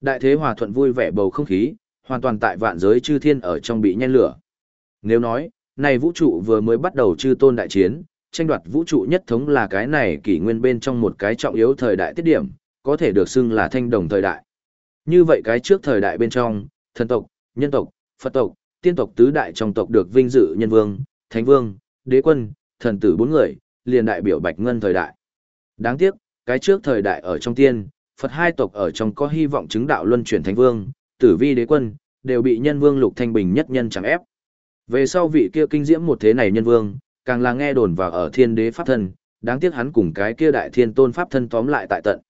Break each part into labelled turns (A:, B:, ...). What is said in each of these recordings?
A: Đại thế hòa thuận vui vẻ bầu không khí, hoàn toàn tại vạn giới chư thiên ở trong bị nhen lửa. Nếu nói, này vũ trụ vừa mới bắt đầu chư tôn đại chiến, tranh đoạt vũ trụ nhất thống là cái này kỷ nguyên bên trong một cái trọng yếu thời đại tiết điểm, có thể được xưng là thanh đồng thời đại. Như vậy cái trước thời đại bên trong, thần tộc, nhân tộc, Phật tộc, tiên tộc tứ đại trong tộc được vinh dự nhân vương, thánh vương, đế quân, thần tử bốn người, liền đại biểu bạch ngân thời đại. Đáng tiếc, cái trước thời đại ở trong tiên, Phật hai tộc ở trong có hy vọng chứng đạo luân chuyển thánh vương, tử vi đế quân, đều bị nhân vương lục thanh bình nhất nhân chẳng ép. Về sau vị kia kinh diễm một thế này nhân vương, càng là nghe đồn vào ở thiên đế pháp thân, đáng tiếc hắn cùng cái kia đại thiên tôn pháp thân tóm lại tại tận.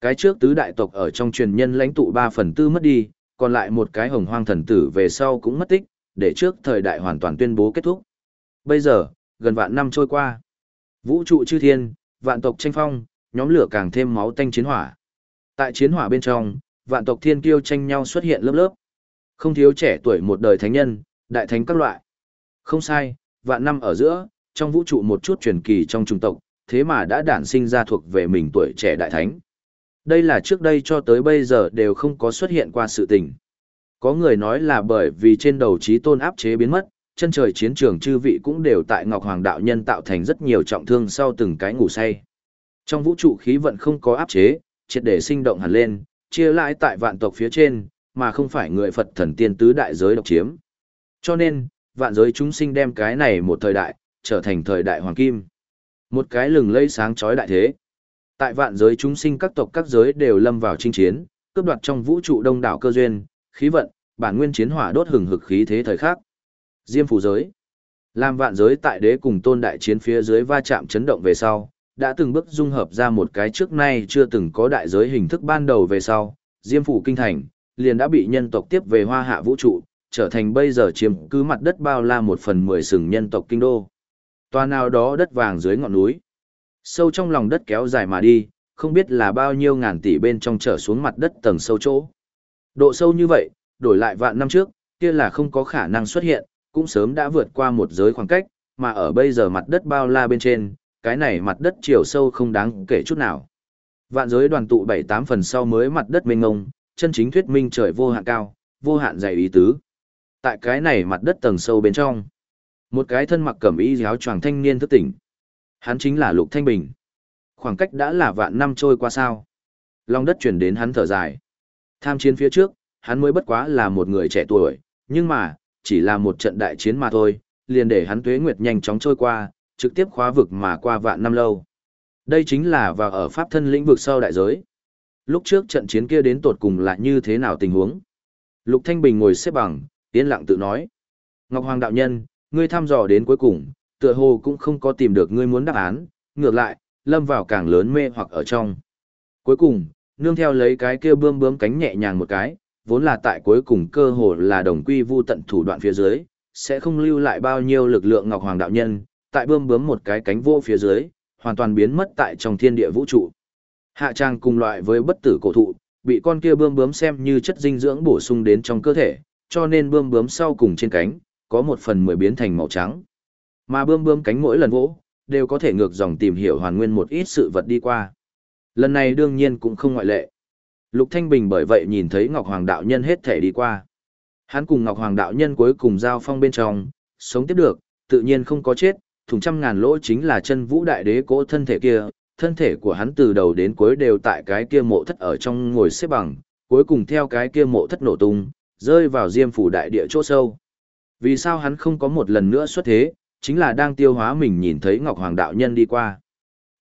A: Cái trước tứ đại tộc ở trong truyền nhân lãnh tụ 3 phần tư mất đi, còn lại một cái hồng hoang thần tử về sau cũng mất tích, để trước thời đại hoàn toàn tuyên bố kết thúc. Bây giờ, gần vạn năm trôi qua. Vũ trụ chư thiên, vạn tộc tranh phong, nhóm lửa càng thêm máu tanh chiến hỏa. Tại chiến hỏa bên trong, vạn tộc thiên kiêu tranh nhau xuất hiện lớp lớp. Không thiếu trẻ tuổi một đời thánh nhân, đại thánh các loại. Không sai, vạn năm ở giữa, trong vũ trụ một chút truyền kỳ trong trung tộc, thế mà đã đản sinh ra thuộc về mình tuổi trẻ đại thánh. Đây là trước đây cho tới bây giờ đều không có xuất hiện qua sự tình. Có người nói là bởi vì trên đầu trí tôn áp chế biến mất, chân trời chiến trường chư vị cũng đều tại Ngọc Hoàng đạo nhân tạo thành rất nhiều trọng thương sau từng cái ngủ say. Trong vũ trụ khí vận không có áp chế, triệt để sinh động hẳn lên, chia lại tại vạn tộc phía trên, mà không phải người Phật thần tiên tứ đại giới độc chiếm. Cho nên, vạn giới chúng sinh đem cái này một thời đại, trở thành thời đại hoàng kim. Một cái lừng lây sáng chói đại thế. Tại vạn giới chúng sinh các tộc các giới đều lâm vào chinh chiến, cướp đoạt trong vũ trụ đông đảo cơ duyên, khí vận, bản nguyên chiến hỏa đốt hừng hực khí thế thời khắc. Diêm phủ giới. Làm vạn giới tại đế cùng tôn đại chiến phía dưới va chạm chấn động về sau, đã từng bước dung hợp ra một cái trước nay chưa từng có đại giới hình thức ban đầu về sau, Diêm phủ kinh thành, liền đã bị nhân tộc tiếp về hoa hạ vũ trụ, trở thành bây giờ chiếm cứ mặt đất bao la một phần mười sừng nhân tộc kinh đô. Toa nào đó đất vàng dưới ngọn núi. Sâu trong lòng đất kéo dài mà đi, không biết là bao nhiêu ngàn tỷ bên trong trở xuống mặt đất tầng sâu chỗ. Độ sâu như vậy, đổi lại vạn năm trước, kia là không có khả năng xuất hiện, cũng sớm đã vượt qua một giới khoảng cách, mà ở bây giờ mặt đất bao la bên trên, cái này mặt đất chiều sâu không đáng kể chút nào. Vạn giới đoàn tụ 7-8 phần sau mới mặt đất mênh ngông, chân chính thuyết minh trời vô hạn cao, vô hạn dày ý tứ. Tại cái này mặt đất tầng sâu bên trong, một cái thân mặc cẩm y giáo choàng thanh niên thức tỉnh. Hắn chính là Lục Thanh Bình. Khoảng cách đã là vạn năm trôi qua sao. Long đất chuyển đến hắn thở dài. Tham chiến phía trước, hắn mới bất quá là một người trẻ tuổi, nhưng mà, chỉ là một trận đại chiến mà thôi, liền để hắn tuế nguyệt nhanh chóng trôi qua, trực tiếp khóa vực mà qua vạn năm lâu. Đây chính là vào ở pháp thân lĩnh vực sau đại giới. Lúc trước trận chiến kia đến tột cùng là như thế nào tình huống? Lục Thanh Bình ngồi xếp bằng, yên lặng tự nói. Ngọc Hoàng đạo nhân, ngươi thăm dò đến cuối cùng, tựa hồ cũng không có tìm được ngươi muốn đáp án, ngược lại, lâm vào càng lớn mê hoặc ở trong. Cuối cùng, nương theo lấy cái kia bươm bướm cánh nhẹ nhàng một cái, vốn là tại cuối cùng cơ hồ là đồng quy vu tận thủ đoạn phía dưới, sẽ không lưu lại bao nhiêu lực lượng Ngọc Hoàng đạo nhân, tại bươm bướm một cái cánh vô phía dưới, hoàn toàn biến mất tại trong thiên địa vũ trụ. Hạ trang cùng loại với bất tử cổ thụ, bị con kia bươm bướm xem như chất dinh dưỡng bổ sung đến trong cơ thể, cho nên bươm bướm sau cùng trên cánh, có một phần mười biến thành màu trắng. Mà bươm bướm cánh mỗi lần vỗ, đều có thể ngược dòng tìm hiểu hoàn nguyên một ít sự vật đi qua. Lần này đương nhiên cũng không ngoại lệ. Lục Thanh Bình bởi vậy nhìn thấy Ngọc Hoàng đạo nhân hết thể đi qua. Hắn cùng Ngọc Hoàng đạo nhân cuối cùng giao phong bên trong, sống tiếp được, tự nhiên không có chết, thùng trăm ngàn lỗ chính là chân vũ đại đế cỗ thân thể kia, thân thể của hắn từ đầu đến cuối đều tại cái kia mộ thất ở trong ngồi xếp bằng, cuối cùng theo cái kia mộ thất nổ tung, rơi vào diêm phủ đại địa chỗ sâu. Vì sao hắn không có một lần nữa xuất thế, chính là đang tiêu hóa mình nhìn thấy Ngọc Hoàng đạo nhân đi qua.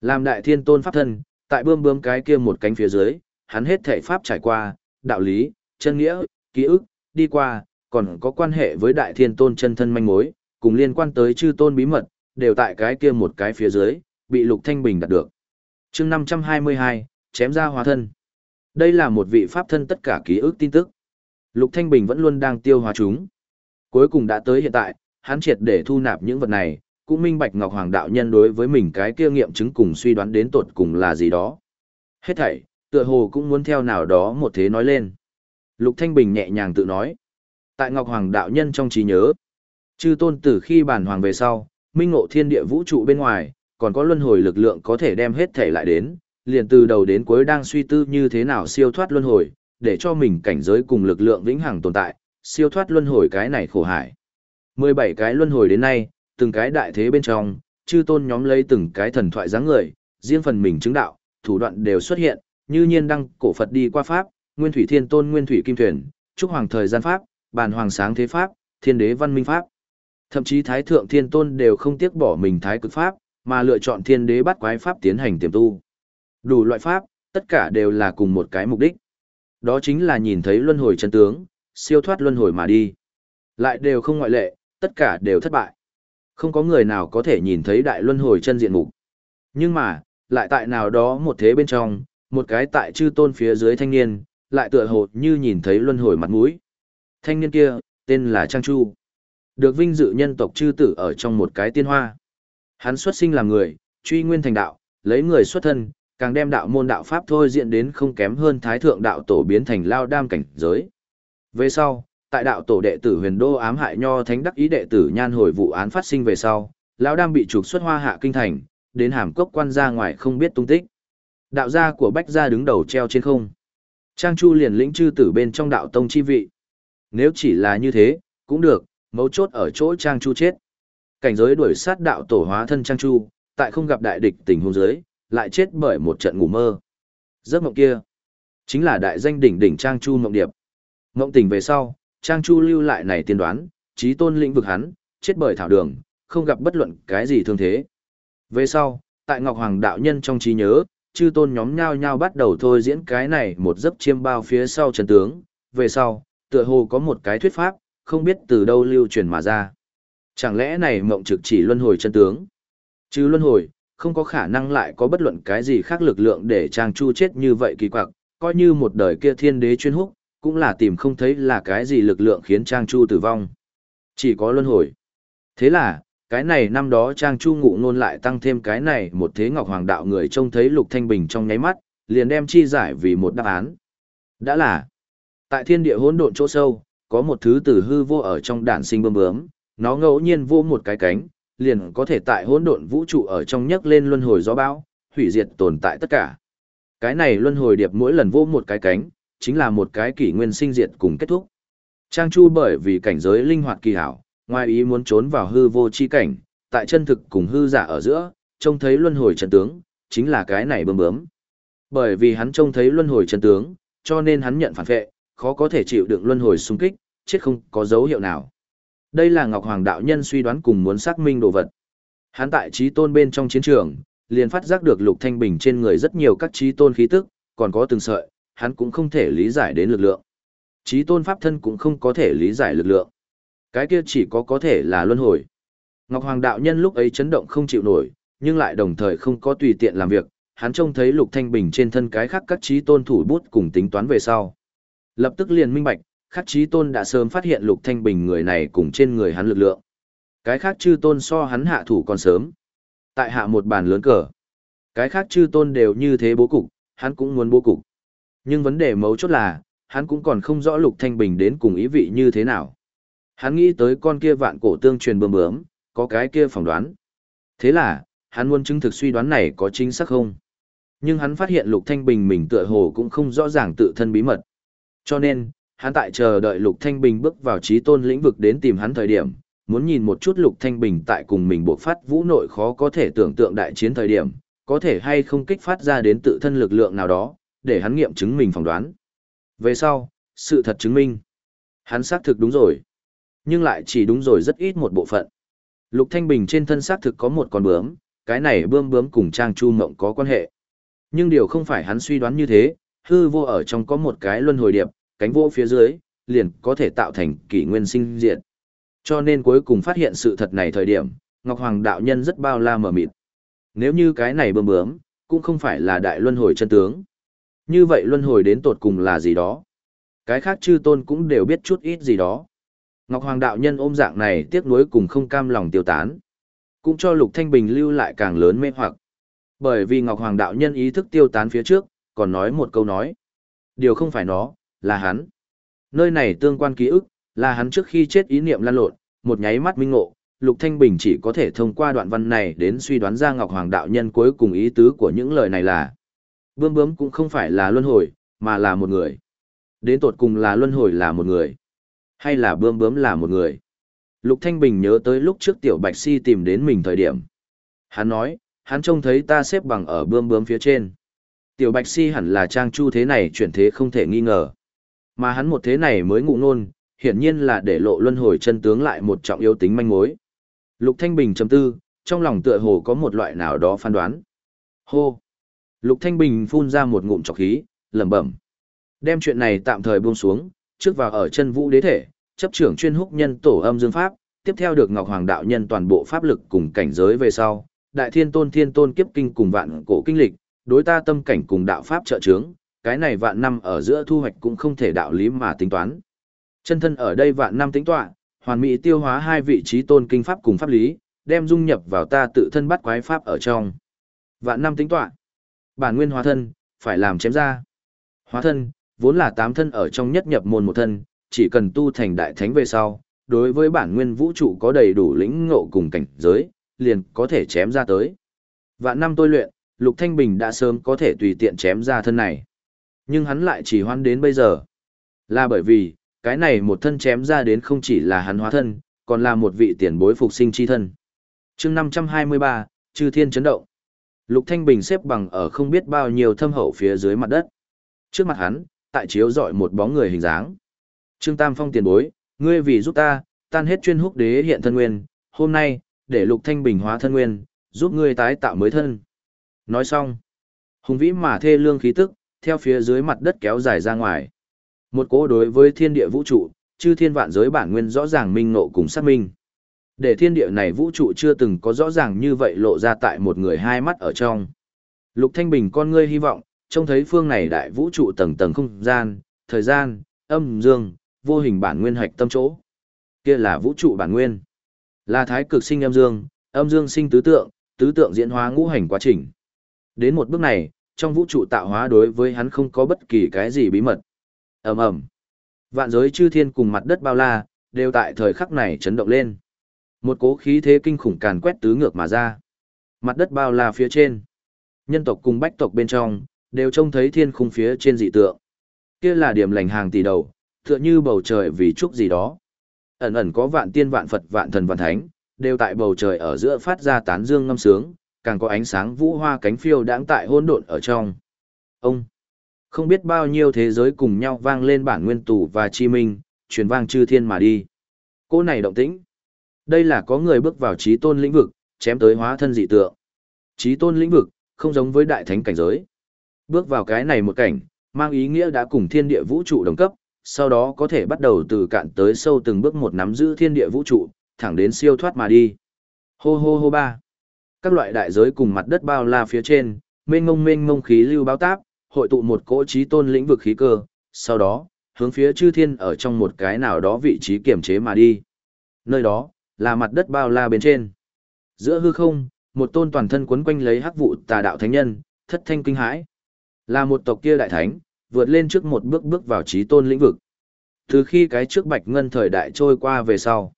A: Làm đại thiên tôn pháp thân, tại bươm bươm cái kia một cánh phía dưới, hắn hết thể pháp trải qua, đạo lý, chân nghĩa, ký ức, đi qua, còn có quan hệ với đại thiên tôn chân thân manh mối, cùng liên quan tới chư tôn bí mật, đều tại cái kia một cái phía dưới, bị Lục Thanh Bình đạt được. chương 522, chém ra hóa thân. Đây là một vị pháp thân tất cả ký ức tin tức. Lục Thanh Bình vẫn luôn đang tiêu hóa chúng. Cuối cùng đã tới hiện tại, hắn triệt để thu nạp những vật này, cũng minh bạch Ngọc Hoàng đạo nhân đối với mình cái kia nghiệm chứng cùng suy đoán đến tột cùng là gì đó. Hết thảy, tựa hồ cũng muốn theo nào đó một thế nói lên. Lục Thanh Bình nhẹ nhàng tự nói. Tại Ngọc Hoàng đạo nhân trong trí nhớ, chư tôn Tử khi bản hoàng về sau, minh ngộ thiên địa vũ trụ bên ngoài, còn có luân hồi lực lượng có thể đem hết thể lại đến, liền từ đầu đến cuối đang suy tư như thế nào siêu thoát luân hồi, để cho mình cảnh giới cùng lực lượng vĩnh hằng tồn tại, siêu thoát luân hồi cái này khổ hải. 17 cái luân hồi đến nay, từng cái đại thế bên trong, chư tôn nhóm lấy từng cái thần thoại dáng người, riêng phần mình chứng đạo, thủ đoạn đều xuất hiện, như nhiên đăng cổ Phật đi qua pháp, Nguyên Thủy Thiên Tôn Nguyên Thủy Kim Thuyền, Trúc Hoàng thời gian pháp, Bàn Hoàng sáng thế pháp, Thiên Đế văn minh pháp. Thậm chí Thái Thượng Thiên Tôn đều không tiếc bỏ mình Thái cực pháp, mà lựa chọn Thiên Đế bắt quái pháp tiến hành tiềm tu. Đủ loại pháp, tất cả đều là cùng một cái mục đích. Đó chính là nhìn thấy luân hồi chân tướng, siêu thoát luân hồi mà đi. Lại đều không ngoại lệ, tất cả đều thất bại. Không có người nào có thể nhìn thấy đại luân hồi chân diện mục. Nhưng mà, lại tại nào đó một thế bên trong, một cái tại chư tôn phía dưới thanh niên, lại tựa hồ như nhìn thấy luân hồi mặt mũi. Thanh niên kia, tên là Trang Chu. Được vinh dự nhân tộc chư tử ở trong một cái tiên hoa. Hắn xuất sinh làm người, truy nguyên thành đạo, lấy người xuất thân, càng đem đạo môn đạo pháp thôi diện đến không kém hơn thái thượng đạo tổ biến thành lao đam cảnh giới. Về sau, tại đạo tổ đệ tử huyền đô ám hại nho thánh đắc ý đệ tử nhan hồi vụ án phát sinh về sau, lão đam bị trục xuất hoa hạ kinh thành, đến hàm cốc quan ra ngoài không biết tung tích. Đạo gia của Bách gia đứng đầu treo trên không. Trang Chu liền lĩnh chư tử bên trong đạo tông chi vị. Nếu chỉ là như thế, cũng được, mấu chốt ở chỗ Trang Chu chết. Cảnh giới đuổi sát đạo tổ hóa thân Trang Chu, tại không gặp đại địch tình huống giới, lại chết bởi một trận ngủ mơ. Giấc mộng kia, chính là đại danh đỉnh đỉnh Trang Chu mộng điệp. Mộng tỉnh về sau, Trang Chu lưu lại này tiên đoán, trí tôn lĩnh vực hắn, chết bởi thảo đường, không gặp bất luận cái gì thương thế. Về sau, tại Ngọc Hoàng đạo nhân trong trí nhớ, chư tôn nhóm nhau nhau bắt đầu thôi diễn cái này một giấc chiêm bao phía sau trần tướng, về sau, tựa hồ có một cái thuyết pháp, không biết từ đâu lưu truyền mà ra. Chẳng lẽ này mộng trực chỉ luân hồi chân tướng? Chứ luân hồi, không có khả năng lại có bất luận cái gì khác lực lượng để Trang Chu chết như vậy kỳ quặc, coi như một đời kia thiên đế chuyên húc, cũng là tìm không thấy là cái gì lực lượng khiến Trang Chu tử vong. Chỉ có luân hồi. Thế là, cái này năm đó Trang Chu ngụ nôn lại tăng thêm cái này một thế ngọc hoàng đạo người trông thấy Lục Thanh Bình trong nháy mắt, liền đem chi giải vì một đáp án. Đã là, tại thiên địa hỗn độn chỗ sâu, có một thứ tử hư vô ở trong đản sinh bơm bướm, nó ngẫu nhiên vô một cái cánh, liền có thể tại hỗn độn vũ trụ ở trong nhấc lên luân hồi gió bão, hủy diệt tồn tại tất cả. Cái này luân hồi điệp mỗi lần vô một cái cánh, chính là một cái kỷ nguyên sinh diệt cùng kết thúc. Trang Chu bởi vì cảnh giới linh hoạt kỳ hảo, ngoài ý muốn trốn vào hư vô chi cảnh, tại chân thực cùng hư giả ở giữa, trông thấy luân hồi chân tướng, chính là cái này bơm bướm. Bởi vì hắn trông thấy luân hồi chân tướng, cho nên hắn nhận phản vệ, khó có thể chịu đựng luân hồi xung kích, chết không có dấu hiệu nào. Đây là Ngọc Hoàng đạo nhân suy đoán cùng muốn xác minh đồ vật. Hắn tại trí tôn bên trong chiến trường, liền phát giác được Lục Thanh Bình trên người rất nhiều các trí tôn khí tức, còn có từng sợi, hắn cũng không thể lý giải đến lực lượng. Trí tôn pháp thân cũng không có thể lý giải lực lượng. Cái kia chỉ có có thể là luân hồi. Ngọc Hoàng đạo nhân lúc ấy chấn động không chịu nổi, nhưng lại đồng thời không có tùy tiện làm việc, hắn trông thấy Lục Thanh Bình trên thân cái khác các trí tôn thủ bút cùng tính toán về sau. Lập tức liền minh bạch, khắc chí tôn đã sớm phát hiện Lục Thanh Bình người này cùng trên người hắn lực lượng. Cái khác chư tôn so hắn hạ thủ còn sớm. Tại hạ một bàn lớn cờ. Cái khác chư tôn đều như thế bố cục, hắn cũng muốn bố cục. Nhưng vấn đề mấu chốt là, hắn cũng còn không rõ Lục Thanh Bình đến cùng ý vị như thế nào. Hắn nghĩ tới con kia vạn cổ tương truyền bơm bướm, có cái kia phỏng đoán. Thế là, hắn muốn chứng thực suy đoán này có chính xác không. Nhưng hắn phát hiện Lục Thanh Bình mình tựa hồ cũng không rõ ràng tự thân bí mật. Cho nên, hắn tại chờ đợi Lục Thanh Bình bước vào trí tôn lĩnh vực đến tìm hắn thời điểm, muốn nhìn một chút Lục Thanh Bình tại cùng mình buộc phát vũ nội khó có thể tưởng tượng đại chiến thời điểm, có thể hay không kích phát ra đến tự thân lực lượng nào đó, để hắn nghiệm chứng mình phỏng đoán. Về sau, sự thật chứng minh. Hắn xác thực đúng rồi. Nhưng lại chỉ đúng rồi rất ít một bộ phận. Lục Thanh Bình trên thân xác thực có một con bướm, cái này bướm bướm cùng Trang Chu Mộng có quan hệ. Nhưng điều không phải hắn suy đoán như thế, hư vô ở trong có một cái luân hồi điệp, cánh vô phía dưới, liền có thể tạo thành kỷ nguyên sinh diệt. Cho nên cuối cùng phát hiện sự thật này thời điểm, Ngọc Hoàng đạo nhân rất bao la mở mịt. Nếu như cái này bơm bướm, cũng không phải là đại luân hồi chân tướng. Như vậy luân hồi đến tột cùng là gì đó? Cái khác chư tôn cũng đều biết chút ít gì đó. Ngọc Hoàng đạo nhân ôm dạng này tiếc nuối cùng không cam lòng tiêu tán. Cũng cho Lục Thanh Bình lưu lại càng lớn mê hoặc. Bởi vì Ngọc Hoàng đạo nhân ý thức tiêu tán phía trước, còn nói một câu nói. Điều không phải nó, là hắn. Nơi này tương quan ký ức, là hắn trước khi chết ý niệm lan lộn, một nháy mắt minh ngộ, Lục Thanh Bình chỉ có thể thông qua đoạn văn này đến suy đoán ra Ngọc Hoàng đạo nhân cuối cùng ý tứ của những lời này là Bướm bướm cũng không phải là luân hồi, mà là một người. Đến tột cùng là luân hồi là một người, hay là bướm bướm là một người. Lục Thanh Bình nhớ tới lúc trước tiểu bạch si tìm đến mình thời điểm. Hắn nói, hắn trông thấy ta xếp bằng ở bướm bướm phía trên. Tiểu bạch si hẳn là trang chu thế này chuyển thế không thể nghi ngờ. Mà hắn một thế này mới ngụ nôn, hiển nhiên là để lộ luân hồi chân tướng lại một trọng yếu tính manh mối. Lục Thanh Bình trầm tư, trong lòng tựa hồ có một loại nào đó phán đoán. Hô! Lục Thanh Bình phun ra một ngụm trọc khí, lẩm bẩm. Đem chuyện này tạm thời buông xuống, trước vào ở chân vũ đế thể, chấp trưởng chuyên húc nhân tổ âm dương pháp, tiếp theo được Ngọc Hoàng đạo nhân toàn bộ pháp lực cùng cảnh giới về sau, Đại Thiên Tôn Thiên Tôn kiếp kinh cùng vạn cổ kinh lịch, đối ta tâm cảnh cùng đạo pháp trợ trướng, cái này vạn năm ở giữa thu hoạch cũng không thể đạo lý mà tính toán. Chân thân ở đây vạn năm tính tọa, hoàn mỹ tiêu hóa hai vị trí tôn kinh pháp cùng pháp lý, đem dung nhập vào ta tự thân bắt quái pháp ở trong. Vạn năm tính tọa. Bản nguyên hóa thân, phải làm chém ra. Hóa thân, vốn là tám thân ở trong nhất nhập môn một thân, chỉ cần tu thành đại thánh về sau, đối với bản nguyên vũ trụ có đầy đủ lĩnh ngộ cùng cảnh giới, liền có thể chém ra tới. Vạn năm tôi luyện, Lục Thanh Bình đã sớm có thể tùy tiện chém ra thân này. Nhưng hắn lại chỉ hoan đến bây giờ. Là bởi vì, cái này một thân chém ra đến không chỉ là hắn hóa thân, còn là một vị tiền bối phục sinh chi thân. chương 523, Chư Thiên chấn động. Lục Thanh Bình xếp bằng ở không biết bao nhiêu thâm hậu phía dưới mặt đất. Trước mặt hắn, tại chiếu dọi một bóng người hình dáng. Trương Tam Phong tiền bối, ngươi vì giúp ta, tan hết chuyên húc đế hiện thân nguyên, hôm nay, để Lục Thanh Bình hóa thân nguyên, giúp ngươi tái tạo mới thân. Nói xong, hùng vĩ mà thê lương khí tức, theo phía dưới mặt đất kéo dài ra ngoài. Một cố đối với thiên địa vũ trụ, chư thiên vạn giới bản nguyên rõ ràng minh ngộ cùng xác minh. Để thiên địa này vũ trụ chưa từng có rõ ràng như vậy lộ ra tại một người hai mắt ở trong. Lục Thanh Bình con ngươi hy vọng, trông thấy phương này đại vũ trụ tầng tầng không gian, thời gian, âm dương, vô hình bản nguyên hạch tâm chỗ. Kia là vũ trụ bản nguyên. Là thái cực sinh âm dương, âm dương sinh tứ tượng, tứ tượng diễn hóa ngũ hành quá trình. Đến một bước này, trong vũ trụ tạo hóa đối với hắn không có bất kỳ cái gì bí mật. Ầm ầm. Vạn giới chư thiên cùng mặt đất bao la, đều tại thời khắc này chấn động lên. Một cố khí thế kinh khủng càn quét tứ ngược mà ra. Mặt đất bao la phía trên. Nhân tộc cùng bách tộc bên trong, đều trông thấy thiên khung phía trên dị tượng. Kia là điểm lành hàng tỷ đầu, tựa như bầu trời vì chúc gì đó. Ẩn ẩn có vạn tiên vạn Phật vạn thần vạn thánh, đều tại bầu trời ở giữa phát ra tán dương ngâm sướng, càng có ánh sáng vũ hoa cánh phiêu đãng tại hỗn độn ở trong. Ông, không biết bao nhiêu thế giới cùng nhau vang lên bản nguyên tù và chi minh, truyền vang chư thiên mà đi. Cô này động tĩnh. Đây là có người bước vào trí tôn lĩnh vực, chém tới hóa thân dị tượng. Trí tôn lĩnh vực, không giống với đại thánh cảnh giới. Bước vào cái này một cảnh, mang ý nghĩa đã cùng thiên địa vũ trụ đồng cấp, sau đó có thể bắt đầu từ cạn tới sâu từng bước một nắm giữ thiên địa vũ trụ, thẳng đến siêu thoát mà đi. Hô hô hô ba. Các loại đại giới cùng mặt đất bao la phía trên, mênh mông mênh mông khí lưu báo táp, hội tụ một cỗ trí tôn lĩnh vực khí cơ, sau đó, hướng phía chư thiên ở trong một cái nào đó vị trí kiểm chế mà đi. Nơi đó, là mặt đất bao la bên trên. Giữa hư không, một tôn toàn thân quấn quanh lấy hắc vụ tà đạo thánh nhân, thất thanh kinh hãi. Là một tộc kia đại thánh, vượt lên trước một bước bước vào trí tôn lĩnh vực. Từ khi cái trước bạch ngân thời đại trôi qua về sau.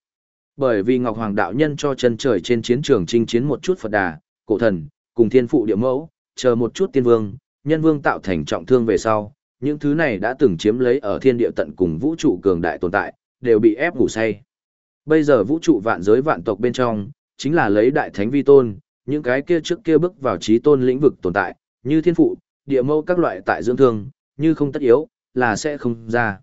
A: Bởi vì Ngọc Hoàng đạo nhân cho chân trời trên chiến trường chinh chiến một chút Phật đà, cổ thần, cùng thiên phụ địa mẫu, chờ một chút tiên vương, nhân vương tạo thành trọng thương về sau, những thứ này đã từng chiếm lấy ở thiên địa tận cùng vũ trụ cường đại tồn tại, đều bị ép ngủ say. Bây giờ vũ trụ vạn giới vạn tộc bên trong, chính là lấy đại thánh vi tôn, những cái kia trước kia bước vào trí tôn lĩnh vực tồn tại, như thiên phụ, địa mẫu các loại tại dưỡng thương, như không tất yếu, là sẽ không ra.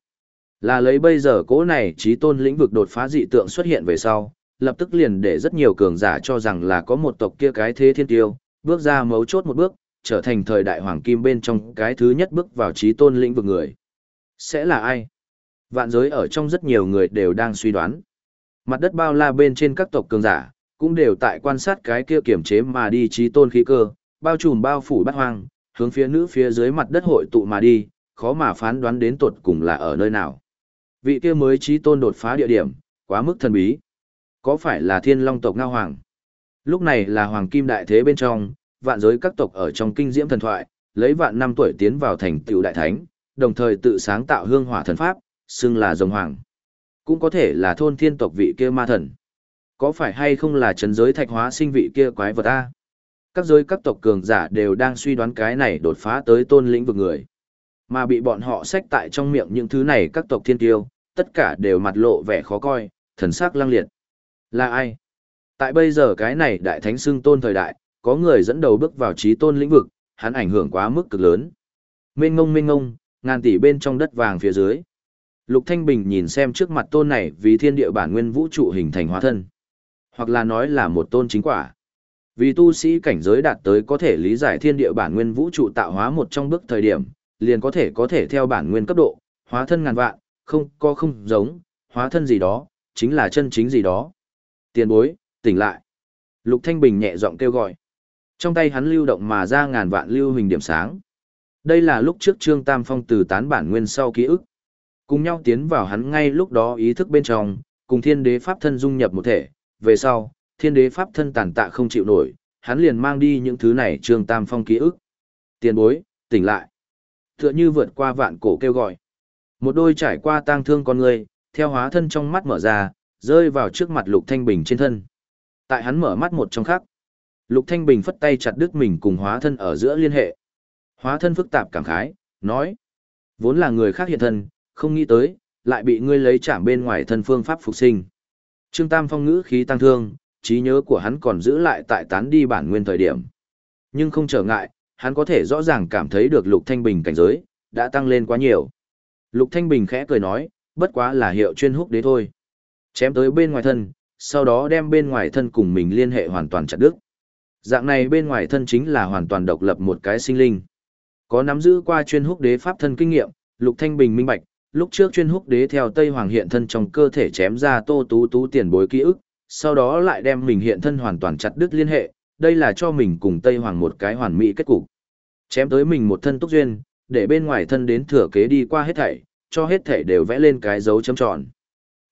A: Là lấy bây giờ cố này trí tôn lĩnh vực đột phá dị tượng xuất hiện về sau, lập tức liền để rất nhiều cường giả cho rằng là có một tộc kia cái thế thiên tiêu, bước ra mấu chốt một bước, trở thành thời đại hoàng kim bên trong cái thứ nhất bước vào trí tôn lĩnh vực người. Sẽ là ai? Vạn giới ở trong rất nhiều người đều đang suy đoán. Mặt đất bao la bên trên các tộc cường giả, cũng đều tại quan sát cái kia kiểm chế mà đi trí tôn khí cơ, bao trùm bao phủ bát hoang, hướng phía nữ phía dưới mặt đất hội tụ mà đi, khó mà phán đoán đến tột cùng là ở nơi nào. Vị kia mới trí tôn đột phá địa điểm, quá mức thần bí. Có phải là thiên long tộc Ngao Hoàng? Lúc này là Hoàng Kim Đại Thế bên trong, vạn giới các tộc ở trong kinh diễm thần thoại, lấy vạn năm tuổi tiến vào thành tựu đại thánh, đồng thời tự sáng tạo hương hỏa thần pháp, xưng là rồng hoàng. Cũng có thể là thôn thiên tộc vị kia ma thần. Có phải hay không là trấn giới thạch hóa sinh vị kia quái vật a? Các giới các tộc cường giả đều đang suy đoán cái này đột phá tới tôn lĩnh vực người. Mà bị bọn họ xách tại trong miệng những thứ này các tộc thiên tiêu, tất cả đều mặt lộ vẻ khó coi, thần sắc lăng liệt. Là ai? Tại bây giờ cái này đại thánh xưng tôn thời đại, có người dẫn đầu bước vào trí tôn lĩnh vực, hắn ảnh hưởng quá mức cực lớn. Mênh ngông mênh ngông, ngàn tỷ bên trong đất vàng phía dưới. Lục Thanh Bình nhìn xem trước mặt tôn này vì thiên địa bản nguyên vũ trụ hình thành hóa thân. Hoặc là nói là một tôn chính quả. Vì tu sĩ cảnh giới đạt tới có thể lý giải thiên địa bản nguyên vũ trụ tạo hóa một trong bước thời điểm, liền có thể có thể theo bản nguyên cấp độ, hóa thân ngàn vạn, không có không giống, hóa thân gì đó, chính là chân chính gì đó. Tiền bối, tỉnh lại. Lục Thanh Bình nhẹ giọng kêu gọi. Trong tay hắn lưu động mà ra ngàn vạn lưu hình điểm sáng. Đây là lúc trước Trương Tam Phong từ tán bản nguyên sau ký ức. Cùng nhau tiến vào hắn ngay lúc đó ý thức bên trong, cùng thiên đế pháp thân dung nhập một thể. Về sau, thiên đế pháp thân tàn tạ không chịu nổi, hắn liền mang đi những thứ này Trương Tam Phong ký ức. Tiền bối, tỉnh lại. Tựa như vượt qua vạn cổ kêu gọi. Một đôi trải qua tang thương con người, theo hóa thân trong mắt mở ra, rơi vào trước mặt Lục Thanh Bình trên thân. Tại hắn mở mắt một trong khắc, Lục Thanh Bình phất tay chặt đứt mình cùng hóa thân ở giữa liên hệ. Hóa thân phức tạp cảm khái, nói: "Vốn là người khác hiện thân, không nghĩ tới, lại bị ngươi lấy chạm bên ngoài thân phương pháp phục sinh." Trương Tam Phong ngữ khí tăng thương, trí nhớ của hắn còn giữ lại tại tán đi bản nguyên thời điểm. Nhưng không trở ngại, hắn có thể rõ ràng cảm thấy được Lục Thanh Bình cảnh giới đã tăng lên quá nhiều. Lục Thanh Bình khẽ cười nói, bất quá là hiệu chuyên húc đế thôi. Chém tới bên ngoài thân, sau đó đem bên ngoài thân cùng mình liên hệ hoàn toàn chặt đứt. Dạng này bên ngoài thân chính là hoàn toàn độc lập một cái sinh linh. Có nắm giữ qua chuyên húc đế pháp thân kinh nghiệm, Lục Thanh Bình minh bạch, lúc trước chuyên húc đế theo Tây Hoàng hiện thân trong cơ thể chém ra Tô Tú Tú tiền bối ký ức, sau đó lại đem mình hiện thân hoàn toàn chặt đứt liên hệ, đây là cho mình cùng Tây Hoàng một cái hoàn mỹ kết cục. Chém tới mình một thân tốc duyên, để bên ngoài thân đến thừa kế đi qua hết thảy, cho hết thảy đều vẽ lên cái dấu chấm tròn.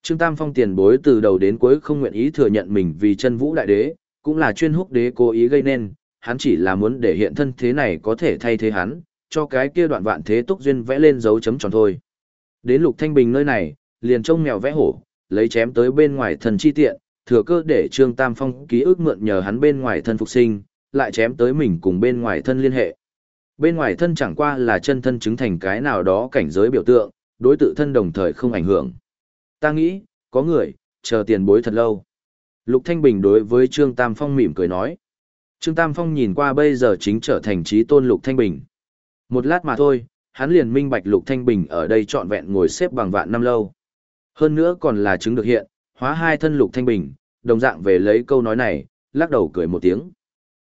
A: Trương Tam Phong tiền bối từ đầu đến cuối không nguyện ý thừa nhận mình vì chân vũ đại đế, cũng là chuyên húc đế cố ý gây nên, hắn chỉ là muốn để hiện thân thế này có thể thay thế hắn, cho cái kia đoạn vạn thế túc duyên vẽ lên dấu chấm tròn thôi. Đến Lục Thanh Bình nơi này, liền trông mèo vẽ hổ, lấy chém tới bên ngoài thân chi tiện, thừa cơ để Trương Tam Phong ký ức mượn nhờ hắn bên ngoài thân phục sinh, lại chém tới mình cùng bên ngoài thân liên hệ. Bên ngoài thân chẳng qua là chân thân chứng thành cái nào đó cảnh giới biểu tượng, đối tự thân đồng thời không ảnh hưởng. Ta nghĩ, có người, chờ tiền bối thật lâu. Lục Thanh Bình đối với Trương Tam Phong mỉm cười nói. Trương Tam Phong nhìn qua bây giờ chính trở thành trí tôn Lục Thanh Bình. Một lát mà thôi, hắn liền minh bạch Lục Thanh Bình ở đây trọn vẹn ngồi xếp bằng vạn năm lâu. Hơn nữa còn là chứng được hiện, hóa hai thân Lục Thanh Bình, đồng dạng về lấy câu nói này, lắc đầu cười một tiếng.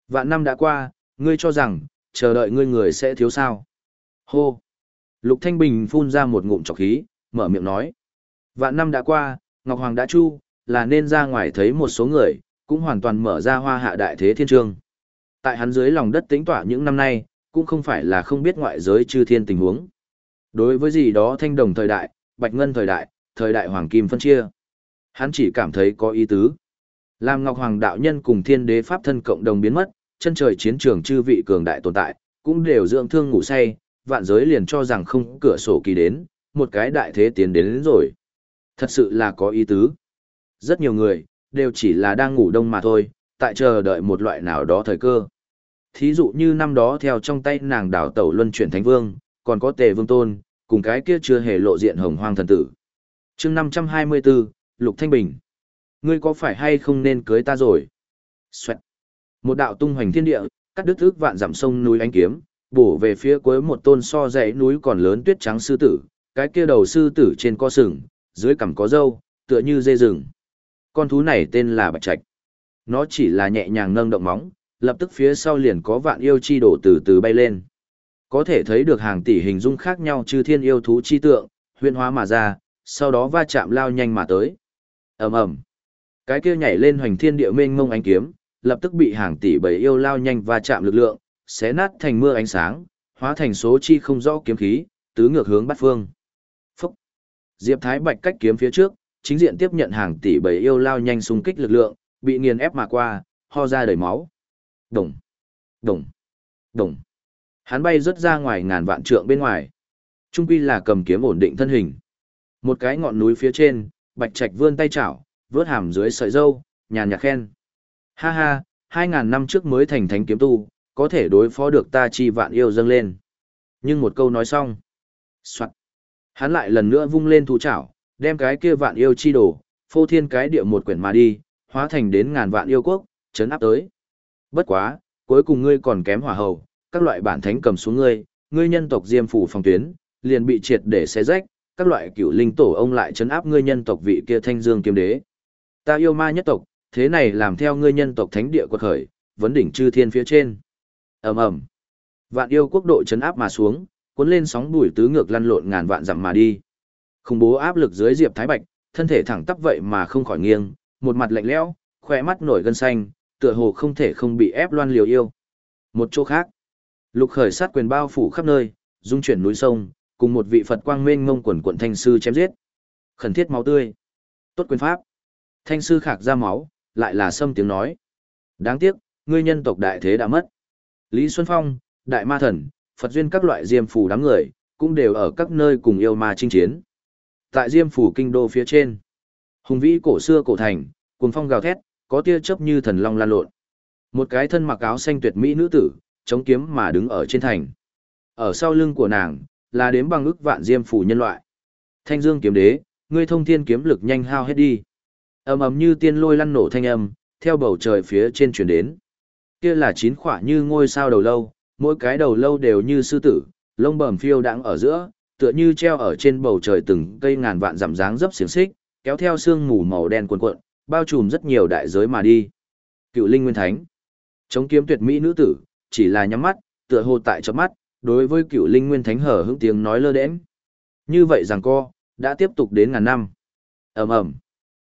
A: Vạn năm đã qua, ngươi cho rằng, chờ đợi ngươi người sẽ thiếu sao. Hô! Lục Thanh Bình phun ra một ngụm trọc khí, mở miệng nói. Vạn năm đã qua, Ngọc Hoàng đã chu, là nên ra ngoài thấy một số người, cũng hoàn toàn mở ra hoa hạ đại thế thiên trường. Tại hắn dưới lòng đất tính tỏa những năm nay, cũng không phải là không biết ngoại giới chư thiên tình huống. Đối với gì đó thanh đồng thời đại, bạch ngân thời đại, thời đại hoàng kim phân chia. Hắn chỉ cảm thấy có ý tứ. Làm Ngọc Hoàng đạo nhân cùng thiên đế pháp thân cộng đồng biến mất, chân trời chiến trường chư vị cường đại tồn tại, cũng đều dưỡng thương ngủ say, vạn giới liền cho rằng không cửa sổ kỳ đến, một cái đại thế tiến đến, đến rồi. Thật sự là có ý tứ. Rất nhiều người, đều chỉ là đang ngủ đông mà thôi, tại chờ đợi một loại nào đó thời cơ. Thí dụ như năm đó theo trong tay nàng đảo tẩu luân chuyển thánh vương, còn có tề vương tôn, cùng cái kia chưa hề lộ diện hồng hoang thần tử. chương 524, Lục Thanh Bình. Ngươi có phải hay không nên cưới ta rồi? Xoẹt. Một đạo tung hoành thiên địa, cắt đứt ước vạn dặm sông núi ánh kiếm, bổ về phía cuối một tôn so dãy núi còn lớn tuyết trắng sư tử, cái kia đầu sư tử trên co sừng, dưới cằm có râu, tựa như dê rừng. Con thú này tên là Bạch Trạch. Nó chỉ là nhẹ nhàng nâng động móng, lập tức phía sau liền có vạn yêu chi đổ từ từ bay lên. Có thể thấy được hàng tỷ hình dung khác nhau chư thiên yêu thú chi tượng, huyên hóa mà ra, sau đó va chạm lao nhanh mà tới. ầm ầm, Cái kia nhảy lên hoành thiên địa mênh mông ánh kiếm, lập tức bị hàng tỷ bảy yêu lao nhanh va chạm lực lượng, xé nát thành mưa ánh sáng, hóa thành số chi không rõ kiếm khí, tứ ngược hướng bắt phương. Phúc! Diệp Thái Bạch cách kiếm phía trước, chính diện tiếp nhận hàng tỷ bảy yêu lao nhanh xung kích lực lượng, bị nghiền ép mà qua, ho ra đầy máu. Đồng! Đồng! Đồng! Hắn bay rất ra ngoài ngàn vạn trượng bên ngoài. Trung quy là cầm kiếm ổn định thân hình. Một cái ngọn núi phía trên, Bạch Trạch vươn tay chảo, vớt hàm dưới sợi dâu, nhàn nhạt khen. Ha ha, hai ngàn năm trước mới thành thánh kiếm tu, có thể đối phó được ta chi vạn yêu dâng lên. Nhưng một câu nói xong, Soạn. Hắn lại lần nữa vung lên thủ chảo, đem cái kia vạn yêu chi đổ, phô thiên cái địa một quyển mà đi, hóa thành đến ngàn vạn yêu quốc, chấn áp tới. Bất quá, cuối cùng ngươi còn kém hỏa hầu, các loại bản thánh cầm xuống ngươi, ngươi nhân tộc diêm phủ phòng tuyến, liền bị triệt để xé rách, các loại cựu linh tổ ông lại chấn áp ngươi nhân tộc vị kia thanh dương kiếm đế. Ta yêu ma nhất tộc, thế này làm theo ngươi nhân tộc thánh địa quật khởi, vấn đỉnh chư thiên phía trên. ầm ầm, vạn yêu quốc độ chấn áp mà xuống, cuốn lên sóng bụi tứ ngược lăn lộn ngàn vạn dặm mà đi. Khủng bố áp lực dưới Diệp Thái Bạch, thân thể thẳng tắp vậy mà không khỏi nghiêng, một mặt lạnh lẽo, khỏe mắt nổi gân xanh, tựa hồ không thể không bị ép loan liều yêu. Một chỗ khác, lục khởi sát quyền bao phủ khắp nơi, dung chuyển núi sông, cùng một vị Phật quang mênh mông quần quần thanh sư chém giết. Khẩn thiết máu tươi. Tốt quyền pháp. Thanh sư khạc ra máu, lại là sâm tiếng nói. Đáng tiếc, ngươi nhân tộc đại thế đã mất. Lý Xuân Phong, Đại Ma Thần, Phật Duyên các loại diêm phù đám người, cũng đều ở các nơi cùng yêu ma chinh chiến. Tại diêm phủ kinh đô phía trên, hùng vĩ cổ xưa cổ thành, cuồng phong gào thét, có tia chớp như thần long lan lộn. Một cái thân mặc áo xanh tuyệt mỹ nữ tử, chống kiếm mà đứng ở trên thành. Ở sau lưng của nàng, là đếm bằng ức vạn diêm phủ nhân loại. Thanh Dương kiếm đế, ngươi thông thiên kiếm lực nhanh hao hết đi. Ầm ầm như tiên lôi lăn nổ thanh âm, theo bầu trời phía trên truyền đến. Kia là chín khỏa như ngôi sao đầu lâu, mỗi cái đầu lâu đều như sư tử, lông bẩm phiêu đãng ở giữa, tựa như treo ở trên bầu trời từng cây ngàn vạn dặm dáng dấp xiềng xích, kéo theo sương mù màu đen cuồn cuộn, bao trùm rất nhiều đại giới mà đi. Cựu Linh Nguyên Thánh, chống kiếm tuyệt mỹ nữ tử, chỉ là nhắm mắt, tựa hồ tại chớp mắt, đối với Cựu Linh Nguyên Thánh hở hững tiếng nói lơ đễnh. Như vậy rằng co, đã tiếp tục đến ngàn năm. Ầm ầm.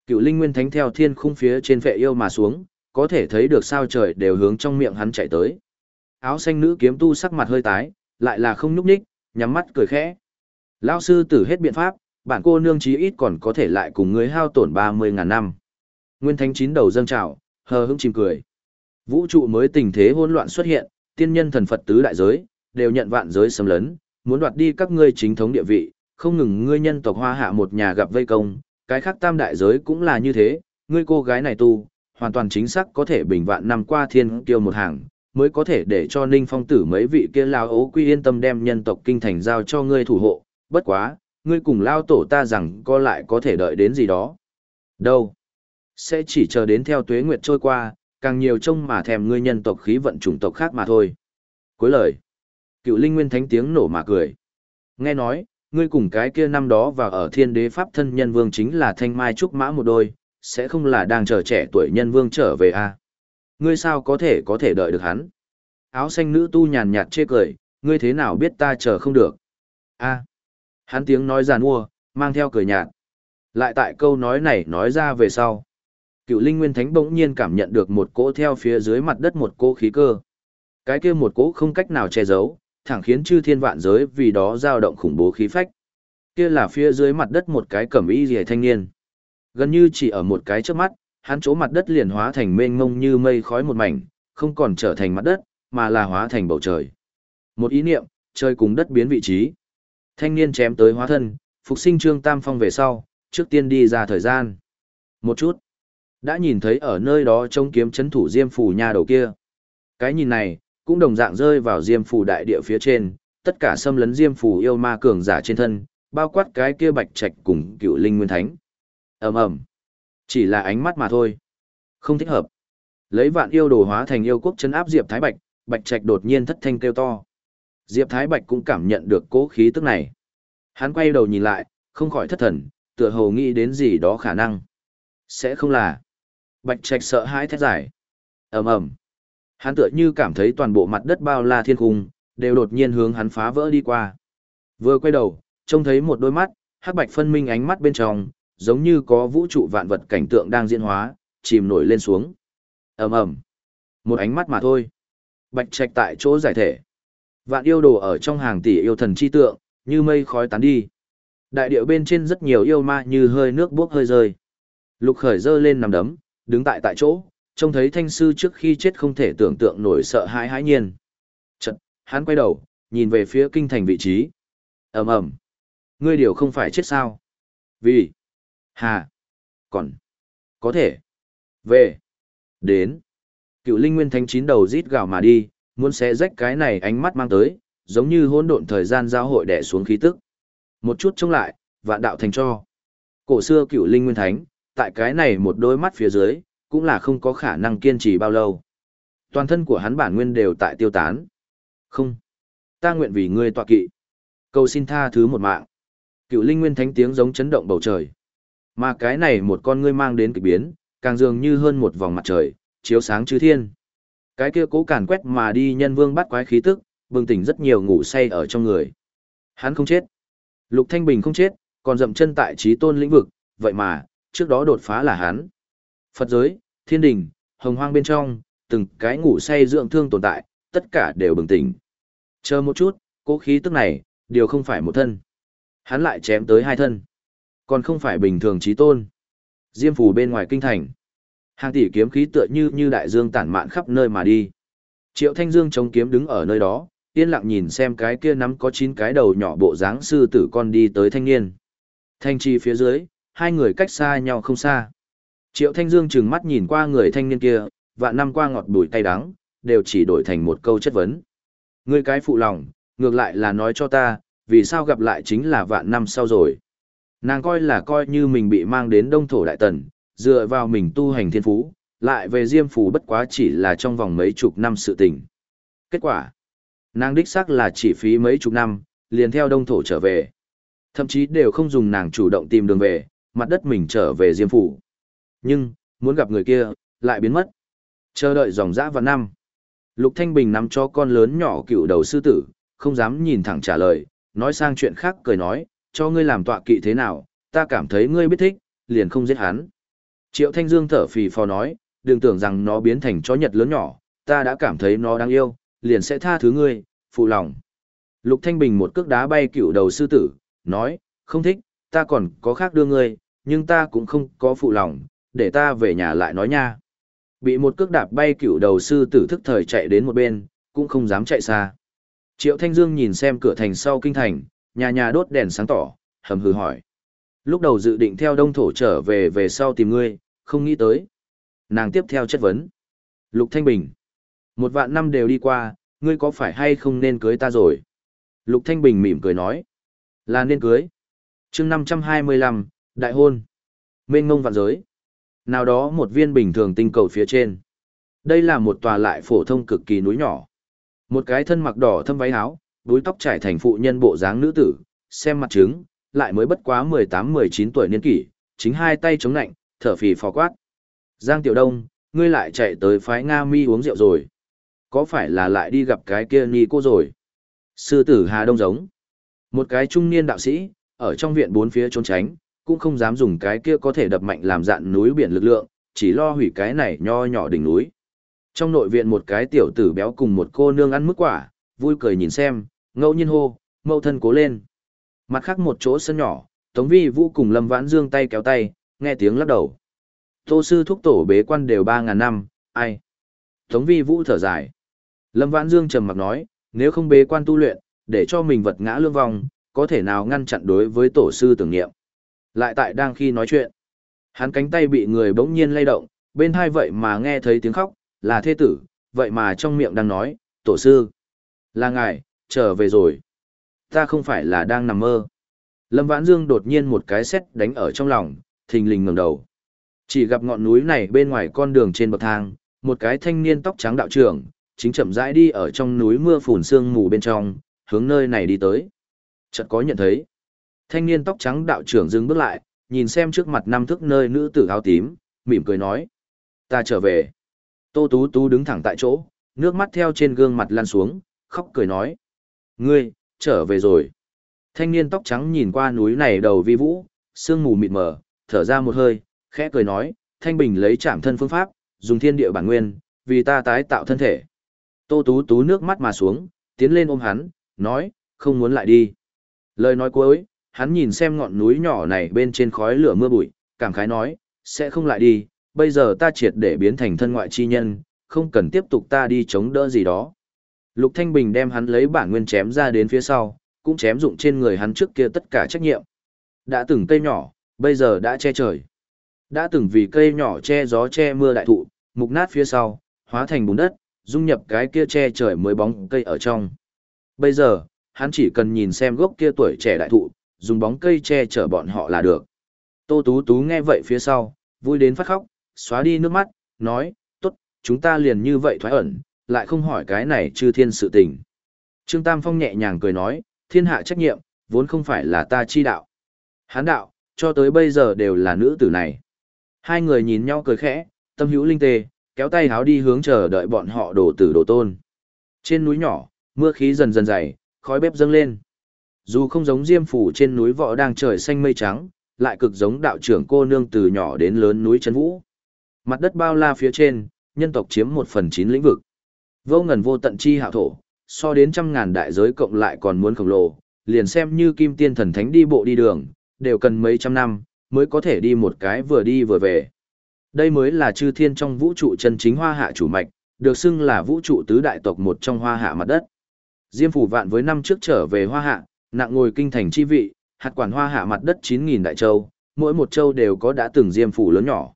A: Cựu Linh Nguyên Thánh theo thiên khung phía trên vệ yêu mà xuống, có thể thấy được sao trời đều hướng trong miệng hắn chạy tới. Áo xanh nữ kiếm tu sắc mặt hơi tái, lại là không nhúc nhích, nhắm mắt cười khẽ. Lão sư tử hết biện pháp, bản cô nương chí ít còn có thể lại cùng ngươi hao tổn 30 ngàn năm. Nguyên Thánh chín đầu dâng trào, hờ hững chìm cười. Vũ trụ mới tình thế hỗn loạn xuất hiện, tiên nhân thần Phật tứ đại giới, đều nhận vạn giới xâm lấn, muốn đoạt đi các ngươi chính thống địa vị, không ngừng ngươi nhân tộc hoa hạ một nhà gặp vây công, cái khác tam đại giới cũng là như thế, ngươi cô gái này tu, hoàn toàn chính xác có thể bình vạn năm qua thiên kiêu một hàng, mới có thể để cho Ninh Phong tử mấy vị kia lao ố quy yên tâm đem nhân tộc kinh thành giao cho ngươi thủ hộ, bất quá, ngươi cùng lao tổ ta rằng có lại có thể đợi đến gì đó. Đâu? Sẽ chỉ chờ đến theo tuế nguyệt trôi qua, càng nhiều trông mà thèm ngươi nhân tộc khí vận chủng tộc khác mà thôi. Cuối lời, cựu linh nguyên thánh tiếng nổ mà cười. Nghe nói, ngươi cùng cái kia năm đó và ở thiên đế pháp thân nhân vương chính là thanh mai trúc mã một đôi, sẽ không là đang chờ trẻ tuổi nhân vương trở về à? Ngươi sao có thể có thể đợi được hắn? Áo xanh nữ tu nhàn nhạt chê cười, ngươi thế nào biết ta chờ không được? a hắn tiếng nói giàn mua, mang theo cười nhạt. Lại tại câu nói này nói ra về sau. Cựu linh nguyên thánh bỗng nhiên cảm nhận được một cỗ theo phía dưới mặt đất một cỗ khí cơ. Cái kia một cỗ không cách nào che giấu, thẳng khiến chư thiên vạn giới vì đó dao động khủng bố khí phách. Kia là phía dưới mặt đất một cái cẩm y rìa thanh niên. Gần như chỉ ở một cái trước mắt, hắn chỗ mặt đất liền hóa thành mênh mông như mây khói một mảnh, không còn trở thành mặt đất, mà là hóa thành bầu trời. Một ý niệm, trời cùng đất biến vị trí. Thanh niên chém tới hóa thân, phục sinh trương tam phong về sau, trước tiên đi ra thời gian. Một chút, đã nhìn thấy ở nơi đó trông kiếm chấn thủ diêm phủ nhà đầu kia. Cái nhìn này, cũng đồng dạng rơi vào diêm phủ đại địa phía trên, tất cả xâm lấn diêm phủ yêu ma cường giả trên thân, bao quát cái kia bạch trạch cùng cựu linh nguyên thánh. Ầm ầm. Chỉ là ánh mắt mà thôi. Không thích hợp. Lấy vạn yêu đồ hóa thành yêu quốc chấn áp diệp thái bạch bạch trạch đột nhiên thất thanh kêu to. Diệp thái bạch cũng cảm nhận được cố khí tức này. Hắn quay đầu nhìn lại không khỏi thất thần tựa hồ nghĩ đến gì đó khả năng. Sẽ không là. Bạch trạch sợ hãi thét giải ầm ầm hắn tựa như cảm thấy toàn bộ mặt đất bao la thiên cung đều đột nhiên hướng hắn phá vỡ đi qua vừa quay đầu trông thấy một đôi mắt hắc bạch phân minh ánh mắt bên trong giống như có vũ trụ vạn vật cảnh tượng đang diễn hóa, chìm nổi lên xuống. ầm ầm, một ánh mắt mà thôi. Bạch trạch tại chỗ giải thể. Vạn yêu đồ ở trong hàng tỷ yêu thần chi tượng, như mây khói tán đi. Đại điệu bên trên rất nhiều yêu ma như hơi nước bốc hơi rơi. Lục khởi dơ lên nằm đấm, đứng tại tại chỗ, trông thấy thanh sư trước khi chết không thể tưởng tượng nổi sợ hãi hãi nhiên. Chật, hắn quay đầu, nhìn về phía kinh thành vị trí. ầm ầm, ngươi điều không phải chết sao? Vì Hà. Còn. Có thể. Về. Đến. Cựu linh nguyên thánh chín đầu rít gào mà đi, muốn xé rách cái này ánh mắt mang tới, giống như hỗn độn thời gian giao hội đè xuống khí tức. Một chút trông lại, vạn đạo thành cho. Cổ xưa cựu linh nguyên thánh, tại cái này một đôi mắt phía dưới, cũng là không có khả năng kiên trì bao lâu. Toàn thân của hắn bản nguyên đều tại tiêu tán. Không. Ta nguyện vì ngươi tọa kỵ. Cầu xin tha thứ một mạng. Cựu linh nguyên thánh tiếng giống chấn động bầu trời. Mà cái này một con ngươi mang đến kỳ biến, càng dường như hơn một vòng mặt trời, chiếu sáng chư thiên. Cái kia cố càn quét mà đi nhân vương bắt quái khí tức, bừng tỉnh rất nhiều ngủ say ở trong người. Hắn không chết. Lục Thanh Bình không chết, còn dậm chân tại trí tôn lĩnh vực, vậy mà, trước đó đột phá là hắn. Phật giới, thiên đình, hồng hoang bên trong, từng cái ngủ say dưỡng thương tồn tại, tất cả đều bừng tỉnh. Chờ một chút, cố khí tức này, điều không phải một thân. Hắn lại chém tới hai thân. Còn không phải bình thường trí tôn. Diêm phù bên ngoài kinh thành. Hàng tỷ kiếm khí tựa như như đại dương tản mạn khắp nơi mà đi. Triệu Thanh Dương chống kiếm đứng ở nơi đó, yên lặng nhìn xem cái kia nắm có chín cái đầu nhỏ bộ dáng sư tử con đi tới thanh niên. Thanh chi phía dưới, hai người cách xa nhau không xa. Triệu Thanh Dương trừng mắt nhìn qua người thanh niên kia, vạn năm qua ngọt bùi cay đắng, đều chỉ đổi thành một câu chất vấn. Ngươi cái phụ lòng, ngược lại là nói cho ta, vì sao gặp lại chính là vạn năm sau rồi. Nàng coi là coi như mình bị mang đến đông thổ đại tần, dựa vào mình tu hành thiên phú, lại về diêm phù bất quá chỉ là trong vòng mấy chục năm sự tình. Kết quả, nàng đích xác là chỉ phí mấy chục năm, liền theo đông thổ trở về. Thậm chí đều không dùng nàng chủ động tìm đường về, mặt đất mình trở về diêm phủ. Nhưng, muốn gặp người kia, lại biến mất. Chờ đợi dòng dã và năm. Lục Thanh Bình nắm cho con lớn nhỏ cựu đầu sư tử, không dám nhìn thẳng trả lời, nói sang chuyện khác cười nói, cho ngươi làm tọa kỵ thế nào, ta cảm thấy ngươi biết thích, liền không giết hắn. Triệu Thanh Dương thở phì phò nói, đừng tưởng rằng nó biến thành chó nhật lớn nhỏ, ta đã cảm thấy nó đáng yêu, liền sẽ tha thứ ngươi, phụ lòng. Lục Thanh Bình một cước đá bay cựu đầu sư tử, nói, không thích, ta còn có khác đưa ngươi, nhưng ta cũng không có phụ lòng, để ta về nhà lại nói nha. Bị một cước đạp bay cựu đầu sư tử thức thời chạy đến một bên, cũng không dám chạy xa. Triệu Thanh Dương nhìn xem cửa thành sau kinh thành, nhà nhà đốt đèn sáng tỏ, hầm hừ hỏi. Lúc đầu dự định theo đông thổ trở về về sau tìm ngươi, không nghĩ tới. Nàng tiếp theo chất vấn. Lục Thanh Bình. Một vạn năm đều đi qua, ngươi có phải hay không nên cưới ta rồi? Lục Thanh Bình mỉm cười nói. Là nên cưới. chương 525, đại hôn. Mênh ngông vạn giới. Nào đó một viên bình thường tinh cầu phía trên. Đây là một tòa lại phổ thông cực kỳ núi nhỏ. Một cái thân mặc đỏ thâm váy áo, đuôi tóc trải thành phụ nhân bộ dáng nữ tử, xem mặt trứng, lại mới bất quá 18-19 tuổi niên kỷ, chính hai tay chống nạnh, thở phì phò quát. Giang Tiểu Đông, ngươi lại chạy tới phái Nga mi uống rượu rồi. Có phải là lại đi gặp cái kia ni cô rồi? Sư tử Hà Đông giống. Một cái trung niên đạo sĩ, ở trong viện bốn phía trốn tránh, cũng không dám dùng cái kia có thể đập mạnh làm dạn núi biển lực lượng, chỉ lo hủy cái này nho nhỏ đỉnh núi. Trong nội viện một cái tiểu tử béo cùng một cô nương ăn mức quả, vui cười nhìn xem, ngẫu nhiên hô, mâu thân cố lên. Mặt khác một chỗ sân nhỏ, Tống Vi Vũ cùng Lâm Vãn Dương tay kéo tay, nghe tiếng lắc đầu. Tô sư thúc tổ bế quan đều ba ngàn năm, ai? Tống Vi Vũ thở dài. Lâm Vãn Dương trầm mặc nói, nếu không bế quan tu luyện, để cho mình vật ngã lương vong, có thể nào ngăn chặn đối với tổ sư tưởng niệm. Lại tại đang khi nói chuyện, hắn cánh tay bị người bỗng nhiên lay động, bên hai vậy mà nghe thấy tiếng khóc, là thê tử, vậy mà trong miệng đang nói, tổ sư, là ngài, trở về rồi. Ta không phải là đang nằm mơ. Lâm Vãn Dương đột nhiên một cái sét đánh ở trong lòng, thình lình ngẩng đầu. Chỉ gặp ngọn núi này bên ngoài con đường trên bậc thang, một cái thanh niên tóc trắng đạo trưởng, chính chậm rãi đi ở trong núi mưa phùn sương mù bên trong, hướng nơi này đi tới. Chợt có nhận thấy. Thanh niên tóc trắng đạo trưởng dừng bước lại, nhìn xem trước mặt năm thước nơi nữ tử áo tím, mỉm cười nói. Ta trở về. Tô Tú Tú đứng thẳng tại chỗ, nước mắt theo trên gương mặt lăn xuống, khóc cười nói. Ngươi, trở về rồi. Thanh niên tóc trắng nhìn qua núi này đầu vi vũ, sương mù mịt mờ, thở ra một hơi, khẽ cười nói, Thanh Bình lấy chạm thân phương pháp, dùng thiên địa bản nguyên, vì ta tái tạo thân thể. Tô Tú Tú nước mắt mà xuống, tiến lên ôm hắn, nói, không muốn lại đi. Lời nói cuối, hắn nhìn xem ngọn núi nhỏ này bên trên khói lửa mưa bụi, cảm khái nói, sẽ không lại đi, bây giờ ta triệt để biến thành thân ngoại chi nhân, không cần tiếp tục ta đi chống đỡ gì đó. Lục Thanh Bình đem hắn lấy bản nguyên chém ra đến phía sau, cũng chém dụng trên người hắn trước kia tất cả trách nhiệm. Đã từng cây nhỏ, bây giờ đã che trời. Đã từng vì cây nhỏ che gió che mưa đại thụ, mục nát phía sau, hóa thành bùn đất, dung nhập cái kia che trời mới bóng cây ở trong. Bây giờ, hắn chỉ cần nhìn xem gốc kia tuổi trẻ đại thụ, dùng bóng cây che chở bọn họ là được. Tô Tú Tú nghe vậy phía sau, vui đến phát khóc, xóa đi nước mắt, nói, tốt, chúng ta liền như vậy thoái ẩn, lại không hỏi cái này chư thiên sự tình. Trương Tam Phong nhẹ nhàng cười nói, thiên hạ trách nhiệm, vốn không phải là ta chi đạo. Hán đạo, cho tới bây giờ đều là nữ tử này. Hai người nhìn nhau cười khẽ, tâm hữu linh tê, kéo tay háo đi hướng chờ đợi bọn họ đổ tử đổ tôn. Trên núi nhỏ, mưa khí dần dần dày, khói bếp dâng lên. Dù không giống diêm phủ trên núi võ đang trời xanh mây trắng, lại cực giống đạo trưởng cô nương từ nhỏ đến lớn núi Trấn Vũ. Mặt đất bao la phía trên, nhân tộc chiếm một phần chín lĩnh vực. Vô ngần vô tận chi hạ thổ, so đến trăm ngàn đại giới cộng lại còn muốn khổng lồ, liền xem như kim tiên thần thánh đi bộ đi đường, đều cần mấy trăm năm, mới có thể đi một cái vừa đi vừa về. Đây mới là chư thiên trong vũ trụ chân chính hoa hạ chủ mạch, được xưng là vũ trụ tứ đại tộc một trong hoa hạ mặt đất. Diêm phủ vạn với năm trước trở về hoa hạ, nặng ngồi kinh thành chi vị, hạt quản hoa hạ mặt đất 9.000 đại châu, mỗi một châu đều có đã từng diêm phủ lớn nhỏ.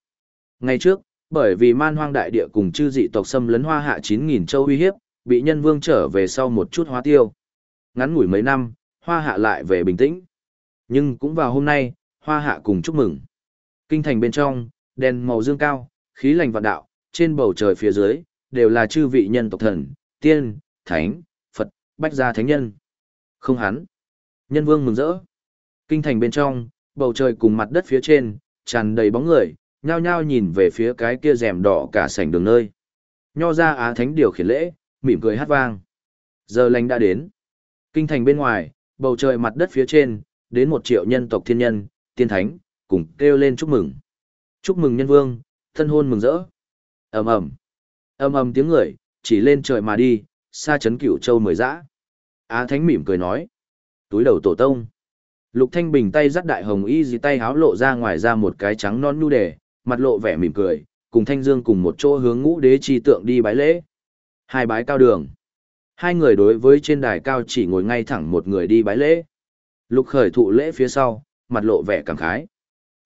A: Ngày trước, bởi vì man hoang đại địa cùng chư dị tộc xâm lấn hoa hạ 9.000 châu uy hiếp, bị nhân vương trở về sau một chút hóa tiêu. Ngắn ngủi mấy năm, hoa hạ lại về bình tĩnh. Nhưng cũng vào hôm nay, hoa hạ cùng chúc mừng. Kinh thành bên trong, đèn màu dương cao, khí lành vạn đạo, trên bầu trời phía dưới, đều là chư vị nhân tộc thần, tiên, thánh, Phật, bách gia thánh nhân. Không hắn. Nhân vương mừng rỡ. Kinh thành bên trong, bầu trời cùng mặt đất phía trên, tràn đầy bóng người, nhao nhao nhìn về phía cái kia rèm đỏ cả sảnh đường nơi. Nho ra á thánh điều khiển lễ, mỉm cười hát vang. Giờ lành đã đến. Kinh thành bên ngoài, bầu trời mặt đất phía trên, đến một triệu nhân tộc thiên nhân, tiên thánh, cùng kêu lên chúc mừng. Chúc mừng nhân vương, thân hôn mừng rỡ. ầm ầm ầm ầm tiếng người, chỉ lên trời mà đi, xa chấn cửu châu mười dã. Á thánh mỉm cười nói. Túi đầu tổ tông. Lục Thanh Bình tay dắt đại hồng y dì tay háo lộ ra ngoài ra một cái trắng non nhu đề, mặt lộ vẻ mỉm cười, cùng Thanh Dương cùng một chỗ hướng ngũ đế chi tượng đi bái lễ. Hai bái cao đường. Hai người đối với trên đài cao chỉ ngồi ngay thẳng một người đi bái lễ. Lục khởi thụ lễ phía sau, mặt lộ vẻ cảm khái.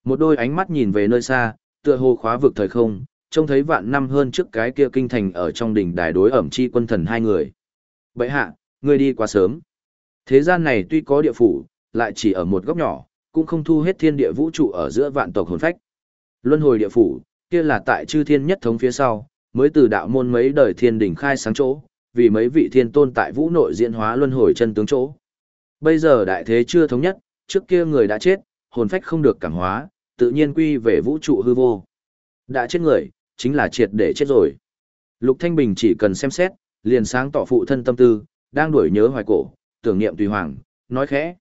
A: Một đôi ánh mắt nhìn về nơi xa, tựa hồ khóa vực thời không, trông thấy vạn năm hơn trước cái kia kinh thành ở trong đỉnh đài đối ẩm chi quân thần hai người. Bậy hạ, ngươi đi quá sớm. Thế gian này tuy có địa phủ, lại chỉ ở một góc nhỏ, cũng không thu hết thiên địa vũ trụ ở giữa vạn tộc hồn phách. Luân hồi địa phủ, kia là tại chư thiên nhất thống phía sau, mới từ đạo môn mấy đời thiên đỉnh khai sáng chỗ, vì mấy vị thiên tôn tại vũ nội diễn hóa luân hồi chân tướng chỗ. Bây giờ đại thế chưa thống nhất, trước kia người đã chết, hồn phách không được cảm hóa, tự nhiên quy về vũ trụ hư vô. Đã chết người, chính là triệt để chết rồi. Lục Thanh Bình chỉ cần xem xét, liền sáng tỏ phụ thân tâm tư, đang đuổi nhớ hoài cổ, tưởng niệm tùy hoàng, nói khẽ.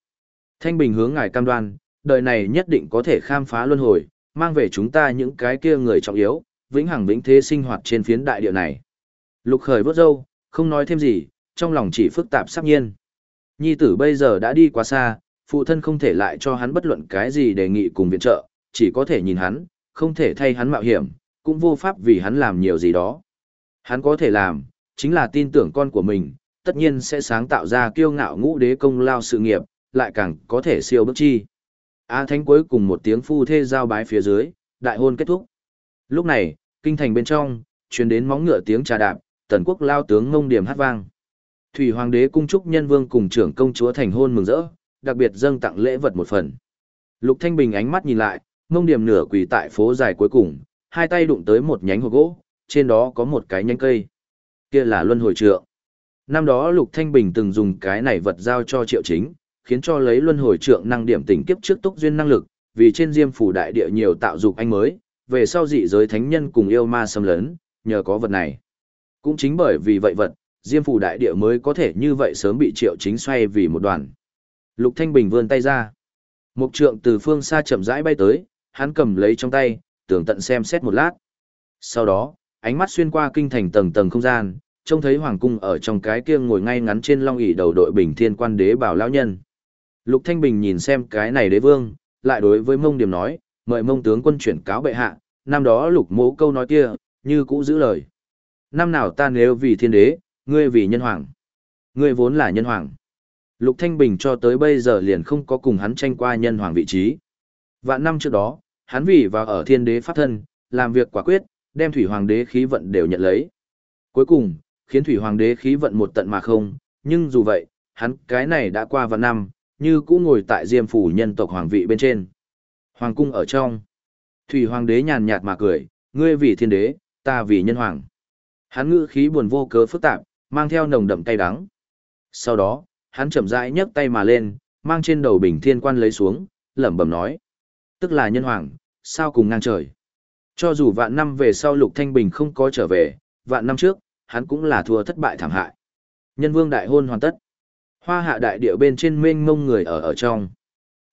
A: Thanh Bình hướng ngài cam đoan, đời này nhất định có thể khám phá luân hồi, mang về chúng ta những cái kia người trọng yếu, vĩnh hằng vĩnh thế sinh hoạt trên phiến đại địa này. Lục khởi vớt râu, không nói thêm gì, trong lòng chỉ phức tạp sắp nhiên. Nhi tử bây giờ đã đi quá xa, phụ thân không thể lại cho hắn bất luận cái gì đề nghị cùng viện trợ, chỉ có thể nhìn hắn, không thể thay hắn mạo hiểm, cũng vô pháp vì hắn làm nhiều gì đó. Hắn có thể làm, chính là tin tưởng con của mình, tất nhiên sẽ sáng tạo ra kiêu ngạo ngũ đế công lao sự nghiệp, lại càng có thể siêu bước chi. A Thánh cuối cùng một tiếng phu thê giao bái phía dưới, đại hôn kết thúc. Lúc này, kinh thành bên trong, truyền đến móng ngựa tiếng trà đạp, tần quốc lao tướng ngông điểm hát vang. Thủy hoàng đế cung trúc nhân vương cùng trưởng công chúa thành hôn mừng rỡ, đặc biệt dâng tặng lễ vật một phần. Lục Thanh Bình ánh mắt nhìn lại, ngông điểm nửa quỳ tại phố dài cuối cùng, hai tay đụng tới một nhánh hồ gỗ, trên đó có một cái nhánh cây. Kia là luân hồi trượng. Năm đó Lục Thanh Bình từng dùng cái này vật giao cho triệu chính, khiến cho lấy luân hồi trượng năng điểm tỉnh kiếp trước túc duyên năng lực, vì trên diêm phủ đại địa nhiều tạo dục anh mới, về sau dị giới thánh nhân cùng yêu ma xâm lấn, nhờ có vật này. Cũng chính bởi vì vậy vật, diêm phủ đại địa mới có thể như vậy sớm bị triệu chính xoay vì một đoàn. Lục Thanh Bình vươn tay ra. Mục trượng từ phương xa chậm rãi bay tới, hắn cầm lấy trong tay, tưởng tận xem xét một lát. Sau đó, ánh mắt xuyên qua kinh thành tầng tầng không gian, trông thấy hoàng cung ở trong cái kia ngồi ngay ngắn trên long ỷ đầu đội bình thiên quan đế bảo lão nhân. Lục Thanh Bình nhìn xem cái này đế vương, lại đối với mông điểm nói, mời mông tướng quân chuyển cáo bệ hạ, năm đó lục mố câu nói kia, như cũ giữ lời. Năm nào ta nếu vì thiên đế, ngươi vì nhân hoàng. Ngươi vốn là nhân hoàng. Lục Thanh Bình cho tới bây giờ liền không có cùng hắn tranh qua nhân hoàng vị trí. Vạn năm trước đó, hắn vì vào ở thiên đế pháp thân, làm việc quả quyết, đem thủy hoàng đế khí vận đều nhận lấy. Cuối cùng, khiến thủy hoàng đế khí vận một tận mà không, nhưng dù vậy, hắn cái này đã qua vạn năm, như cũ ngồi tại diêm phủ nhân tộc hoàng vị bên trên. Hoàng cung ở trong. Thủy hoàng đế nhàn nhạt mà cười, ngươi vì thiên đế, ta vì nhân hoàng. Hắn ngữ khí buồn vô cớ phức tạp, mang theo nồng đậm cay đắng. Sau đó, hắn chậm rãi nhấc tay mà lên, mang trên đầu bình thiên quan lấy xuống, lẩm bẩm nói. Tức là nhân hoàng, sao cùng ngang trời. Cho dù vạn năm về sau Lục Thanh Bình không có trở về, vạn năm trước, hắn cũng là thua thất bại thảm hại. Nhân vương đại hôn hoàn tất. Hoa hạ đại địa bên trên mênh mông người ở ở trong.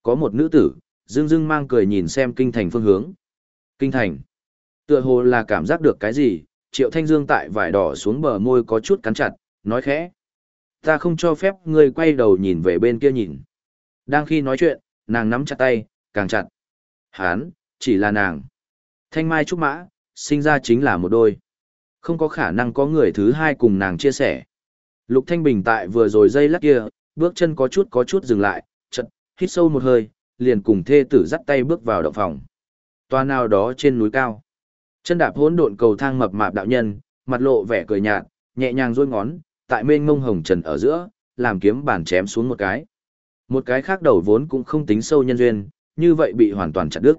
A: Có một nữ tử, dương dương mang cười nhìn xem kinh thành phương hướng. Kinh thành. Tựa hồ là cảm giác được cái gì, triệu thanh dương tại vải đỏ xuống bờ môi có chút cắn chặt, nói khẽ. Ta không cho phép ngươi quay đầu nhìn về bên kia nhìn. Đang khi nói chuyện, nàng nắm chặt tay, càng chặt. Hán, chỉ là nàng. Thanh mai trúc mã, sinh ra chính là một đôi. Không có khả năng có người thứ hai cùng nàng chia sẻ. Lục Thanh Bình tại vừa rồi dây lắc kia, bước chân có chút có chút dừng lại, chật, hít sâu một hơi, liền cùng thê tử dắt tay bước vào động phòng. Toa nào đó trên núi cao. Chân đạp hỗn độn cầu thang mập mạp đạo nhân, mặt lộ vẻ cười nhạt, nhẹ nhàng duỗi ngón, tại mênh mông hồng trần ở giữa, làm kiếm bản chém xuống một cái. Một cái khác đầu vốn cũng không tính sâu nhân duyên, như vậy bị hoàn toàn chặt đứt.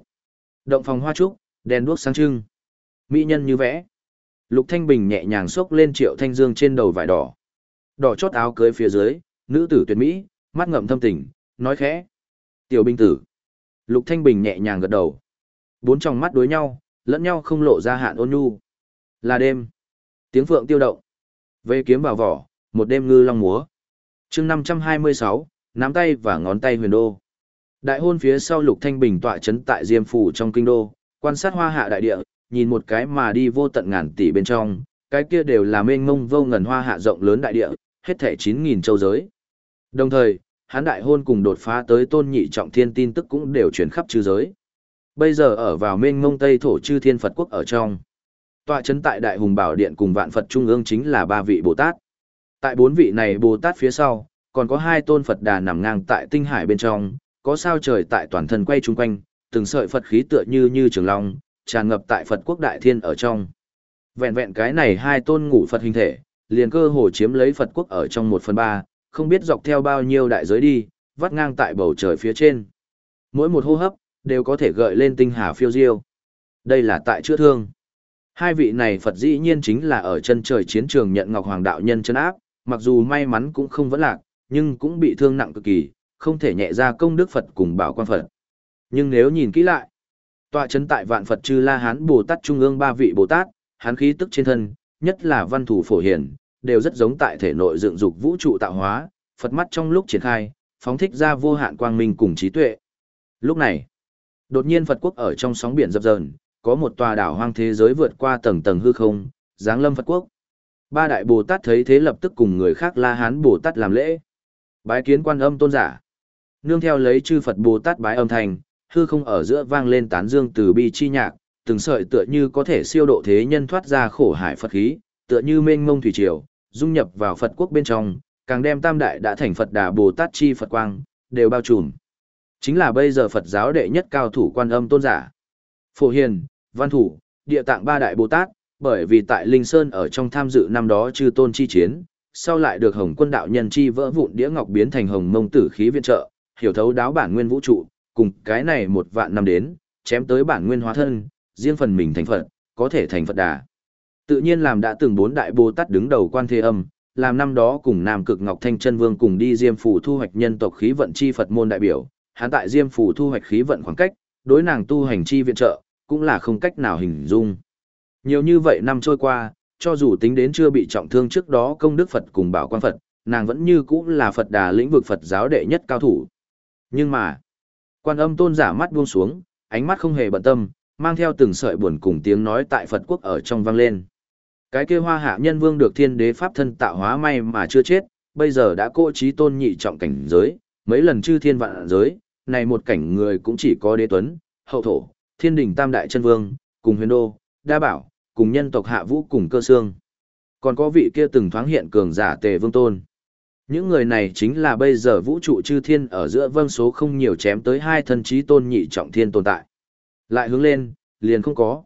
A: Động phòng hoa trúc, đèn đuốc sáng trưng. Mỹ nhân như vẽ. Lục Thanh Bình nhẹ nhàng xốc lên Triệu Thanh Dương trên đầu vải đỏ. Đỏ chót áo cưới phía dưới, nữ tử tuyệt mỹ, mắt ngậm thâm tình, nói khẽ. Tiểu binh tử. Lục Thanh Bình nhẹ nhàng gật đầu. Bốn tròng mắt đối nhau, lẫn nhau không lộ ra hạn ôn nhu. Là đêm. Tiếng phượng tiêu động. Vê kiếm vào vỏ, một đêm ngư long múa. chương 526, nắm tay và ngón tay huyền đô. Đại hôn phía sau Lục Thanh Bình tọa chấn tại Diêm Phủ trong kinh đô, quan sát hoa hạ đại địa, nhìn một cái mà đi vô tận ngàn tỷ bên trong, cái kia đều là mênh mông vô ngần hoa hạ rộng lớn đại địa, hết thảy 9.000 châu giới. Đồng thời, hán đại hôn cùng đột phá tới tôn nhị trọng thiên tin tức cũng đều chuyển khắp chư giới. Bây giờ ở vào mênh mông Tây thổ chư thiên Phật quốc ở trong. Tọa chấn tại Đại Hùng Bảo Điện cùng vạn Phật Trung ương chính là ba vị Bồ Tát. Tại bốn vị này Bồ Tát phía sau, còn có hai tôn Phật đà nằm ngang tại tinh hải bên trong, có sao trời tại toàn thân quay chung quanh, từng sợi Phật khí tựa như như trường long, tràn ngập tại Phật quốc đại thiên ở trong. Vẹn vẹn cái này hai tôn ngủ Phật hình thể, liền cơ hồ chiếm lấy Phật quốc ở trong một phần ba, không biết dọc theo bao nhiêu đại giới đi, vắt ngang tại bầu trời phía trên. Mỗi một hô hấp, đều có thể gợi lên tinh hà phiêu diêu. Đây là tại chữa thương. Hai vị này Phật dĩ nhiên chính là ở chân trời chiến trường nhận Ngọc Hoàng đạo nhân chân áp, mặc dù may mắn cũng không vẫn lạc, nhưng cũng bị thương nặng cực kỳ, không thể nhẹ ra công đức Phật cùng bảo quan Phật. Nhưng nếu nhìn kỹ lại, tọa chấn tại vạn Phật chư La Hán Bồ Tát Trung ương ba vị Bồ Tát, hán khí tức trên thân, nhất là văn thủ phổ hiển, đều rất giống tại thể nội dựng dục vũ trụ tạo hóa, Phật mắt trong lúc triển khai, phóng thích ra vô hạn quang minh cùng trí tuệ. Lúc này, đột nhiên Phật quốc ở trong sóng biển dập dờn, có một tòa đảo hoang thế giới vượt qua tầng tầng hư không, giáng lâm Phật quốc. Ba đại Bồ Tát thấy thế lập tức cùng người khác La Hán Bồ Tát làm lễ. Bái kiến quan âm tôn giả. Nương theo lấy chư Phật Bồ Tát bái âm thành, hư không ở giữa vang lên tán dương từ bi chi nhạc, từng sợi tựa như có thể siêu độ thế nhân thoát ra khổ hải Phật khí, tựa như mênh mông thủy triều, dung nhập vào Phật quốc bên trong, càng đem tam đại đã thành Phật Đà Bồ Tát chi Phật quang, đều bao trùm. Chính là bây giờ Phật giáo đệ nhất cao thủ quan âm tôn giả. Phổ Hiền, Văn Thủ, Địa Tạng Ba Đại Bồ Tát, bởi vì tại Linh Sơn ở trong tham dự năm đó chư tôn chi chiến, sau lại được Hồng Quân đạo nhân chi vỡ vụn đĩa ngọc biến thành Hồng Mông Tử khí viện trợ, hiểu thấu đáo bản nguyên vũ trụ, cùng cái này một vạn năm đến, chém tới bản nguyên hóa thân, riêng phần mình thành Phật, có thể thành Phật Đà. Tự nhiên làm đã từng bốn đại Bồ Tát đứng đầu quan thế âm, làm năm đó cùng Nam Cực Ngọc Thanh Chân Vương cùng đi Diêm Phủ thu hoạch nhân tộc khí vận chi Phật môn đại biểu, hắn tại Diêm Phủ thu hoạch khí vận khoảng cách, đối nàng tu hành chi viện trợ, cũng là không cách nào hình dung. Nhiều như vậy năm trôi qua, cho dù tính đến chưa bị trọng thương trước đó công đức Phật cùng bảo quan Phật, nàng vẫn như cũ là Phật đà lĩnh vực Phật giáo đệ nhất cao thủ. Nhưng mà, quan âm tôn giả mắt buông xuống, ánh mắt không hề bận tâm, mang theo từng sợi buồn cùng tiếng nói tại Phật quốc ở trong vang lên. Cái kia hoa hạ nhân vương được thiên đế pháp thân tạo hóa may mà chưa chết, bây giờ đã cô trí tôn nhị trọng cảnh giới, mấy lần chư thiên vạn giới, này một cảnh người cũng chỉ có đế tuấn, hậu thổ, thiên đình tam đại chân vương, cùng huyền đô, đa bảo, cùng nhân tộc hạ vũ cùng cơ xương. Còn có vị kia từng thoáng hiện cường giả tề vương tôn. Những người này chính là bây giờ vũ trụ chư thiên ở giữa vân số không nhiều chém tới hai thân trí tôn nhị trọng thiên tồn tại. Lại hướng lên, liền không có.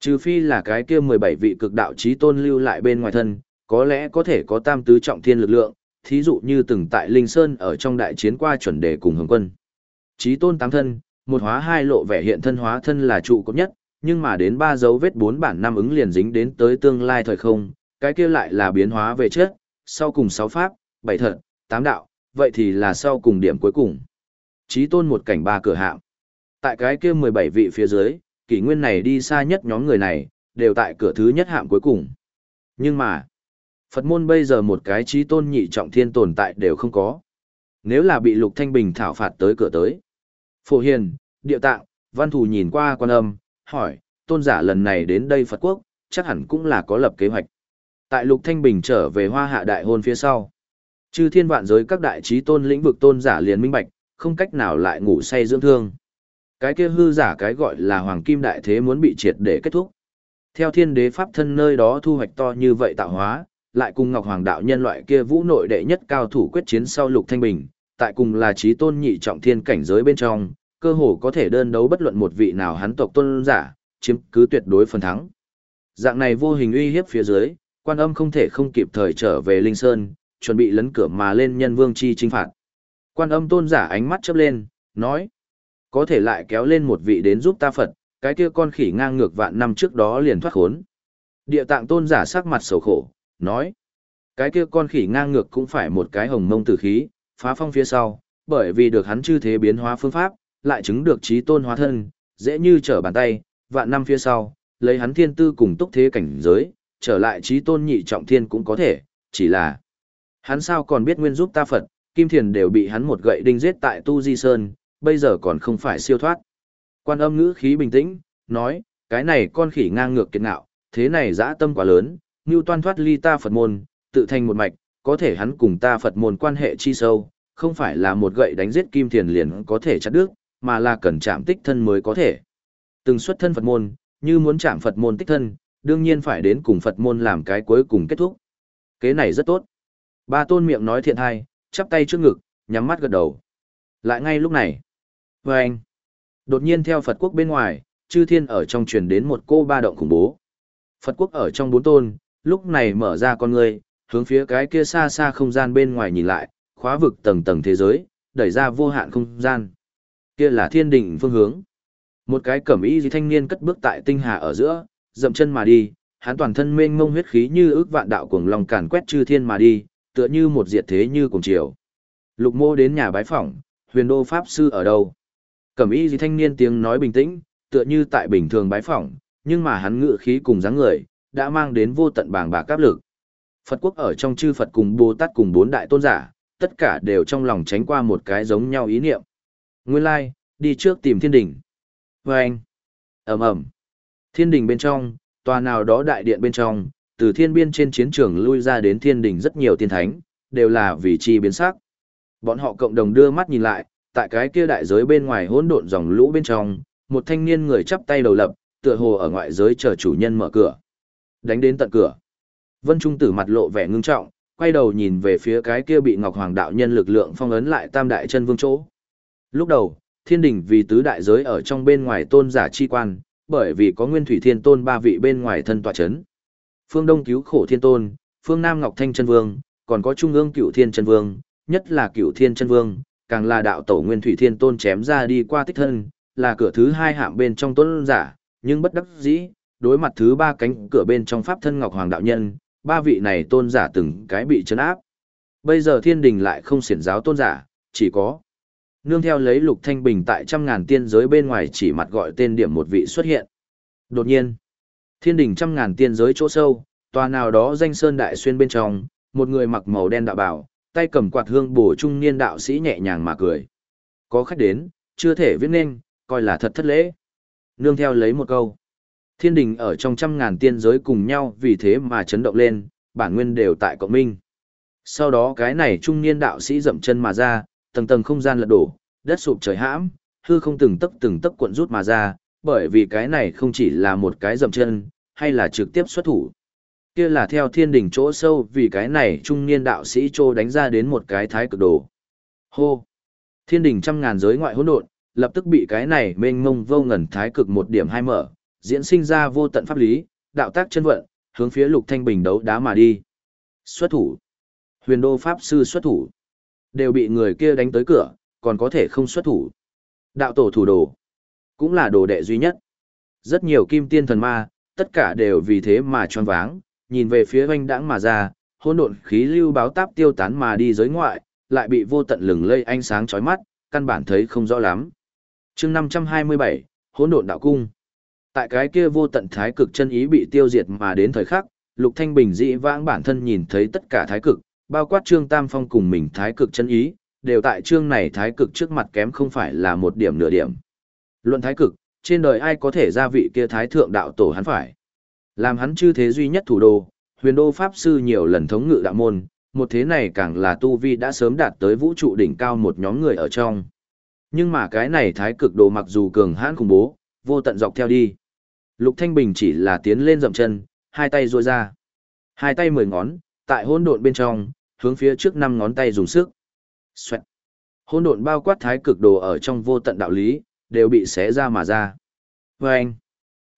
A: Trừ phi là cái kia 17 vị cực đạo trí tôn lưu lại bên ngoài thân, có lẽ có thể có tam tứ trọng thiên lực lượng, thí dụ như từng tại Linh Sơn ở trong đại chiến qua chuẩn đề cùng hướng quân. trí tôn tám thân, một hóa hai lộ vẻ hiện thân hóa thân là trụ cấp nhất, nhưng mà đến ba dấu vết bốn bản năm ứng liền dính đến tới tương lai thời không, cái kia lại là biến hóa về trước, sau cùng sáu pháp, bảy thật, tám đạo, vậy thì là sau cùng điểm cuối cùng. Chí tôn một cảnh ba cửa hạng. Tại cái kia 17 vị phía dưới, kỷ nguyên này đi xa nhất nhóm người này, đều tại cửa thứ nhất hạng cuối cùng. Nhưng mà, Phật môn bây giờ một cái chí tôn nhị trọng thiên tồn tại đều không có. Nếu là bị Lục Thanh Bình thảo phạt tới cửa tới. Phổ Hiền, Địa Tạng, Văn Thù nhìn qua quan âm, hỏi, tôn giả lần này đến đây Phật Quốc, chắc hẳn cũng là có lập kế hoạch. Tại Lục Thanh Bình trở về hoa hạ đại hôn phía sau. Chư thiên vạn giới các đại trí tôn lĩnh vực tôn giả liền minh bạch, không cách nào lại ngủ say dưỡng thương. Cái kia hư giả cái gọi là hoàng kim đại thế muốn bị triệt để kết thúc. Theo thiên đế pháp thân nơi đó thu hoạch to như vậy tạo hóa, lại cùng Ngọc Hoàng đạo nhân loại kia vũ nội đệ nhất cao thủ quyết chiến sau Lục Thanh Bình, tại cùng là trí tôn nhị trọng thiên cảnh giới bên trong, cơ hồ có thể đơn đấu bất luận một vị nào hắn tộc tôn giả, chiếm cứ tuyệt đối phần thắng. Dạng này vô hình uy hiếp phía dưới, quan âm không thể không kịp thời trở về Linh Sơn, chuẩn bị lấn cửa mà lên nhân vương chi trinh phạt. Quan âm tôn giả ánh mắt chớp lên, nói, có thể lại kéo lên một vị đến giúp ta Phật, cái kia con khỉ ngang ngược vạn năm trước đó liền thoát khốn. Địa tạng tôn giả sắc mặt sầu khổ, nói, cái kia con khỉ ngang ngược cũng phải một cái hồng mông tử khí, phá phong phía sau, bởi vì được hắn chư thế biến hóa phương pháp, lại chứng được trí tôn hóa thân, dễ như trở bàn tay, vạn năm phía sau, lấy hắn thiên tư cùng túc thế cảnh giới, trở lại trí tôn nhị trọng thiên cũng có thể, chỉ là hắn sao còn biết nguyên giúp ta Phật, Kim Thiền đều bị hắn một gậy đinh giết tại Tu Di Sơn, bây giờ còn không phải siêu thoát. Quan âm ngữ khí bình tĩnh, nói, cái này con khỉ ngang ngược kiệt ngạo, thế này dã tâm quá lớn, như toan thoát ly ta Phật môn, tự thành một mạch, có thể hắn cùng ta Phật môn quan hệ chi sâu, không phải là một gậy đánh giết kim thiền liền có thể chặt đứt, mà là cần chạm tích thân mới có thể. Từng xuất thân Phật môn, như muốn chạm Phật môn tích thân, đương nhiên phải đến cùng Phật môn làm cái cuối cùng kết thúc. Kế này rất tốt. Ba tôn miệng nói thiện thai, chắp tay trước ngực, nhắm mắt gật đầu. Lại ngay lúc này, và anh, đột nhiên theo Phật quốc bên ngoài, chư thiên ở trong truyền đến một cô ba động khủng bố. Phật quốc ở trong bốn tôn, lúc này mở ra con người, hướng phía cái kia xa xa không gian bên ngoài nhìn lại, khóa vực tầng tầng thế giới, đẩy ra vô hạn không gian. Kia là thiên đỉnh phương hướng. Một cái cẩm y gì thanh niên cất bước tại tinh hà ở giữa, dậm chân mà đi, hắn toàn thân mênh mông huyết khí như ước vạn đạo cuồng lòng càn quét chư thiên mà đi, tựa như một diệt thế như cùng chiều. Lục mô đến nhà bái phỏng, huyền đô pháp sư ở đâu? Cẩm y gì thanh niên tiếng nói bình tĩnh, tựa như tại bình thường bái phỏng, nhưng mà hắn ngự khí cùng dáng người, đã mang đến vô tận bàng bạc áp lực. Phật quốc ở trong chư Phật cùng Bồ Tát cùng bốn đại tôn giả, tất cả đều trong lòng tránh qua một cái giống nhau ý niệm. Nguyên lai, đi trước tìm thiên đỉnh. Vâng! anh, ầm thiên đỉnh bên trong, tòa nào đó đại điện bên trong, từ thiên biên trên chiến trường lui ra đến thiên đình rất nhiều tiên thánh, đều là vì chi biến sắc. Bọn họ cộng đồng đưa mắt nhìn lại, tại cái kia đại giới bên ngoài hỗn độn dòng lũ bên trong, một thanh niên người chắp tay đầu lập, tựa hồ ở ngoại giới chờ chủ nhân mở cửa. Đánh đến tận cửa. Vân Trung Tử mặt lộ vẻ ngưng trọng, quay đầu nhìn về phía cái kia bị Ngọc Hoàng đạo nhân lực lượng phong ấn lại Tam đại chân vương chỗ. Lúc đầu, Thiên đình vì tứ đại giới ở trong bên ngoài tôn giả chi quan, bởi vì có Nguyên Thủy Thiên Tôn ba vị bên ngoài thân tọa chấn. Phương Đông cứu khổ Thiên Tôn, Phương Nam Ngọc Thanh chân vương, còn có Trung ương Cựu Thiên chân vương, nhất là Cựu Thiên chân vương, càng là đạo tổ Nguyên Thủy Thiên Tôn chém ra đi qua tích thân, là cửa thứ hai hạm bên trong tôn giả, nhưng bất đắc dĩ, đối mặt thứ ba cánh cửa bên trong pháp thân Ngọc Hoàng đạo nhân, ba vị này tôn giả từng cái bị chấn áp. Bây giờ thiên đình lại không xiển giáo tôn giả, chỉ có. Nương theo lấy lục thanh bình tại trăm ngàn tiên giới bên ngoài chỉ mặt gọi tên điểm một vị xuất hiện. Đột nhiên, thiên đình trăm ngàn tiên giới chỗ sâu, tòa nào đó danh sơn đại xuyên bên trong, một người mặc màu đen đạo bảo, tay cầm quạt hương bổ trung niên đạo sĩ nhẹ nhàng mà cười. Có khách đến, chưa thể viết nên, coi là thật thất lễ. Nương theo lấy một câu. Thiên đình ở trong trăm ngàn tiên giới cùng nhau vì thế mà chấn động lên, bản nguyên đều tại cộng minh. Sau đó cái này trung niên đạo sĩ dậm chân mà ra, tầng tầng không gian lật đổ, đất sụp trời hãm, hư không từng tấc từng tấc cuộn rút mà ra, bởi vì cái này không chỉ là một cái dậm chân, hay là trực tiếp xuất thủ. Kia là theo thiên đỉnh chỗ sâu vì cái này trung niên đạo sĩ trô đánh ra đến một cái thái cực đồ. Hô! Thiên đỉnh trăm ngàn giới ngoại hỗn độn, lập tức bị cái này mênh mông vô ngần thái cực một điểm hai mở, diễn sinh ra vô tận pháp lý, đạo tác chân vận, hướng phía Lục Thanh Bình đấu đá mà đi. Xuất thủ. Huyền đô pháp sư xuất thủ. Đều bị người kia đánh tới cửa, còn có thể không xuất thủ. Đạo tổ thủ đồ. Cũng là đồ đệ duy nhất. Rất nhiều kim tiên thần ma, tất cả đều vì thế mà tròn váng, nhìn về phía oanh đãng mà ra, hỗn độn khí lưu báo táp tiêu tán mà đi giới ngoại, lại bị vô tận lừng lây ánh sáng chói mắt, căn bản thấy không rõ lắm. chương 527, hỗn độn đạo cung. Tại cái kia vô tận thái cực chân ý bị tiêu diệt mà đến thời khắc, Lục Thanh Bình dị vãng bản thân nhìn thấy tất cả thái cực, bao quát Trương Tam Phong cùng mình thái cực chân ý, đều tại trương này thái cực trước mặt kém không phải là một điểm nửa điểm. Luận thái cực, trên đời ai có thể ra vị kia thái thượng đạo tổ hắn phải. Làm hắn chư thế duy nhất thủ đô, huyền đô pháp sư nhiều lần thống ngự đạo môn, một thế này càng là tu vi đã sớm đạt tới vũ trụ đỉnh cao một nhóm người ở trong. Nhưng mà cái này thái cực đồ mặc dù cường hãn khủng bố, vô tận dọc theo đi. Lục Thanh Bình chỉ là tiến lên dậm chân, hai tay duỗi ra. Hai tay mười ngón, tại hỗn độn bên trong, hướng phía trước năm ngón tay dùng sức. Xoẹt. Hỗn độn bao quát thái cực đồ ở trong vô tận đạo lý, đều bị xé ra mà ra. Và anh.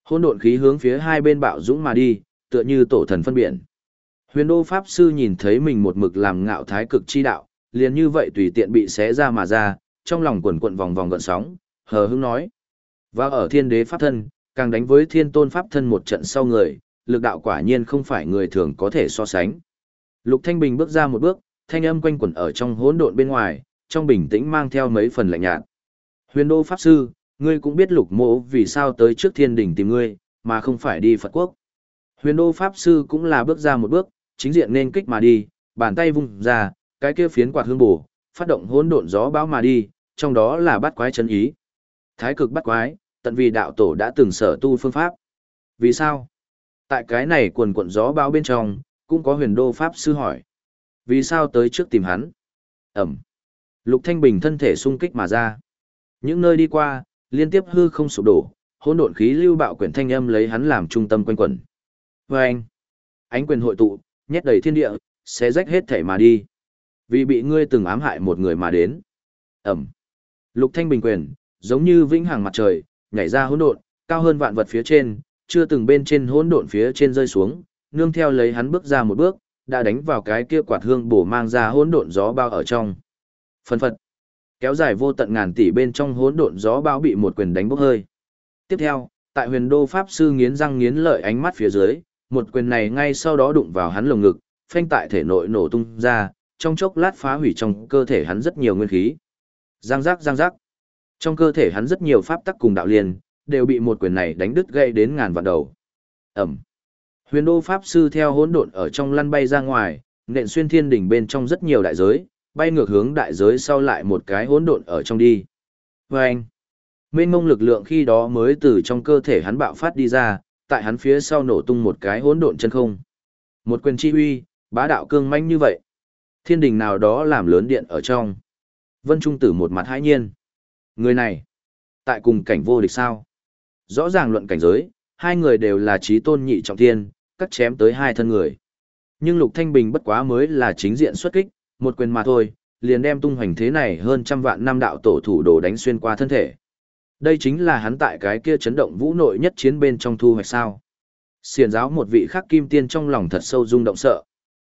A: Hỗn độn khí hướng phía hai bên bạo dũng mà đi, tựa như tổ thần phân biển. Huyền đô pháp sư nhìn thấy mình một mực làm ngạo thái cực chi đạo, liền như vậy tùy tiện bị xé ra mà ra, trong lòng quần quận vòng vòng gợn sóng, hờ hững nói. Và ở thiên đế pháp thân, càng đánh với thiên tôn pháp thân một trận sau người, lực đạo quả nhiên không phải người thường có thể so sánh. Lục Thanh Bình bước ra một bước, thanh âm quanh quẩn ở trong hỗn độn bên ngoài, trong bình tĩnh mang theo mấy phần lạnh nhạt. Huyền Đô Pháp Sư, ngươi cũng biết lục mộ vì sao tới trước thiên đỉnh tìm ngươi, mà không phải đi Phật Quốc. Huyền Đô Pháp Sư cũng là bước ra một bước, chính diện nên kích mà đi, bàn tay vung ra, cái kia phiến quạt hương bổ, phát động hỗn độn gió bão mà đi, trong đó là bắt quái chân ý. Thái cực bắt quái, tận vì đạo tổ đã từng sở tu phương pháp. Vì sao? Tại cái này quần quận gió bão bên trong, cũng có huyền đô Pháp Sư hỏi. Vì sao tới trước tìm hắn? Ẩm. Lục Thanh Bình thân thể sung kích mà ra. Những nơi đi qua, liên tiếp hư không sụp đổ, hỗn độn khí lưu bạo quyển thanh âm lấy hắn làm trung tâm quanh quẩn. Và anh, ánh quyền hội tụ, nhét đầy thiên địa, sẽ rách hết thể mà đi. Vì bị ngươi từng ám hại một người mà đến. Ẩm. Lục Thanh Bình quyền, giống như vĩnh hằng mặt trời, nhảy ra hỗn độn, cao hơn vạn vật phía trên, chưa từng bên trên hỗn độn phía trên rơi xuống, nương theo lấy hắn bước ra một bước, đã đánh vào cái kia quạt hương bổ mang ra hỗn độn gió bao ở trong. Phần phật. Kéo dài vô tận ngàn tỷ bên trong hỗn độn gió bão bị một quyền đánh bốc hơi. Tiếp theo, tại huyền đô pháp sư nghiến răng nghiến lợi ánh mắt phía dưới, một quyền này ngay sau đó đụng vào hắn lồng ngực, phanh tại thể nội nổ tung ra, trong chốc lát phá hủy trong cơ thể hắn rất nhiều nguyên khí. Giang giác giang giác. Trong cơ thể hắn rất nhiều pháp tắc cùng đạo liên, đều bị một quyền này đánh đứt gây đến ngàn vạn đầu. Ẩm. Huyền đô pháp sư theo hỗn độn ở trong lăn bay ra ngoài, nện xuyên thiên đỉnh bên trong rất nhiều đại giới, bay ngược hướng đại giới sau lại một cái hỗn độn ở trong đi. Và anh, mênh mông lực lượng khi đó mới từ trong cơ thể hắn bạo phát đi ra, tại hắn phía sau nổ tung một cái hỗn độn chân không. Một quyền chi uy, bá đạo cương manh như vậy. Thiên đình nào đó làm lớn điện ở trong. Vân Trung Tử một mặt hãi nhiên. Người này, tại cùng cảnh vô địch sao? Rõ ràng luận cảnh giới, hai người đều là trí tôn nhị trọng thiên, cắt chém tới hai thân người. Nhưng Lục Thanh Bình bất quá mới là chính diện xuất kích, một quyền mà thôi, liền đem tung hoành thế này hơn trăm vạn năm đạo tổ thủ đồ đánh xuyên qua thân thể. Đây chính là hắn tại cái kia chấn động vũ nội nhất chiến bên trong thu hoạch sao. Xiền giáo một vị khắc kim tiên trong lòng thật sâu rung động sợ.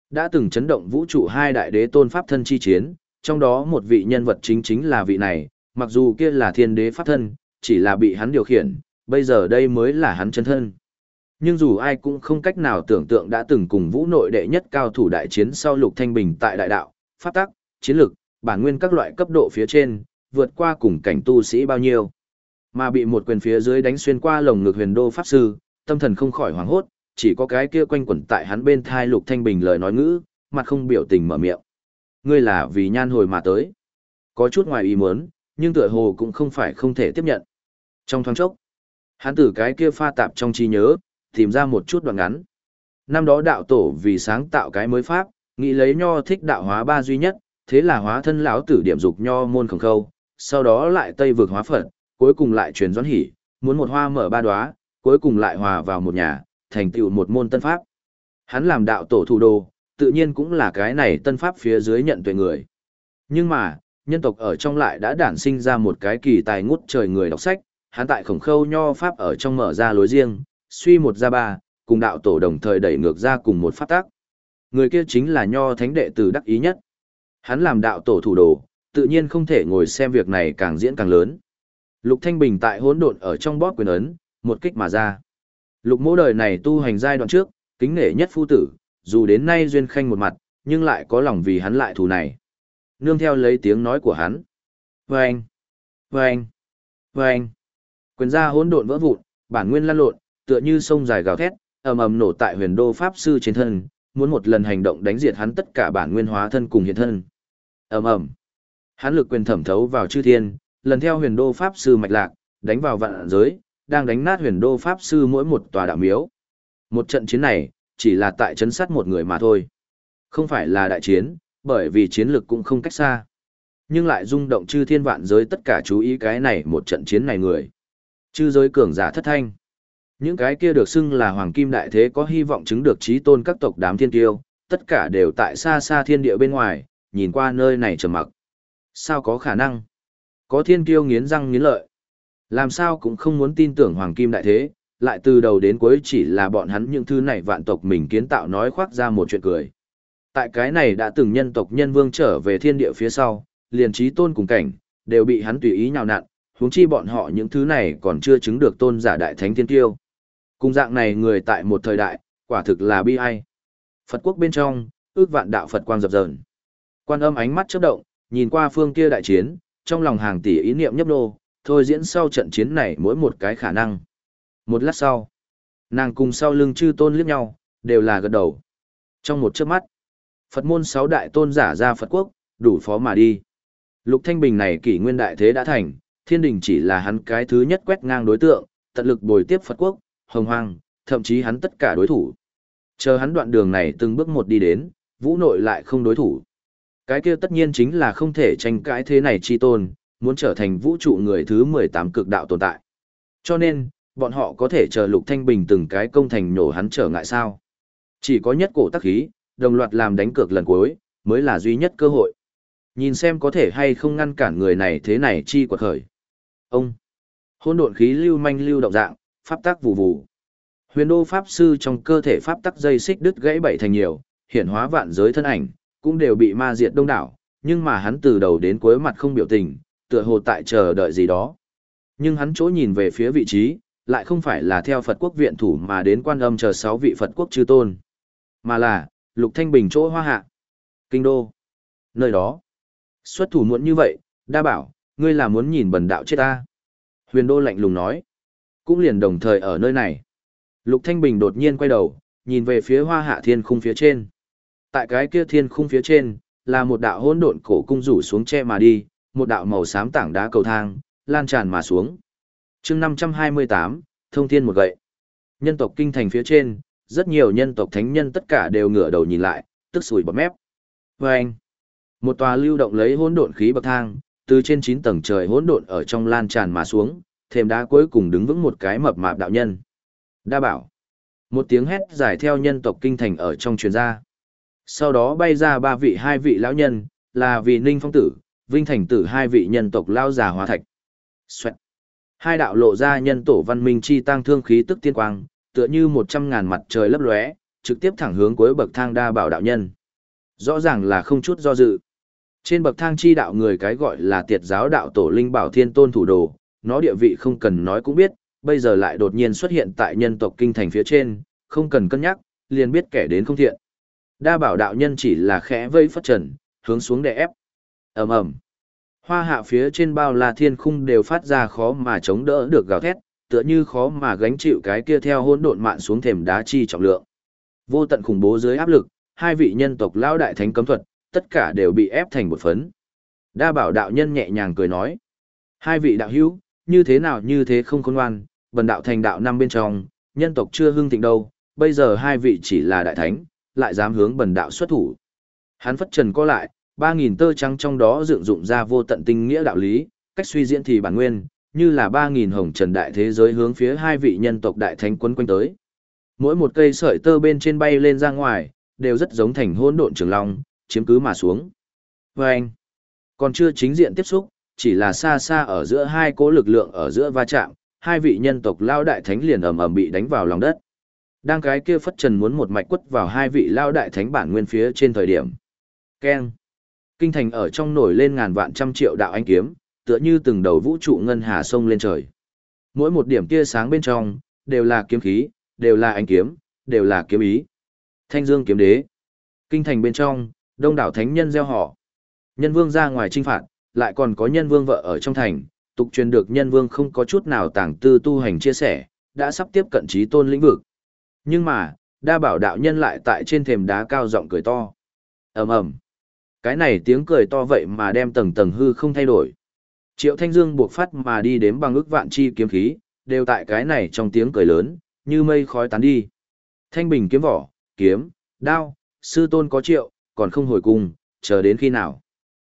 A: Đã từng chấn động vũ trụ hai đại đế tôn pháp thân chi chiến, trong đó một vị nhân vật chính chính là vị này, mặc dù kia là thiên đế pháp thân, chỉ là bị hắn điều khiển, bây giờ đây mới là hắn chân thân. Nhưng dù ai cũng không cách nào tưởng tượng đã từng cùng vũ nội đệ nhất cao thủ đại chiến sau lục thanh bình tại đại đạo, pháp tắc, chiến lực, bản nguyên các loại cấp độ phía trên, vượt qua cùng cảnh tu sĩ bao nhiêu. Mà bị một quyền phía dưới đánh xuyên qua lồng ngực huyền đô pháp sư, tâm thần không khỏi hoảng hốt, chỉ có cái kia quanh quẩn tại hắn bên thai lục thanh bình lời nói ngữ, mặt không biểu tình mở miệng. Ngươi là vì nhan hồi mà tới. Có chút ngoài ý muốn, nhưng tựa hồ cũng không phải không thể tiếp nhận. Trong thoáng chốc, hắn từ cái kia pha tạp trong trí nhớ, tìm ra một chút đoạn ngắn. Năm đó đạo tổ vì sáng tạo cái mới pháp, nghĩ lấy nho thích đạo hóa ba duy nhất, thế là hóa thân lão tử điểm dục nho môn khổng khâu, sau đó lại tây vực hóa phật, cuối cùng lại truyền doãn hỉ, muốn một hoa mở ba đóa, cuối cùng lại hòa vào một nhà, thành tựu một môn tân pháp. Hắn làm đạo tổ thủ đô, tự nhiên cũng là cái này tân pháp phía dưới nhận tuệ người. Nhưng mà, nhân tộc ở trong lại đã đản sinh ra một cái kỳ tài ngút trời người đọc sách, hắn tại khổng khâu nho pháp ở trong mở ra lối riêng, suy một ra ba, cùng đạo tổ đồng thời đẩy ngược ra cùng một phát tác. Người kia chính là nho thánh đệ tử đắc ý nhất. Hắn làm đạo tổ thủ đồ, tự nhiên không thể ngồi xem việc này càng diễn càng lớn. Lục Thanh Bình tại hỗn độn ở trong bóp quyền ấn, một kích mà ra. Lục mỗ đời này tu hành giai đoạn trước, kính nể nhất phu tử, dù đến nay duyên khanh một mặt, nhưng lại có lòng vì hắn lại thù này. Nương theo lấy tiếng nói của hắn. Vâng! Vâng! Vâng! Quyền ra hỗn độn vỡ vụn, bản nguyên lan lộn, tựa như sông dài gào thét, ầm ầm nổ tại huyền đô pháp sư trên thân, muốn một lần hành động đánh diệt hắn tất cả bản nguyên hóa thân cùng hiện thân. ầm ầm, hắn lực quyền thẩm thấu vào chư thiên, lần theo huyền đô pháp sư mạch lạc, đánh vào vạn giới, đang đánh nát huyền đô pháp sư mỗi một tòa đạo miếu. Một trận chiến này, chỉ là tại chấn sát một người mà thôi. Không phải là đại chiến, bởi vì chiến lực cũng không cách xa. Nhưng lại rung động chư thiên vạn giới tất cả chú ý cái này một trận chiến này người. Chư giới cường giả thất thanh. Những cái kia được xưng là hoàng kim đại thế có hy vọng chứng được trí tôn các tộc đám thiên kiêu, tất cả đều tại xa xa thiên địa bên ngoài, nhìn qua nơi này trầm mặc. Sao có khả năng? Có thiên kiêu nghiến răng nghiến lợi. Làm sao cũng không muốn tin tưởng hoàng kim đại thế, lại từ đầu đến cuối chỉ là bọn hắn những thứ này vạn tộc mình kiến tạo nói khoác ra một chuyện cười. Tại cái này đã từng nhân tộc nhân vương trở về thiên địa phía sau, liền trí tôn cùng cảnh, đều bị hắn tùy ý nhào nặn, huống chi bọn họ những thứ này còn chưa chứng được tôn giả đại thánh thiên tiêu. Cùng dạng này người tại một thời đại, quả thực là bi ai. Phật quốc bên trong, ước vạn đạo Phật quang dập dờn. Quan âm ánh mắt chớp động, nhìn qua phương kia đại chiến, trong lòng hàng tỷ ý niệm nhấp nô, thôi diễn sau trận chiến này mỗi một cái khả năng. Một lát sau, nàng cùng sau lưng chư tôn liếc nhau, đều là gật đầu. Trong một chớp mắt, Phật môn sáu đại tôn giả ra Phật quốc, đủ phó mà đi. Lục Thanh Bình này kỷ nguyên đại thế đã thành, thiên đình chỉ là hắn cái thứ nhất quét ngang đối tượng, tận lực bồi tiếp Phật quốc, hồng hoang, thậm chí hắn tất cả đối thủ. Chờ hắn đoạn đường này từng bước một đi đến, vũ nội lại không đối thủ. Cái kia tất nhiên chính là không thể tranh cãi thế này chi tôn, muốn trở thành vũ trụ người thứ 18 cực đạo tồn tại. Cho nên, bọn họ có thể chờ Lục Thanh Bình từng cái công thành nhổ hắn trở ngại sao. Chỉ có nhất cổ tắc khí, đồng loạt làm đánh cược lần cuối, mới là duy nhất cơ hội. Nhìn xem có thể hay không ngăn cản người này thế này chi quật khởi. Ông, hôn độn khí lưu manh lưu động dạng, pháp tắc vù vù, Huyền đô pháp sư trong cơ thể pháp tắc dây xích đứt gãy bảy thành nhiều, hiện hóa vạn giới thân ảnh, cũng đều bị ma diệt đông đảo, nhưng mà hắn từ đầu đến cuối mặt không biểu tình, tựa hồ tại chờ đợi gì đó. Nhưng hắn chỗ nhìn về phía vị trí, lại không phải là theo Phật quốc viện thủ mà đến quan âm chờ sáu vị Phật quốc chư tôn, mà là Lục Thanh Bình chỗ hoa hạ, kinh đô. Nơi đó, xuất thủ muộn như vậy, đa bảo, ngươi là muốn nhìn bần đạo chết ta. Huyền đô lạnh lùng nói, cũng liền đồng thời ở nơi này. Lục Thanh Bình đột nhiên quay đầu, nhìn về phía hoa hạ thiên khung phía trên. Tại cái kia thiên khung phía trên, là một đạo hỗn độn cổ cung rủ xuống che mà đi, một đạo màu xám tảng đá cầu thang, lan tràn mà xuống. chương 528, thông thiên một gậy. Nhân tộc kinh thành phía trên, rất nhiều nhân tộc thánh nhân tất cả đều ngửa đầu nhìn lại, tức sủi bọt mép. Vâng! Một tòa lưu động lấy hỗn độn khí bậc thang, từ trên 9 tầng trời hỗn độn ở trong lan tràn mà xuống, thềm đá cuối cùng đứng vững một cái mập mạp đạo nhân. Đa bảo. Một tiếng hét giải theo nhân tộc kinh thành ở trong truyền ra. Sau đó bay ra ba vị hai vị lão nhân, là vị ninh phong tử, vinh thành tử hai vị nhân tộc lao già hóa thạch. Xoẹt. Hai đạo lộ ra nhân tổ văn minh chi tăng thương khí tức tiên quang, tựa như một trăm ngàn mặt trời lấp lóe, trực tiếp thẳng hướng cuối bậc thang đa bảo đạo nhân. Rõ ràng là không chút do dự. Trên bậc thang chi đạo người cái gọi là tiệt giáo đạo tổ linh bảo thiên tôn thủ đồ, nó địa vị không cần nói cũng biết, bây giờ lại đột nhiên xuất hiện tại nhân tộc kinh thành phía trên, không cần cân nhắc, liền biết kẻ đến không thiện. Đa bảo đạo nhân chỉ là khẽ vây phất trần, hướng xuống để ép. ầm ầm Hoa hạ phía trên bao la thiên khung đều phát ra khó mà chống đỡ được gào thét, tựa như khó mà gánh chịu cái kia theo hỗn độn mạn xuống thềm đá chi trọng lượng. Vô tận khủng bố dưới áp lực, hai vị nhân tộc lão đại thánh cấm thuật, tất cả đều bị ép thành một phấn. Đa bảo đạo nhân nhẹ nhàng cười nói. Hai vị đạo hữu, như thế nào như thế không khôn ngoan, bần đạo thành đạo năm bên trong, nhân tộc chưa hưng thịnh đâu, bây giờ hai vị chỉ là đại thánh, lại dám hướng bần đạo xuất thủ. Hắn phất trần co lại, ba nghìn tơ trắng trong đó dựng dụng ra vô tận tinh nghĩa đạo lý, cách suy diễn thì bản nguyên, như là ba nghìn hồng trần đại thế giới hướng phía hai vị nhân tộc đại thánh quấn quanh tới. Mỗi một cây sợi tơ bên trên bay lên ra ngoài, đều rất giống thành hỗn độn trường long, chiếm cứ mà xuống. Và anh, còn chưa chính diện tiếp xúc, chỉ là xa xa ở giữa hai cố lực lượng ở giữa va chạm, hai vị nhân tộc lao đại thánh liền ầm ầm bị đánh vào lòng đất. Đang cái kia phất trần muốn một mạch quất vào hai vị lao đại thánh bản nguyên phía trên thời điểm. Keng. Kinh thành ở trong nổi lên ngàn vạn trăm triệu đạo ánh kiếm, tựa như từng đầu vũ trụ ngân hà sông lên trời. Mỗi một điểm tia sáng bên trong, đều là kiếm khí, đều là ánh kiếm, đều là kiếm ý. Thanh dương kiếm đế. Kinh thành bên trong, đông đảo thánh nhân gieo họ. Nhân vương ra ngoài trinh phạt, lại còn có nhân vương vợ ở trong thành, tục truyền được nhân vương không có chút nào tàng tư tu hành chia sẻ, đã sắp tiếp cận trí tôn lĩnh vực. Nhưng mà, đa bảo đạo nhân lại tại trên thềm đá cao giọng cười to. ầm ầm Cái này tiếng cười to vậy mà đem tầng tầng hư không thay đổi. Triệu Thanh Dương buộc phát mà đi đếm bằng ước vạn chi kiếm khí, đều tại cái này trong tiếng cười lớn, như mây khói tán đi. Thanh bình kiếm vỏ, kiếm, đao, sư tôn có triệu, còn không hồi cung, chờ đến khi nào.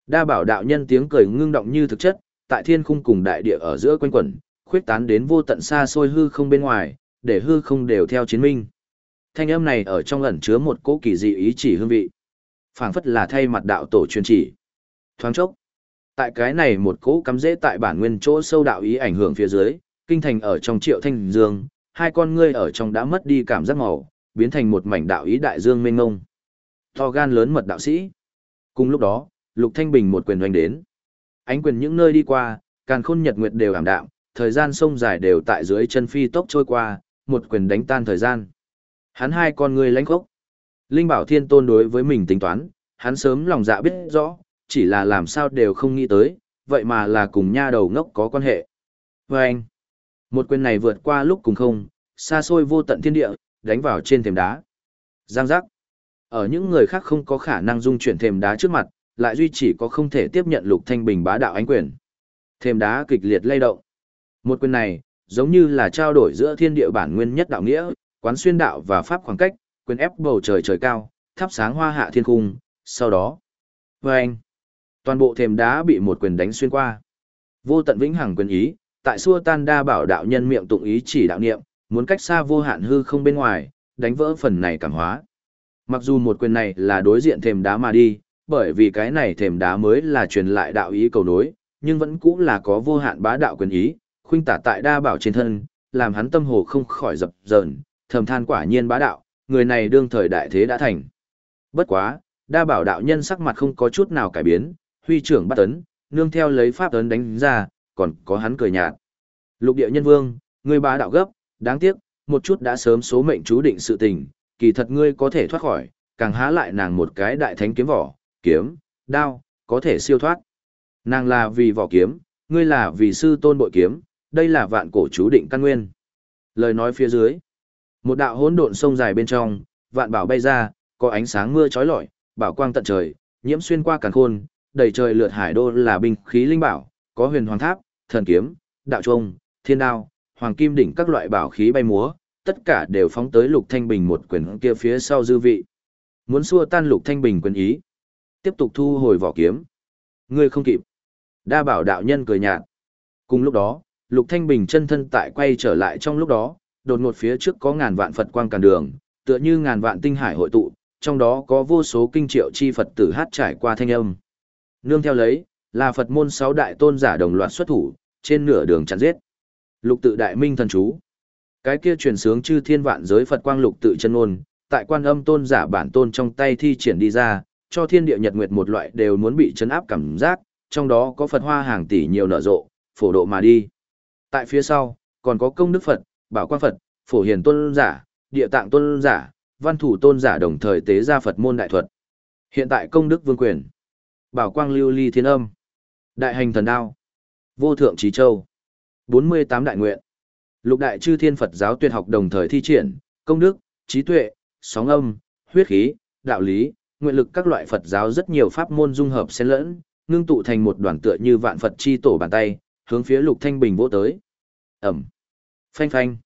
A: Đa bảo đạo nhân tiếng cười ngưng động như thực chất, tại thiên khung cùng đại địa ở giữa quanh quẩn, khuyết tán đến vô tận xa xôi hư không bên ngoài, để hư không đều theo chiến minh. Thanh âm này ở trong ẩn chứa một cỗ kỳ dị ý chỉ hương vị. phảng phất là thay mặt đạo tổ truyền chỉ. Thoáng chốc. Tại cái này một cỗ cắm dễ tại bản nguyên chỗ sâu đạo ý ảnh hưởng phía dưới, kinh thành ở trong triệu thanh dương, hai con ngươi ở trong đã mất đi cảm giác màu, biến thành một mảnh đạo ý đại dương mênh ngông. To gan lớn mật đạo sĩ. Cùng lúc đó, Lục Thanh Bình một quyền hoành đến. Ánh quyền những nơi đi qua, càn khôn nhật nguyệt đều ảm đạm, thời gian sông dài đều tại dưới chân phi tốc trôi qua, một quyền đánh tan thời gian. Hắn hai con người lãnh khốc. Linh Bảo Thiên Tôn đối với mình tính toán, hắn sớm lòng dạ biết rõ, chỉ là làm sao đều không nghĩ tới, vậy mà là cùng nha đầu ngốc có quan hệ. Và anh, một quyền này vượt qua lúc cùng không, xa xôi vô tận thiên địa, đánh vào trên thềm đá. Giang giác. Ở những người khác không có khả năng dung chuyển thềm đá trước mặt, lại duy chỉ có không thể tiếp nhận lục thanh bình bá đạo ánh quyền. Thềm đá kịch liệt lay động. Một quyền này, giống như là trao đổi giữa thiên địa bản nguyên nhất đạo nghĩa, quán xuyên đạo và pháp khoảng cách, quyền ép bầu trời trời cao, thắp sáng hoa hạ thiên cung, sau đó. Vâng! Toàn bộ thềm đá bị một quyền đánh xuyên qua. Vô tận vĩnh hằng quyền ý, tại xua tan đa bảo đạo nhân miệng tụng ý chỉ đạo niệm, muốn cách xa vô hạn hư không bên ngoài, đánh vỡ phần này cảm hóa. Mặc dù một quyền này là đối diện thềm đá mà đi, bởi vì cái này thềm đá mới là truyền lại đạo ý cầu nối, nhưng vẫn cũng là có vô hạn bá đạo quyền ý, khuynh tả tại đa bảo trên thân, làm hắn tâm hồ không khỏi dập dờn, thầm than quả nhiên bá đạo, người này đương thời đại thế đã thành. Bất quá, đa bảo đạo nhân sắc mặt không có chút nào cải biến, huy trưởng bắt tấn, nương theo lấy pháp tấn đánh ra, còn có hắn cười nhạt. Lục địa nhân vương, ngươi bá đạo gấp, đáng tiếc, một chút đã sớm số mệnh chú định sự tình, kỳ thật ngươi có thể thoát khỏi, càng há lại nàng một cái đại thánh kiếm vỏ, kiếm, đao, có thể siêu thoát. Nàng là vì vỏ kiếm, ngươi là vì sư tôn bội kiếm, đây là vạn cổ chú định căn nguyên. Lời nói phía dưới, một đạo hỗn độn sông dài bên trong, vạn bảo bay ra, có ánh sáng mưa chói lọi, bảo quang tận trời, nhiễm xuyên qua càn khôn, đầy trời lượt hải đô là binh khí linh bảo, có huyền hoàng tháp, thần kiếm, đạo trung, thiên đao, hoàng kim đỉnh các loại bảo khí bay múa, tất cả đều phóng tới Lục Thanh Bình một quyền kia phía sau dư vị. Muốn xua tan Lục Thanh Bình quyền ý, tiếp tục thu hồi vỏ kiếm. Ngươi không kịp. Đa bảo đạo nhân cười nhạt. Cùng lúc đó, Lục Thanh Bình chân thân tại quay trở lại trong lúc đó, đột ngột phía trước có ngàn vạn Phật quang cản đường, tựa như ngàn vạn tinh hải hội tụ, trong đó có vô số kinh triệu chi Phật tử hát trải qua thanh âm. Nương theo lấy, là Phật môn sáu đại tôn giả đồng loạt xuất thủ, trên nửa đường chặn giết. Lục tự đại minh thần chú. Cái kia truyền sướng chư thiên vạn giới Phật quang lục tự chân ngôn, tại quan âm tôn giả bản tôn trong tay thi triển đi ra, cho thiên địa nhật nguyệt một loại đều muốn bị chấn áp cảm giác, trong đó có Phật hoa hàng tỷ nhiều nở rộ, phổ độ mà đi. Tại phía sau, còn có công đức Phật, bảo quang Phật, phổ hiền tôn giả, địa tạng tôn giả, văn thủ tôn giả đồng thời tế ra Phật môn đại thuật. Hiện tại công đức vương quyền, bảo quang lưu ly thiên âm, đại hành thần đao, vô thượng trí châu, 48 đại nguyện, lục đại chư thiên Phật giáo tuyệt học đồng thời thi triển, công đức, trí tuệ, sóng âm, huyết khí, đạo lý, nguyện lực các loại Phật giáo rất nhiều pháp môn dung hợp xen lẫn, ngưng tụ thành một đoàn tựa như vạn Phật chi tổ bàn tay, hướng phía Lục Thanh Bình vỗ tới. ầm, Phanh phanh.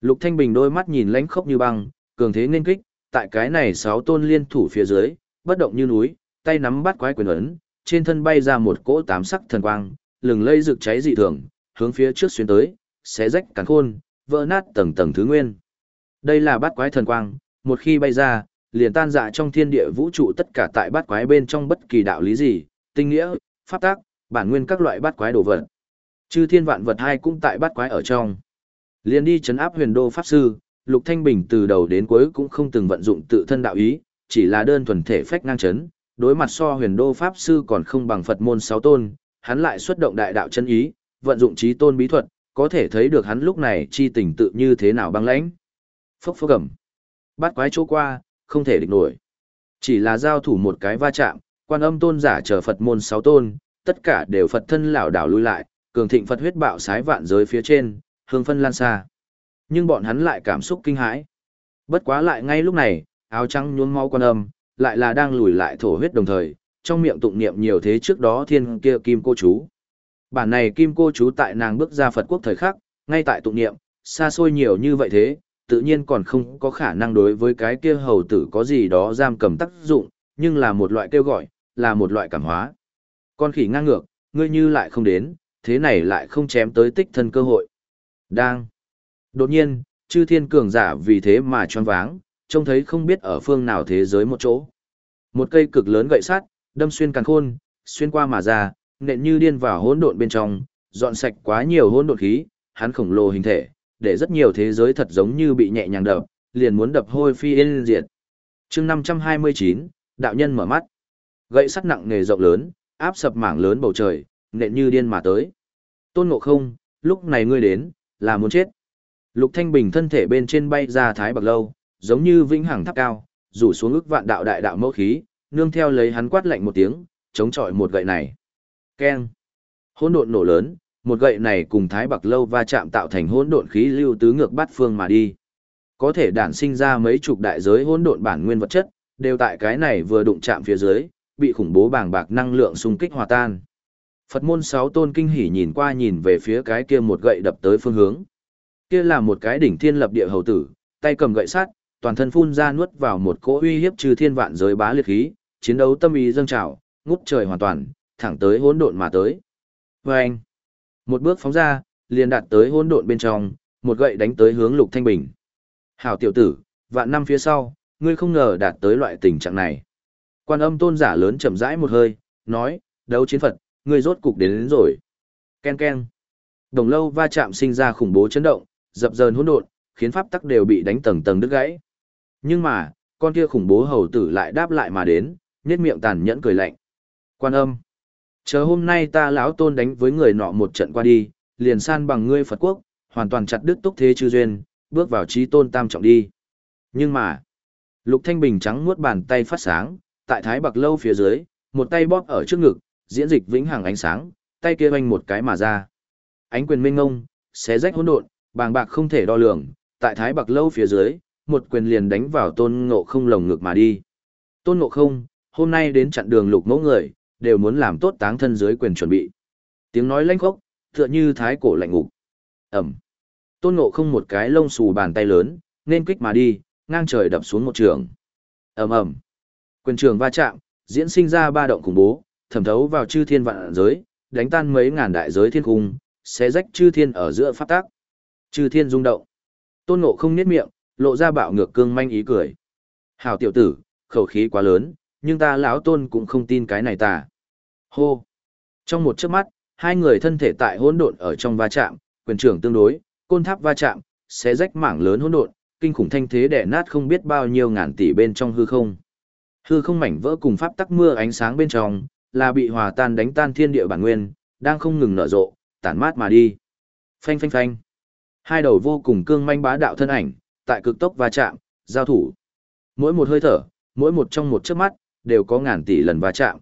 A: Lục Thanh Bình đôi mắt nhìn lãnh khốc như băng, cường thế nên kích, tại cái này sáu tôn liên thủ phía dưới, bất động như núi, tay nắm bắt quái quyền ấn, trên thân bay ra một cỗ tám sắc thần quang, lừng lây rực cháy dị thường, hướng phía trước xuyên tới, xé rách càn khôn, vỡ nát tầng tầng thứ nguyên. Đây là bát quái thần quang, một khi bay ra, liền tan dạ trong thiên địa vũ trụ tất cả tại bát quái bên trong bất kỳ đạo lý gì, tinh nghĩa, pháp tác, bản nguyên các loại bát quái đồ vật. Chư thiên vạn vật hai cũng tại bát quái ở trong. Liền đi chấn áp huyền đô pháp sư, Lục Thanh Bình từ đầu đến cuối cũng không từng vận dụng tự thân đạo ý, chỉ là đơn thuần thể phách ngang chấn, đối mặt so huyền đô pháp sư còn không bằng Phật môn sáu tôn, hắn lại xuất động đại đạo chân ý, vận dụng trí tôn bí thuật, có thể thấy được hắn lúc này chi tình tự như thế nào băng lãnh. Phốc phốc gầm. bát quái chỗ qua, không thể địch nổi. Chỉ là giao thủ một cái va chạm, quan âm tôn giả chờ Phật môn sáu tôn, tất cả đều Phật thân lảo đảo lui lại, cường thịnh Phật huyết bạo sái vạn giới phía trên, hương phân lan xa. Nhưng bọn hắn lại cảm xúc kinh hãi. Bất quá lại ngay lúc này, áo trắng nhuốm máu quan âm, lại là đang lùi lại thổ huyết đồng thời, trong miệng tụng niệm nhiều thế trước đó thiên kia kim cô chú. Bản này kim cô chú tại nàng bước ra Phật quốc thời khắc, ngay tại tụng niệm, xa xôi nhiều như vậy thế, tự nhiên còn không có khả năng đối với cái kia hầu tử có gì đó giam cầm tác dụng, nhưng là một loại kêu gọi, là một loại cảm hóa. Con khỉ ngang ngược, ngươi như lại không đến, thế này lại không chém tới tích thân cơ hội. Đang. Đột nhiên, chư thiên cường giả vì thế mà choáng váng, trông thấy không biết ở phương nào thế giới một chỗ. Một cây cực lớn gậy sắt, đâm xuyên càn khôn, xuyên qua mà ra, nện như điên vào hỗn độn bên trong, dọn sạch quá nhiều hỗn độn khí, hắn khổng lồ hình thể, để rất nhiều thế giới thật giống như bị nhẹ nhàng đập, liền muốn đập hôi phi yên diệt. Chương 529, đạo nhân mở mắt. Gậy sắt nặng nề rộng lớn, áp sập mảng lớn bầu trời, nện như điên mà tới. Tôn Ngộ Không, lúc này ngươi đến, là muốn chết. Lục Thanh Bình thân thể bên trên bay ra thái bạc lâu, giống như vĩnh hằng tháp cao, rủ xuống ức vạn đạo đại đạo mẫu khí, nương theo lấy hắn quát lạnh một tiếng, chống chọi một gậy này. Keng. Hỗn độn nổ lớn, một gậy này cùng thái bạc lâu va chạm tạo thành hỗn độn khí lưu tứ ngược bát phương mà đi. Có thể đản sinh ra mấy chục đại giới hỗn độn bản nguyên vật chất, đều tại cái này vừa đụng chạm phía dưới, bị khủng bố bàng bạc năng lượng xung kích hòa tan. Phật môn sáu tôn kinh hỉ nhìn qua nhìn về phía cái kia một gậy đập tới phương hướng. Kia là một cái đỉnh thiên lập địa hầu tử, tay cầm gậy sắt, toàn thân phun ra nuốt vào một cỗ uy hiếp trừ thiên vạn giới bá liệt khí, chiến đấu tâm ý dâng trào, ngút trời hoàn toàn, thẳng tới hỗn độn mà tới. vê anh, một bước phóng ra, liền đạt tới hỗn độn bên trong, một gậy đánh tới hướng Lục Thanh Bình. Hảo tiểu tử, vạn năm phía sau, ngươi không ngờ đạt tới loại tình trạng này. Quan âm tôn giả lớn chậm rãi một hơi, nói, đấu chiến Phật, ngươi rốt cục đến, đến rồi. Ken ken. Đồng lâu va chạm sinh ra khủng bố chấn động, dập dờn hỗn độn, khiến pháp tắc đều bị đánh tầng tầng đứt gãy. Nhưng mà, con kia khủng bố hầu tử lại đáp lại mà đến, nhếch miệng tàn nhẫn cười lạnh. Quan âm, chờ hôm nay ta lão tôn đánh với người nọ một trận qua đi, liền san bằng ngươi Phật quốc, hoàn toàn chặt đứt túc thế chư duyên, bước vào trí tôn tam trọng đi. Nhưng mà, Lục Thanh Bình trắng muốt bàn tay phát sáng, tại thái bạc lâu phía dưới, một tay bóp ở trước ngực, diễn dịch vĩnh hằng ánh sáng, tay kia vanh một cái mà ra. Ánh quyền minh ngông, xé rách hỗn độn, bàng bạc không thể đo lường, tại thái bạc lâu phía dưới, một quyền liền đánh vào tôn ngộ không lồng ngực mà đi. Tôn ngộ không, hôm nay đến chặn đường lục mẫu người, đều muốn làm tốt táng thân dưới quyền chuẩn bị. Tiếng nói lanh khốc, tựa như thái cổ lạnh ngục. Ẩm. Tôn ngộ không một cái lông xù bàn tay lớn, nên kích mà đi, ngang trời đập xuống một trường. ầm ầm Quyền trường va chạm, diễn sinh ra ba động khủng bố, thẩm thấu vào chư thiên vạn giới, đánh tan mấy ngàn đại giới thiên cung, xé rách chư thiên ở giữa pháp tác. Chư thiên rung động. Tôn ngộ không niết miệng, lộ ra bạo ngược cương manh ý cười. Hảo tiểu tử, khẩu khí quá lớn, nhưng ta lão tôn cũng không tin cái này ta. Hô. Trong một chớp mắt, hai người thân thể tại hỗn độn ở trong va chạm, quyền trưởng tương đối, côn tháp va chạm, sẽ rách mảng lớn hỗn độn, kinh khủng thanh thế đẻ nát không biết bao nhiêu ngàn tỷ bên trong hư không. Hư không mảnh vỡ cùng pháp tắc mưa ánh sáng bên trong, là bị hòa tan đánh tan thiên địa bản nguyên, đang không ngừng nở rộ, tản mát mà đi. Phanh phanh phanh. Hai đầu vô cùng cương manh bá đạo thân ảnh, tại cực tốc va chạm, giao thủ. Mỗi một hơi thở, mỗi một trong một chớp mắt, đều có ngàn tỷ lần va chạm.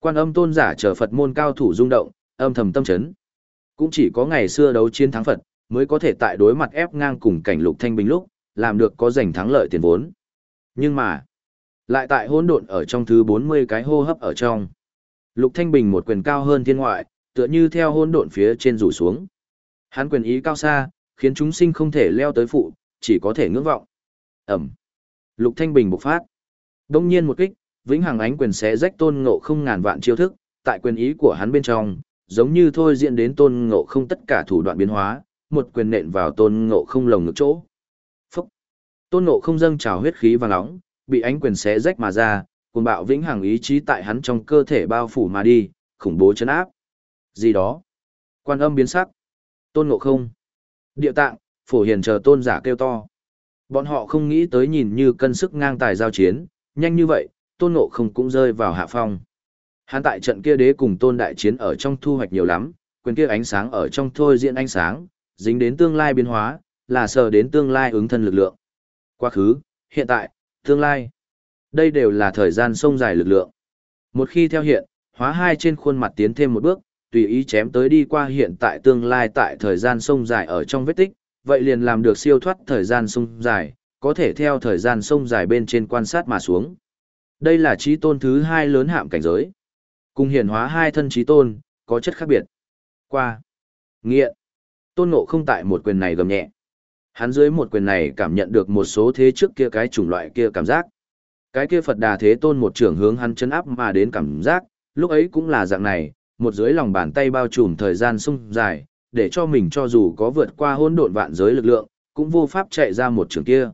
A: Quan âm tôn giả chờ Phật môn cao thủ rung động, âm thầm tâm chấn. Cũng chỉ có ngày xưa đấu chiến thắng Phật, mới có thể tại đối mặt ép ngang cùng cảnh lục thanh bình lúc, làm được có giành thắng lợi tiền vốn. Nhưng mà, lại tại hỗn độn ở trong thứ 40 cái hô hấp ở trong. Lục Thanh Bình một quyền cao hơn thiên ngoại, tựa như theo hỗn độn phía trên rủ xuống. Hắn quyền ý cao xa, khiến chúng sinh không thể leo tới phụ, chỉ có thể ngưỡng vọng. Ẩm. Lục Thanh Bình bộc phát. Đông nhiên một kích, vĩnh hằng ánh quyền xé rách tôn ngộ không ngàn vạn chiêu thức, tại quyền ý của hắn bên trong, giống như thôi diễn đến tôn ngộ không tất cả thủ đoạn biến hóa, một quyền nện vào tôn ngộ không lồng ngực chỗ. Phúc. Tôn ngộ không dâng trào huyết khí và nóng, bị ánh quyền xé rách mà ra, cùng bạo vĩnh hằng ý chí tại hắn trong cơ thể bao phủ mà đi, khủng bố chấn áp. Gì đó? Quan âm biến sắc. Tôn ngộ không. Địa tạng, phổ hiền chờ tôn giả kêu to. Bọn họ không nghĩ tới nhìn như cân sức ngang tài giao chiến, nhanh như vậy, tôn ngộ không cũng rơi vào hạ phong. Hắn tại trận kia đế cùng tôn đại chiến ở trong thu hoạch nhiều lắm, quyền kia ánh sáng ở trong thôi diễn ánh sáng, dính đến tương lai biến hóa, là sờ đến tương lai ứng thân lực lượng. Quá khứ, hiện tại, tương lai. Đây đều là thời gian sông dài lực lượng. Một khi theo hiện, hóa hai trên khuôn mặt tiến thêm một bước, tùy ý chém tới đi qua hiện tại tương lai tại thời gian sông dài ở trong vết tích, vậy liền làm được siêu thoát thời gian sông dài, có thể theo thời gian sông dài bên trên quan sát mà xuống. Đây là trí tôn thứ hai lớn hạm cảnh giới. Cùng hiển hóa hai thân trí tôn, có chất khác biệt. Qua. Nghiện. Tôn ngộ không tại một quyền này gầm nhẹ. Hắn dưới một quyền này cảm nhận được một số thế trước kia cái chủng loại kia cảm giác. Cái kia Phật Đà Thế Tôn một trưởng hướng hắn chấn áp mà đến cảm giác, lúc ấy cũng là dạng này, một dưới lòng bàn tay bao trùm thời gian sung dài, để cho mình cho dù có vượt qua hôn độn vạn giới lực lượng, cũng vô pháp chạy ra một trường kia.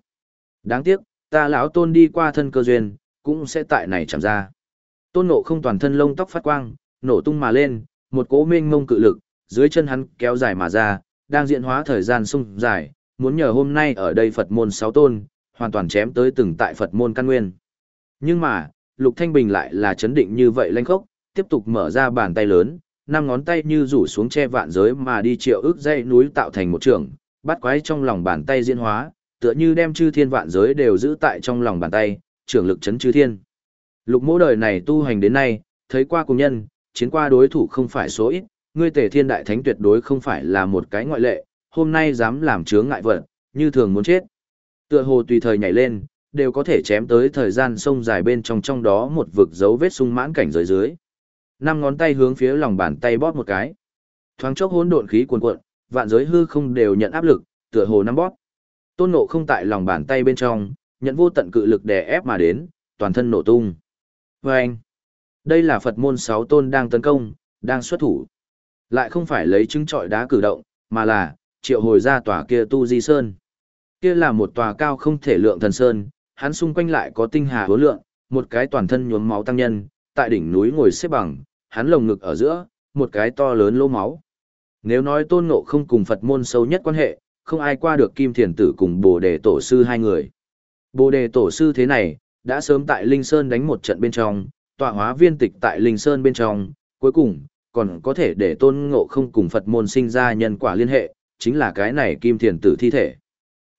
A: Đáng tiếc, ta lão tôn đi qua thân cơ duyên, cũng sẽ tại này chạm ra. Tôn nộ không toàn thân lông tóc phát quang, nổ tung mà lên, một cỗ mênh mông cự lực, dưới chân hắn kéo dài mà ra, đang diễn hóa thời gian sung dài, muốn nhờ hôm nay ở đây Phật môn sáu tôn, hoàn toàn chém tới từng tại Phật môn căn nguyên. Nhưng mà, Lục Thanh Bình lại là chấn định như vậy lanh khốc, tiếp tục mở ra bàn tay lớn, năm ngón tay như rủ xuống che vạn giới mà đi triệu ước dây núi tạo thành một trường, bắt quái trong lòng bàn tay diễn hóa, tựa như đem chư thiên vạn giới đều giữ tại trong lòng bàn tay, trưởng lực chấn chư thiên. Lục mỗ đời này tu hành đến nay, thấy qua cùng nhân, chiến qua đối thủ không phải số ít, ngươi tề thiên đại thánh tuyệt đối không phải là một cái ngoại lệ, hôm nay dám làm chướng ngại vật, như thường muốn chết. Tựa hồ tùy thời nhảy lên, đều có thể chém tới thời gian sông dài bên trong trong đó một vực dấu vết sung mãn cảnh giới dưới. Năm ngón tay hướng phía lòng bàn tay bóp một cái. Thoáng chốc hỗn độn khí cuồn cuộn, vạn giới hư không đều nhận áp lực, tựa hồ năm bóp. Tôn nộ không tại lòng bàn tay bên trong, nhận vô tận cự lực đè ép mà đến, toàn thân nổ tung. Và anh, đây là Phật môn sáu tôn đang tấn công, đang xuất thủ. Lại không phải lấy trứng trọi đá cử động, mà là, triệu hồi ra tòa kia tu di sơn. Kia là một tòa cao không thể lượng thần sơn, hắn xung quanh lại có tinh hà hứa lượng, một cái toàn thân nhuốm máu tăng nhân, tại đỉnh núi ngồi xếp bằng, hắn lồng ngực ở giữa, một cái to lớn lỗ máu. Nếu nói tôn ngộ không cùng Phật môn sâu nhất quan hệ, không ai qua được Kim Thiền Tử cùng Bồ Đề Tổ Sư hai người. Bồ Đề Tổ Sư thế này, đã sớm tại Linh Sơn đánh một trận bên trong, tọa hóa viên tịch tại Linh Sơn bên trong, cuối cùng, còn có thể để tôn ngộ không cùng Phật môn sinh ra nhân quả liên hệ, chính là cái này Kim Thiền Tử thi thể.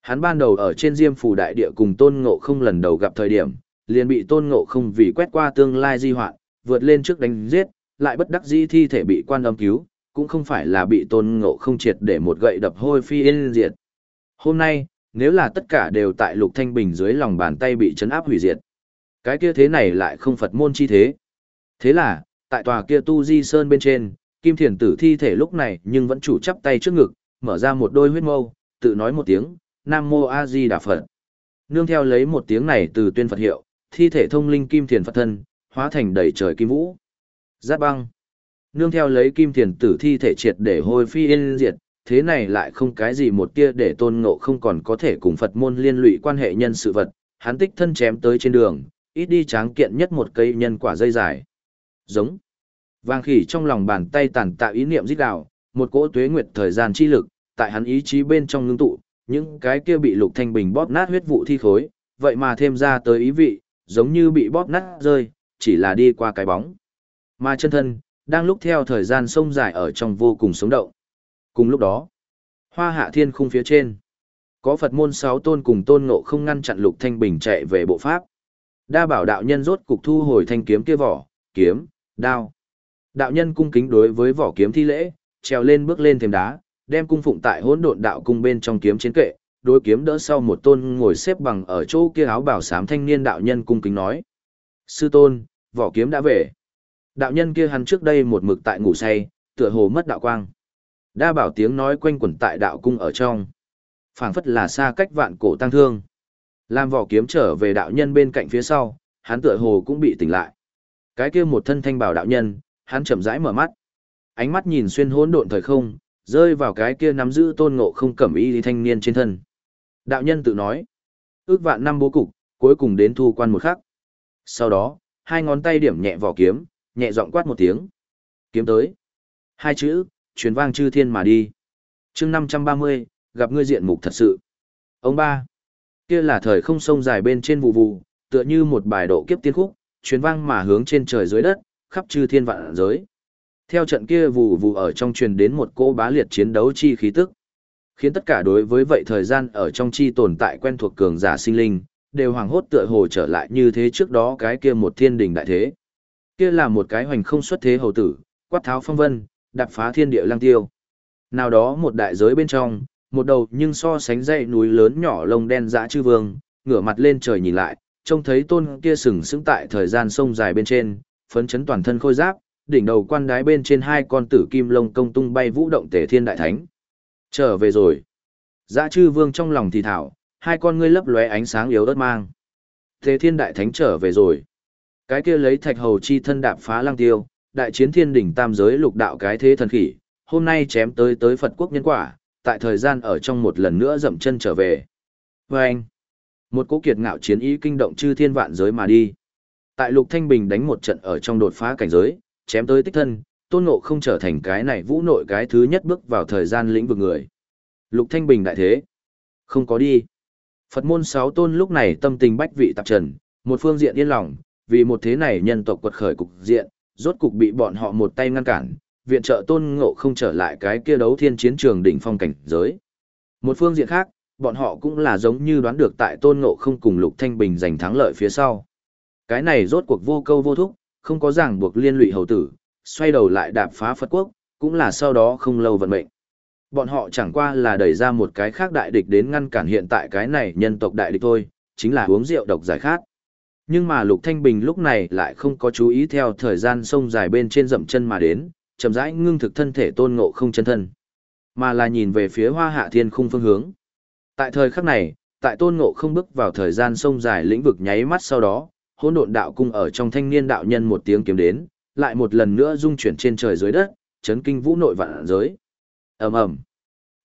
A: Hắn ban đầu ở trên Diêm phủ Đại Địa cùng tôn ngộ không lần đầu gặp thời điểm, liền bị tôn ngộ không vì quét qua tương lai di hoạn, vượt lên trước đánh giết, lại bất đắc dĩ thi thể bị quan âm cứu, cũng không phải là bị tôn ngộ không triệt để một gậy đập hôi phi yên diệt. Hôm nay, nếu là tất cả đều tại lục thanh bình dưới lòng bàn tay bị chấn áp hủy diệt, cái kia thế này lại không Phật môn chi thế. Thế là, tại tòa kia tu di sơn bên trên, kim thiền tử thi thể lúc này nhưng vẫn chủ chắp tay trước ngực, mở ra một đôi huyết mâu, tự nói một tiếng, Nam Mô A Di Đà Phật. Nương theo lấy một tiếng này từ tuyên Phật hiệu, thi thể thông linh kim thiền Phật thân, hóa thành đầy trời kim vũ. Giáp băng. Nương theo lấy kim thiền tử thi thể triệt để hôi phi yên diệt, thế này lại không cái gì một tia để tôn ngộ không còn có thể cùng Phật môn liên lụy quan hệ nhân sự vật, hắn tích thân chém tới trên đường, ít đi tráng kiện nhất một cây nhân quả dây dài. Giống. Vàng khỉ trong lòng bàn tay tàn tạo ý niệm giết đạo, một cỗ tuế nguyệt thời gian chi lực, tại hắn ý chí bên trong ngưng tụ, những cái kia bị lục thanh bình bóp nát huyết vụ thi khối, vậy mà thêm ra tới ý vị, giống như bị bóp nát rơi, chỉ là đi qua cái bóng. Mà chân thân, đang lúc theo thời gian sông dài ở trong vô cùng sống động. Cùng lúc đó, hoa hạ thiên khung phía trên, có Phật môn sáu tôn cùng tôn ngộ không ngăn chặn lục thanh bình chạy về bộ pháp. Đa bảo đạo nhân rốt cục thu hồi thanh kiếm kia vỏ, kiếm, đao. Đạo nhân cung kính đối với vỏ kiếm thi lễ, trèo lên bước lên thềm đá, đem cung phụng tại hỗn độn đạo cung bên trong kiếm chiến kệ, đối kiếm đỡ sau một tôn ngồi xếp bằng ở chỗ kia áo bảo sám thanh niên đạo nhân cung kính nói. Sư tôn, vỏ kiếm đã về. Đạo nhân kia hắn trước đây một mực tại ngủ say, tựa hồ mất đạo quang. Đa bảo tiếng nói quanh quẩn tại đạo cung ở trong. phảng phất là xa cách vạn cổ tăng thương. Làm vỏ kiếm trở về đạo nhân bên cạnh phía sau, hắn tựa hồ cũng bị tỉnh lại. Cái kia một thân thanh bảo đạo nhân, hắn chậm rãi mở mắt. Ánh mắt nhìn xuyên hỗn độn thời không, rơi vào cái kia nắm giữ tôn ngộ không cẩm y thanh niên trên thân. Đạo nhân tự nói, ước vạn năm bố cục, cuối cùng đến thu quan một khắc. Sau đó, hai ngón tay điểm nhẹ vỏ kiếm, nhẹ giọng quát một tiếng. Kiếm tới. Hai chữ, truyền vang chư thiên mà đi. chương 530, gặp ngươi diện mục thật sự. Ông ba. Kia là thời không sông dài bên trên vụ vụ, tựa như một bài độ kiếp tiên khúc, truyền vang mà hướng trên trời dưới đất, khắp chư thiên vạn giới. Theo trận kia vụ vụ ở trong truyền đến một cô bá liệt chiến đấu chi khí tức, khiến tất cả đối với vậy thời gian ở trong chi tồn tại quen thuộc cường giả sinh linh, đều hoàng hốt tựa hồ trở lại như thế trước đó cái kia một thiên đình đại thế. Kia là một cái hoành không xuất thế hầu tử, quát tháo phong vân, đạp phá thiên địa lang tiêu. Nào đó một đại giới bên trong, một đầu nhưng so sánh dãy núi lớn nhỏ lông đen dã chư vương, ngửa mặt lên trời nhìn lại, trông thấy tôn kia sừng sững tại thời gian sông dài bên trên, phấn chấn toàn thân khôi giáp, đỉnh đầu quan đái bên trên hai con tử kim lông công tung bay vũ động tề thiên đại thánh. Trở về rồi. Dã chư vương trong lòng thì thảo, hai con ngươi lấp lóe ánh sáng yếu ớt mang. Tề thiên đại thánh trở về rồi. Cái kia lấy thạch hầu chi thân đạp phá lăng tiêu, đại chiến thiên đỉnh tam giới lục đạo cái thế thần khỉ, hôm nay chém tới tới Phật quốc nhân quả, tại thời gian ở trong một lần nữa dậm chân trở về. Và anh, một cố kiệt ngạo chiến ý kinh động chư thiên vạn giới mà đi. Tại Lục Thanh Bình đánh một trận ở trong đột phá cảnh giới, chém tới tích thân, tôn ngộ không trở thành cái này vũ nội cái thứ nhất bước vào thời gian lĩnh vực người. Lục Thanh Bình đại thế. Không có đi. Phật môn sáu tôn lúc này tâm tình bách vị tạp trần, một phương diện yên lòng, vì một thế này nhân tộc quật khởi cục diện, rốt cục bị bọn họ một tay ngăn cản, viện trợ tôn ngộ không trở lại cái kia đấu thiên chiến trường đỉnh phong cảnh giới. Một phương diện khác, bọn họ cũng là giống như đoán được tại tôn ngộ không cùng lục thanh bình giành thắng lợi phía sau. Cái này rốt cuộc vô câu vô thúc, không có ràng buộc liên lụy hầu tử, xoay đầu lại đạp phá Phật quốc, cũng là sau đó không lâu vận mệnh. Bọn họ chẳng qua là đẩy ra một cái khác đại địch đến ngăn cản hiện tại cái này nhân tộc đại địch thôi, chính là uống rượu độc giải khát. Nhưng mà Lục Thanh Bình lúc này lại không có chú ý theo thời gian sông dài bên trên dậm chân mà đến, chậm rãi ngưng thực thân thể tôn ngộ không chân thân, mà là nhìn về phía hoa hạ thiên khung phương hướng. Tại thời khắc này, tại tôn ngộ không bước vào thời gian sông dài lĩnh vực nháy mắt sau đó, hỗn độn đạo cung ở trong thanh niên đạo nhân một tiếng kiếm đến, lại một lần nữa dung chuyển trên trời dưới đất, chấn kinh vũ nội vạn giới. Ầm ầm.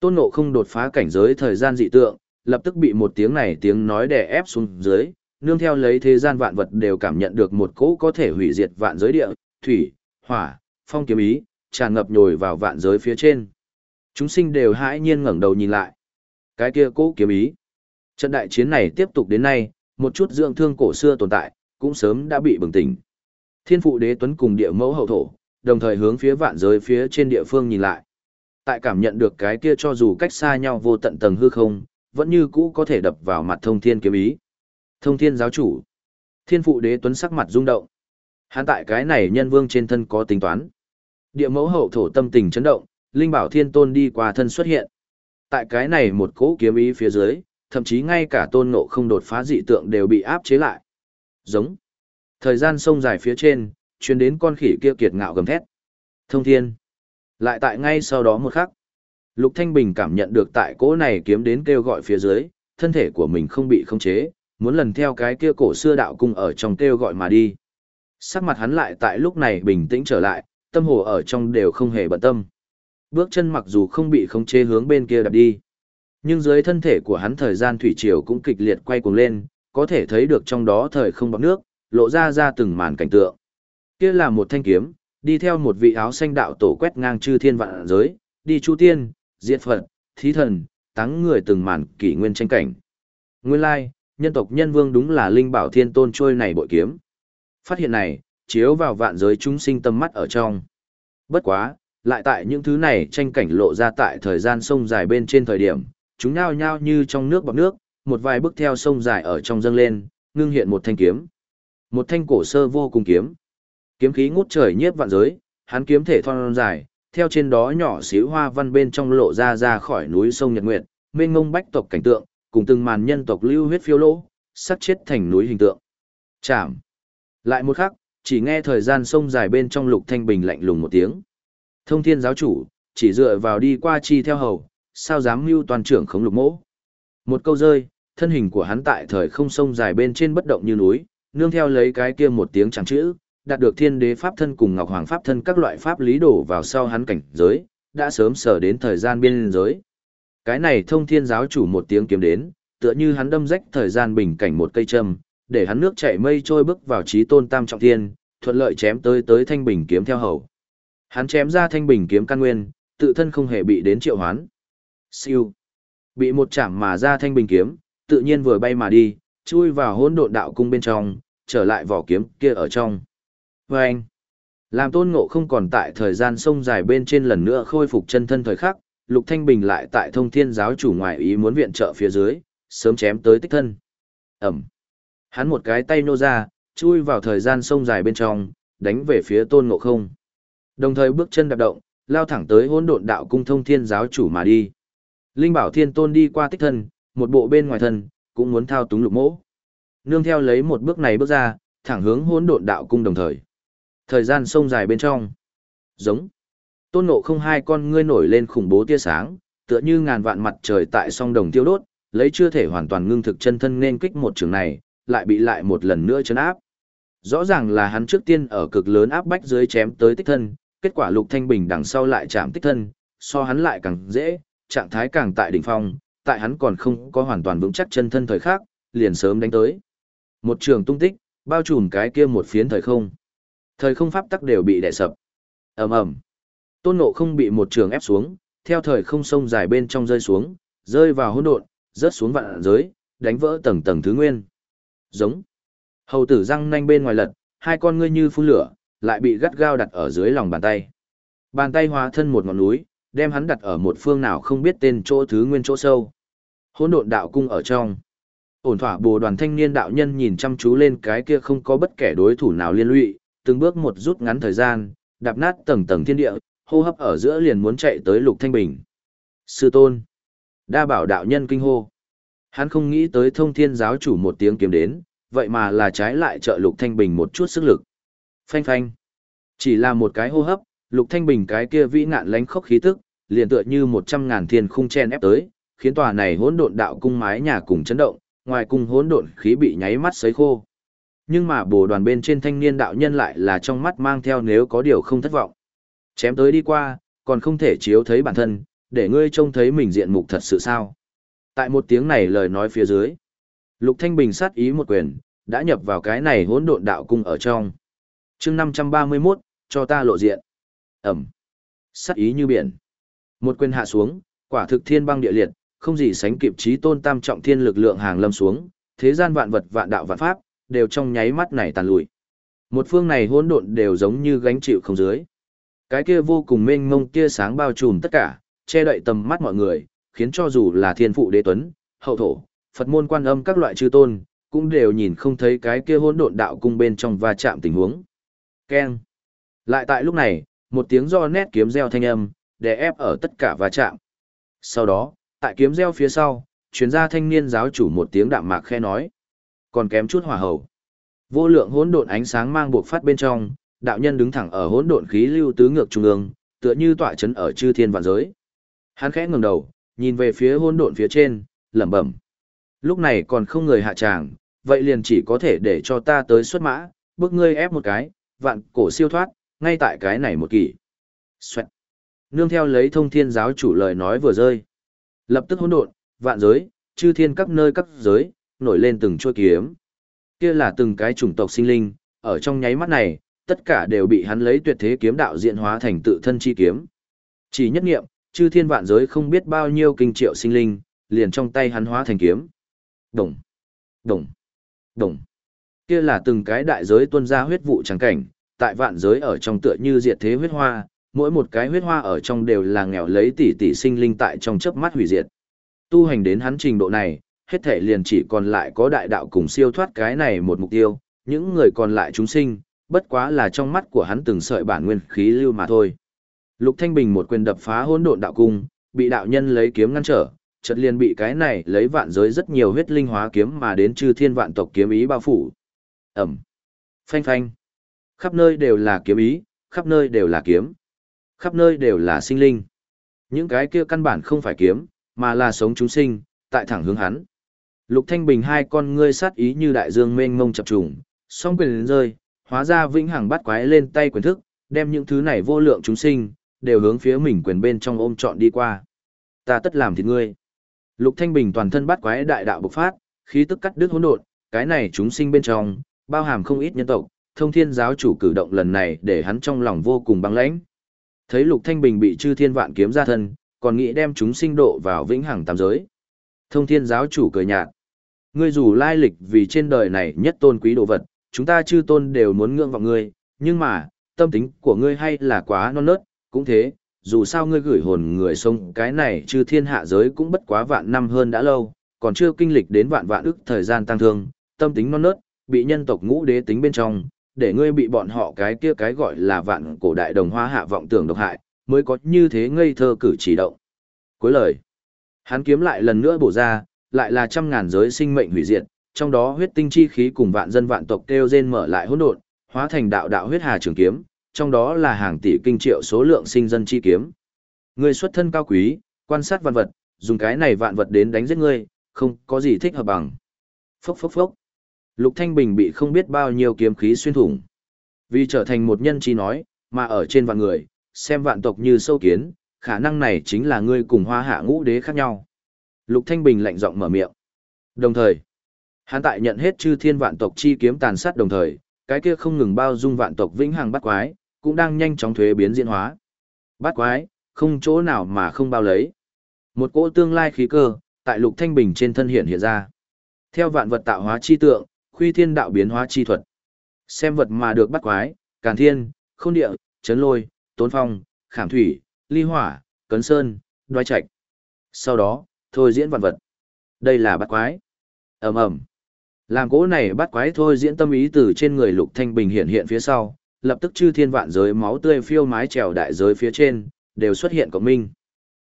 A: Tôn Ngộ không đột phá cảnh giới thời gian dị tượng, lập tức bị một tiếng này tiếng nói đè ép xuống dưới, nương theo lấy thế gian vạn vật đều cảm nhận được một cỗ có thể hủy diệt vạn giới địa, thủy, hỏa, phong kiếm ý, tràn ngập nhồi vào vạn giới phía trên. Chúng sinh đều hãi nhiên ngẩng đầu nhìn lại. Cái kia cỗ kiếm ý. Trận đại chiến này tiếp tục đến nay, một chút dưỡng thương cổ xưa tồn tại, cũng sớm đã bị bừng tỉnh. Thiên phụ đế tuấn cùng địa mẫu hậu thổ, đồng thời hướng phía vạn giới phía trên địa phương nhìn lại. Tại cảm nhận được cái kia cho dù cách xa nhau vô tận tầng hư không, vẫn như cũ có thể đập vào mặt thông thiên kiếm ý. Thông thiên giáo chủ. Thiên phụ đế tuấn sắc mặt rung động. Hắn tại cái này nhân vương trên thân có tính toán. Địa mẫu hậu thổ tâm tình chấn động, linh bảo thiên tôn đi qua thân xuất hiện. Tại cái này một cỗ kiếm ý phía dưới, thậm chí ngay cả tôn ngộ không đột phá dị tượng đều bị áp chế lại. Giống. Thời gian sông dài phía trên, chuyến đến con khỉ kia kiệt ngạo gầm thét. Thông thiên. Lại tại ngay sau đó một khắc. Lục Thanh Bình cảm nhận được tại cỗ này kiếm đến kêu gọi phía dưới, thân thể của mình không bị khống chế, muốn lần theo cái kia cổ xưa đạo cung ở trong kêu gọi mà đi. Sắc mặt hắn lại tại lúc này bình tĩnh trở lại, tâm hồ ở trong đều không hề bận tâm. Bước chân mặc dù không bị khống chế hướng bên kia đạp đi, nhưng dưới thân thể của hắn thời gian thủy triều cũng kịch liệt quay cuồng lên, có thể thấy được trong đó thời không bọc nước, lộ ra ra từng màn cảnh tượng. Kia là một thanh kiếm, đi theo một vị áo xanh đạo tổ quét ngang chư thiên vạn giới, đi chu tiên, diệt phật, thí thần, tắng người từng màn kỷ nguyên tranh cảnh. Nguyên lai, nhân tộc nhân vương đúng là linh bảo thiên tôn trôi này bội kiếm. Phát hiện này, chiếu vào vạn giới chúng sinh tâm mắt ở trong. Bất quá, lại tại những thứ này tranh cảnh lộ ra tại thời gian sông dài bên trên thời điểm, chúng nhao nhao như trong nước bọc nước, một vài bước theo sông dài ở trong dâng lên, ngưng hiện một thanh kiếm. Một thanh cổ sơ vô cùng kiếm. Kiếm khí ngút trời nhiếp vạn giới, hắn kiếm thể thon dài, theo trên đó nhỏ xíu hoa văn bên trong lộ ra ra khỏi núi sông Nhật Nguyệt, mênh ngông bách tộc cảnh tượng, cùng từng màn nhân tộc lưu huyết phiêu lỗ, sắp chết thành núi hình tượng. Chạm. Lại một khắc, chỉ nghe thời gian sông dài bên trong lục thanh bình lạnh lùng một tiếng. Thông thiên giáo chủ, chỉ dựa vào đi qua chi theo hầu, sao dám mưu toàn trưởng khống lục mỗ. Một câu rơi, thân hình của hắn tại thời không sông dài bên trên bất động như núi, nương theo lấy cái kia một tiếng chẳng chữ, đạt được thiên đế pháp thân cùng ngọc hoàng pháp thân các loại pháp lý đổ vào sau hắn cảnh giới, đã sớm sở đến thời gian biên giới. Cái này thông thiên giáo chủ một tiếng kiếm đến, tựa như hắn đâm rách thời gian bình cảnh một cây châm, để hắn nước chảy mây trôi bước vào trí tôn tam trọng thiên, thuận lợi chém tới tới thanh bình kiếm theo hầu. Hắn chém ra thanh bình kiếm căn nguyên, tự thân không hề bị đến triệu hoán. Siêu. Bị một chạm mà ra thanh bình kiếm, tự nhiên vừa bay mà đi, chui vào hỗn độn đạo cung bên trong, trở lại vỏ kiếm kia ở trong. Và anh, làm tôn ngộ không còn tại thời gian sông dài bên trên lần nữa khôi phục chân thân thời khắc, Lục Thanh Bình lại tại thông thiên giáo chủ ngoại ý muốn viện trợ phía dưới, sớm chém tới tích thân. Ẩm. Hắn một cái tay nô ra, chui vào thời gian sông dài bên trong, đánh về phía tôn ngộ không. Đồng thời bước chân đạp động, lao thẳng tới hỗn độn đạo cung thông thiên giáo chủ mà đi. Linh bảo thiên tôn đi qua tích thân, một bộ bên ngoài thân, cũng muốn thao túng lục mỗ. Nương theo lấy một bước này bước ra, thẳng hướng hỗn độn đạo cung đồng thời. Thời gian sông dài bên trong. Giống. Tôn nộ không hai con ngươi nổi lên khủng bố tia sáng, tựa như ngàn vạn mặt trời tại song đồng tiêu đốt, lấy chưa thể hoàn toàn ngưng thực chân thân nên kích một trường này, lại bị lại một lần nữa chấn áp. Rõ ràng là hắn trước tiên ở cực lớn áp bách dưới chém tới tích thân, kết quả Lục Thanh Bình đằng sau lại chạm tích thân, so hắn lại càng dễ, trạng thái càng tại đỉnh phong, tại hắn còn không có hoàn toàn vững chắc chân thân thời khắc, liền sớm đánh tới. Một trường tung tích, bao trùm cái kia một phiến thời không. Thời không pháp tắc đều bị đè sập. Ầm ầm. Tôn Ngộ không bị một trường ép xuống, theo thời không sông dài bên trong rơi xuống, rơi vào hỗn độn, rớt xuống vạn giới, đánh vỡ tầng tầng thứ nguyên. Giống. Hầu tử răng nanh bên ngoài lật, hai con ngươi như phun lửa, lại bị gắt gao đặt ở dưới lòng bàn tay. Bàn tay hóa thân một ngọn núi, đem hắn đặt ở một phương nào không biết tên chỗ thứ nguyên chỗ sâu. Hỗn độn đạo cung ở trong. Ổn thỏa bồ đoàn thanh niên đạo nhân nhìn chăm chú lên cái kia không có bất kể đối thủ nào liên lụy, từng bước một rút ngắn thời gian, đạp nát tầng tầng thiên địa, hô hấp ở giữa liền muốn chạy tới lục thanh bình. Sư tôn. Đa bảo đạo nhân kinh hô. Hắn không nghĩ tới thông thiên giáo chủ một tiếng kiếm đến, vậy mà là trái lại trợ lục thanh bình một chút sức lực. Phanh phanh. Chỉ là một cái hô hấp, lục thanh bình cái kia vĩ ngạn lánh khốc khí tức, liền tựa như một trăm ngàn thiên khung chen ép tới, khiến tòa này hỗn độn đạo cung mái nhà cùng chấn động, ngoài cung hỗn độn khí bị nháy mắt sấy khô. Nhưng mà bồ đoàn bên trên thanh niên đạo nhân lại là trong mắt mang theo nếu có điều không thất vọng. Chém tới đi qua, còn không thể chiếu thấy bản thân, để ngươi trông thấy mình diện mục thật sự sao. Tại một tiếng này lời nói phía dưới, Lục Thanh Bình sát ý một quyền, đã nhập vào cái này hỗn độn đạo cung ở trong. Chương 531, cho ta lộ diện. Ẩm. Sát ý như biển. Một quyền hạ xuống, quả thực thiên băng địa liệt, không gì sánh kịp trí tôn tam trọng thiên lực lượng hàng lâm xuống, thế gian vạn vật vạn đạo vạn pháp, đều trong nháy mắt này tàn lùi. Một phương này hỗn độn đều giống như gánh chịu không dưới. Cái kia vô cùng mênh mông kia sáng bao trùm tất cả, che đậy tầm mắt mọi người, khiến cho dù là thiên phụ đế tuấn, hậu thổ, Phật môn quan âm các loại chư tôn, cũng đều nhìn không thấy cái kia hỗn độn đạo cung bên trong va chạm tình huống. Keng. Lại tại lúc này, một tiếng do nét kiếm reo thanh âm, để ép ở tất cả va chạm. Sau đó, tại kiếm reo phía sau, chuyên gia thanh niên giáo chủ một tiếng đạm mạc khe nói. Còn kém chút hỏa hầu. Vô lượng hỗn độn ánh sáng mang buộc phát bên trong, đạo nhân đứng thẳng ở hỗn độn khí lưu tứ ngược trung ương, tựa như tọa chấn ở chư thiên vạn giới. Hắn khẽ ngẩng đầu, nhìn về phía hỗn độn phía trên, lẩm bẩm. Lúc này còn không người hạ tràng, vậy liền chỉ có thể để cho ta tới xuất mã, bước ngươi ép một cái, vạn cổ siêu thoát, ngay tại cái này một kỳ. Xoẹt. Nương theo lấy thông thiên giáo chủ lời nói vừa rơi. Lập tức hỗn độn, vạn giới, chư thiên các nơi các giới, nổi lên từng chuôi kiếm. Kia là từng cái chủng tộc sinh linh, ở trong nháy mắt này, tất cả đều bị hắn lấy tuyệt thế kiếm đạo diện hóa thành tự thân chi kiếm. Chỉ nhất nghiệm, chư thiên vạn giới không biết bao nhiêu kinh triệu sinh linh, liền trong tay hắn hóa thành kiếm. Đồng, đồng, đồng. Kia là từng cái đại giới tuôn ra huyết vụ trắng cảnh, tại vạn giới ở trong tựa như diệt thế huyết hoa, mỗi một cái huyết hoa ở trong đều là nghèo lấy tỷ tỷ sinh linh tại trong chớp mắt hủy diệt. Tu hành đến hắn trình độ này, hết thể liền chỉ còn lại có đại đạo cùng siêu thoát cái này một mục tiêu, những người còn lại chúng sinh, bất quá là trong mắt của hắn từng sợi bản nguyên khí lưu mà thôi. Lục Thanh Bình một quyền đập phá hỗn độn đạo cung, bị đạo nhân lấy kiếm ngăn trở, chợt liền bị cái này lấy vạn giới rất nhiều huyết linh hóa kiếm mà đến chư thiên vạn tộc kiếm ý bao phủ. ầm Phanh phanh. Khắp nơi đều là kiếm ý, khắp nơi đều là kiếm. Khắp nơi đều là sinh linh. Những cái kia căn bản không phải kiếm, mà là sống chúng sinh, tại thẳng hướng hắn. Lục Thanh Bình hai con ngươi sát ý như đại dương mênh mông chập trùng, song quyền rơi, hóa ra vĩnh hằng bắt quái lên tay quyền thức, đem những thứ này vô lượng chúng sinh, đều hướng phía mình quyền bên trong ôm trọn đi qua. Ta tất làm thịt ngươi. Lục Thanh Bình toàn thân bắt quái đại đạo bộc phát, khí tức cắt đứt hỗn độn, cái này chúng sinh bên trong, bao hàm không ít nhân tộc, thông thiên giáo chủ cử động lần này để hắn trong lòng vô cùng băng lãnh. Thấy Lục Thanh Bình bị chư thiên vạn kiếm ra thân, còn nghĩ đem chúng sinh độ vào vĩnh hằng tam giới. Thông thiên giáo chủ cười nhạt. Ngươi dù lai lịch vì trên đời này nhất tôn quý đồ vật, chúng ta chư tôn đều muốn ngưỡng vọng ngươi, nhưng mà, tâm tính của ngươi hay là quá non nớt, cũng thế, dù sao ngươi gửi hồn người sông cái này chư thiên hạ giới cũng bất quá vạn năm hơn đã lâu, còn chưa kinh lịch đến vạn vạn ức thời gian tăng thương, tâm tính non nớt, bị nhân tộc ngũ đế tính bên trong, để ngươi bị bọn họ cái kia cái gọi là vạn cổ đại đồng hoa hạ vọng tưởng độc hại, mới có như thế ngây thơ cử chỉ động. Cuối lời, hắn kiếm lại lần nữa bổ ra, lại là trăm ngàn giới sinh mệnh hủy diệt, trong đó huyết tinh chi khí cùng vạn dân vạn tộc kêu rên mở lại hỗn độn, hóa thành đạo đạo huyết hà trường kiếm, trong đó là hàng tỷ kinh triệu số lượng sinh dân chi kiếm. Ngươi xuất thân cao quý, quan sát vạn vật, dùng cái này vạn vật đến đánh giết ngươi, không có gì thích hợp bằng. Phốc phốc phốc. Lục Thanh Bình bị không biết bao nhiêu kiếm khí xuyên thủng. Vì trở thành một nhân chi nói, mà ở trên vạn người, xem vạn tộc như sâu kiến, khả năng này chính là ngươi cùng hoa hạ ngũ đế khác nhau. Lục Thanh Bình lạnh giọng mở miệng. Đồng thời, hắn tại nhận hết chư thiên vạn tộc chi kiếm tàn sát đồng thời, cái kia không ngừng bao dung vạn tộc vĩnh hằng bắt quái, cũng đang nhanh chóng thuế biến diễn hóa. Bắt quái, không chỗ nào mà không bao lấy. Một cỗ tương lai khí cơ, tại Lục Thanh Bình trên thân hiện hiện ra. Theo vạn vật tạo hóa chi tượng, khuy thiên đạo biến hóa chi thuật. Xem vật mà được bắt quái, càn thiên, khôn địa, chấn lôi, tốn phong, khảm thủy, ly hỏa, cấn sơn, đoái trạch. Sau đó, thôi diễn vạn vật. Đây là bắt quái. ầm ầm làm cỗ này bắt quái thôi diễn tâm ý từ trên người lục thanh bình hiện hiện phía sau, lập tức chư thiên vạn giới máu tươi phiêu mái trèo đại giới phía trên, đều xuất hiện cộng minh.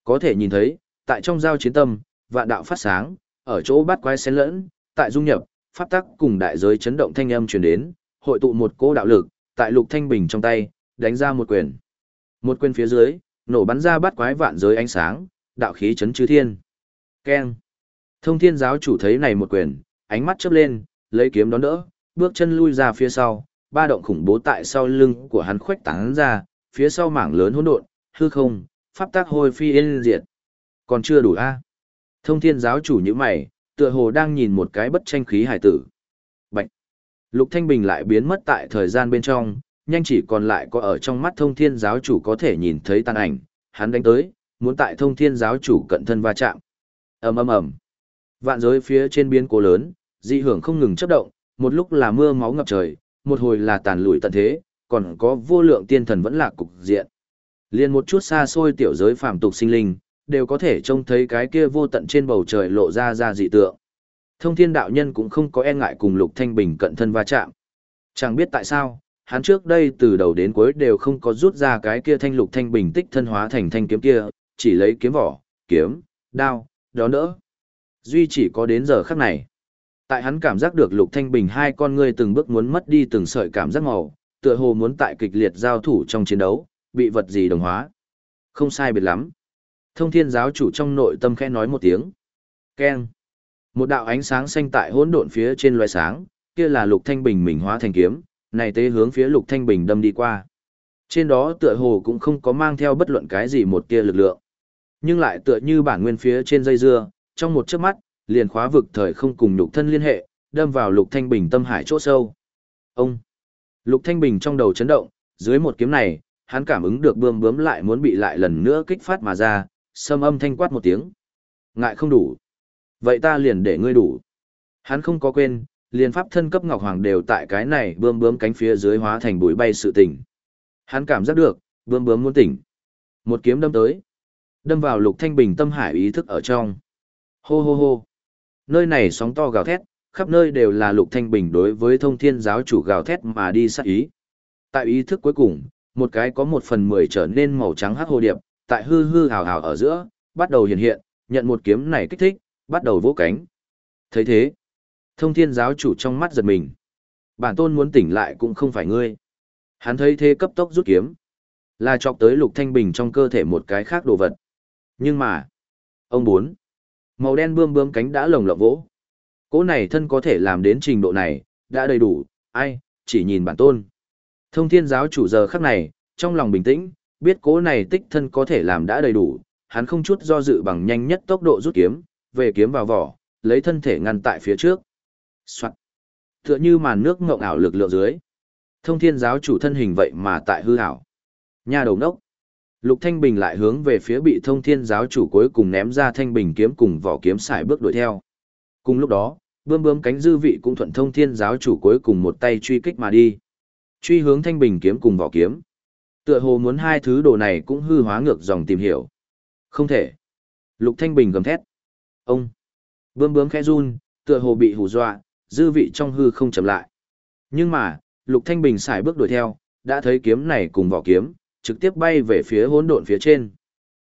A: Có thể nhìn thấy, tại trong giao chiến tâm, vạn đạo phát sáng, ở chỗ bắt quái xen lẫn, tại dung nhập, pháp tắc cùng đại giới chấn động thanh âm truyền đến, hội tụ một cỗ đạo lực, tại Lục Thanh Bình trong tay, đánh ra một quyền. Một quyền phía dưới, nổ bắn ra bắt quái vạn giới ánh sáng, đạo khí chấn chư thiên. Keng. Thông Thiên giáo chủ thấy này một quyền, ánh mắt chớp lên, lấy kiếm đón đỡ, bước chân lui ra phía sau, ba động khủng bố tại sau lưng của hắn khuếch tán ra, phía sau mảng lớn hỗn độn, hư không, pháp tắc hồi phi yên diệt. Còn chưa đủ a? Thông Thiên giáo chủ như mày, tựa hồ đang nhìn một cái bất tranh khí hải tử. Bạch. Lục Thanh Bình lại biến mất tại thời gian bên trong, nhanh chỉ còn lại có ở trong mắt thông thiên giáo chủ có thể nhìn thấy tàn ảnh, hắn đánh tới, muốn tại thông thiên giáo chủ cận thân va chạm. ầm ầm ầm, Vạn giới phía trên biến cố lớn, dị hưởng không ngừng chấp động, một lúc là mưa máu ngập trời, một hồi là tàn lụi tận thế, còn có vô lượng tiên thần vẫn là cục diện. Liên một chút xa xôi tiểu giới phàm tục sinh linh, đều có thể trông thấy cái kia vô tận trên bầu trời lộ ra ra dị tượng. Thông thiên đạo nhân cũng không có e ngại cùng Lục Thanh Bình cận thân va chạm. Chẳng biết tại sao, hắn trước đây từ đầu đến cuối đều không có rút ra cái kia thanh Lục Thanh Bình tích thân hóa thành thanh kiếm kia, chỉ lấy kiếm vỏ, kiếm, đao, đó nữa. Duy chỉ có đến giờ khắc này. Tại hắn cảm giác được Lục Thanh Bình hai con ngươi từng bước muốn mất đi từng sợi cảm giác màu, tựa hồ muốn tại kịch liệt giao thủ trong chiến đấu, bị vật gì đồng hóa. Không sai biệt lắm. Thông thiên giáo chủ trong nội tâm khẽ nói một tiếng. Keng. Một đạo ánh sáng xanh tại hỗn độn phía trên loài sáng, kia là lục thanh bình mình hóa thành kiếm, này tế hướng phía lục thanh bình đâm đi qua. Trên đó tựa hồ cũng không có mang theo bất luận cái gì một tia lực lượng. Nhưng lại tựa như bản nguyên phía trên dây dưa, trong một chớp mắt, liền khóa vực thời không cùng lục thân liên hệ, đâm vào lục thanh bình tâm hải chỗ sâu. Ông! Lục thanh bình trong đầu chấn động, dưới một kiếm này, hắn cảm ứng được bươm bướm lại muốn bị lại lần nữa kích phát mà ra, sâm âm thanh quát một tiếng. Ngại không đủ. Vậy ta liền để ngươi đủ. Hắn không có quên, liền pháp thân cấp Ngọc Hoàng đều tại cái này bươm bướm cánh phía dưới hóa thành bụi bay sự tỉnh. Hắn cảm giác được, bươm bướm muốn tỉnh. Một kiếm đâm tới. Đâm vào lục thanh bình tâm hải ý thức ở trong. Hô hô hô. Nơi này sóng to gào thét, khắp nơi đều là lục thanh bình đối với thông thiên giáo chủ gào thét mà đi sát ý. Tại ý thức cuối cùng, một cái có một phần mười trở nên màu trắng hắc hồ điệp, tại hư hư hào hào ở giữa, bắt đầu hiện hiện, nhận một kiếm này kích thích, bắt đầu vỗ cánh. thấy thế, thông thiên giáo chủ trong mắt giật mình. Bản tôn muốn tỉnh lại cũng không phải ngươi. Hắn thấy thế cấp tốc rút kiếm. Là chọc tới lục thanh bình trong cơ thể một cái khác đồ vật. Nhưng mà, ông bốn, màu đen bươm bươm cánh đã lồng lộng vỗ. Cỗ này thân có thể làm đến trình độ này, đã đầy đủ, ai, chỉ nhìn bản tôn. Thông thiên giáo chủ giờ khắc này, trong lòng bình tĩnh, biết cố này tích thân có thể làm đã đầy đủ, hắn không chút do dự bằng nhanh nhất tốc độ rút kiếm, về kiếm vào vỏ, lấy thân thể ngăn tại phía trước. Soạn. Tựa như màn nước ngộng ảo lực lượng dưới. Thông thiên giáo chủ thân hình vậy mà tại hư ảo. Nhà đầu nốc. Lục Thanh Bình lại hướng về phía bị thông thiên giáo chủ cuối cùng ném ra thanh bình kiếm cùng vỏ kiếm xài bước đuổi theo. Cùng lúc đó, Bươm bướm cánh dư vị cũng thuận thông thiên giáo chủ cuối cùng một tay truy kích mà đi. Truy hướng thanh bình kiếm cùng vỏ kiếm. Tựa hồ muốn hai thứ đồ này cũng hư hóa ngược dòng tìm hiểu. Không thể. Lục thanh bình gầm thét. Ông. Bươm bướm khẽ run, tựa hồ bị hù dọa, dư vị trong hư không chậm lại. Nhưng mà, Lục Thanh Bình xài bước đuổi theo, đã thấy kiếm này cùng vỏ kiếm, trực tiếp bay về phía hỗn độn phía trên.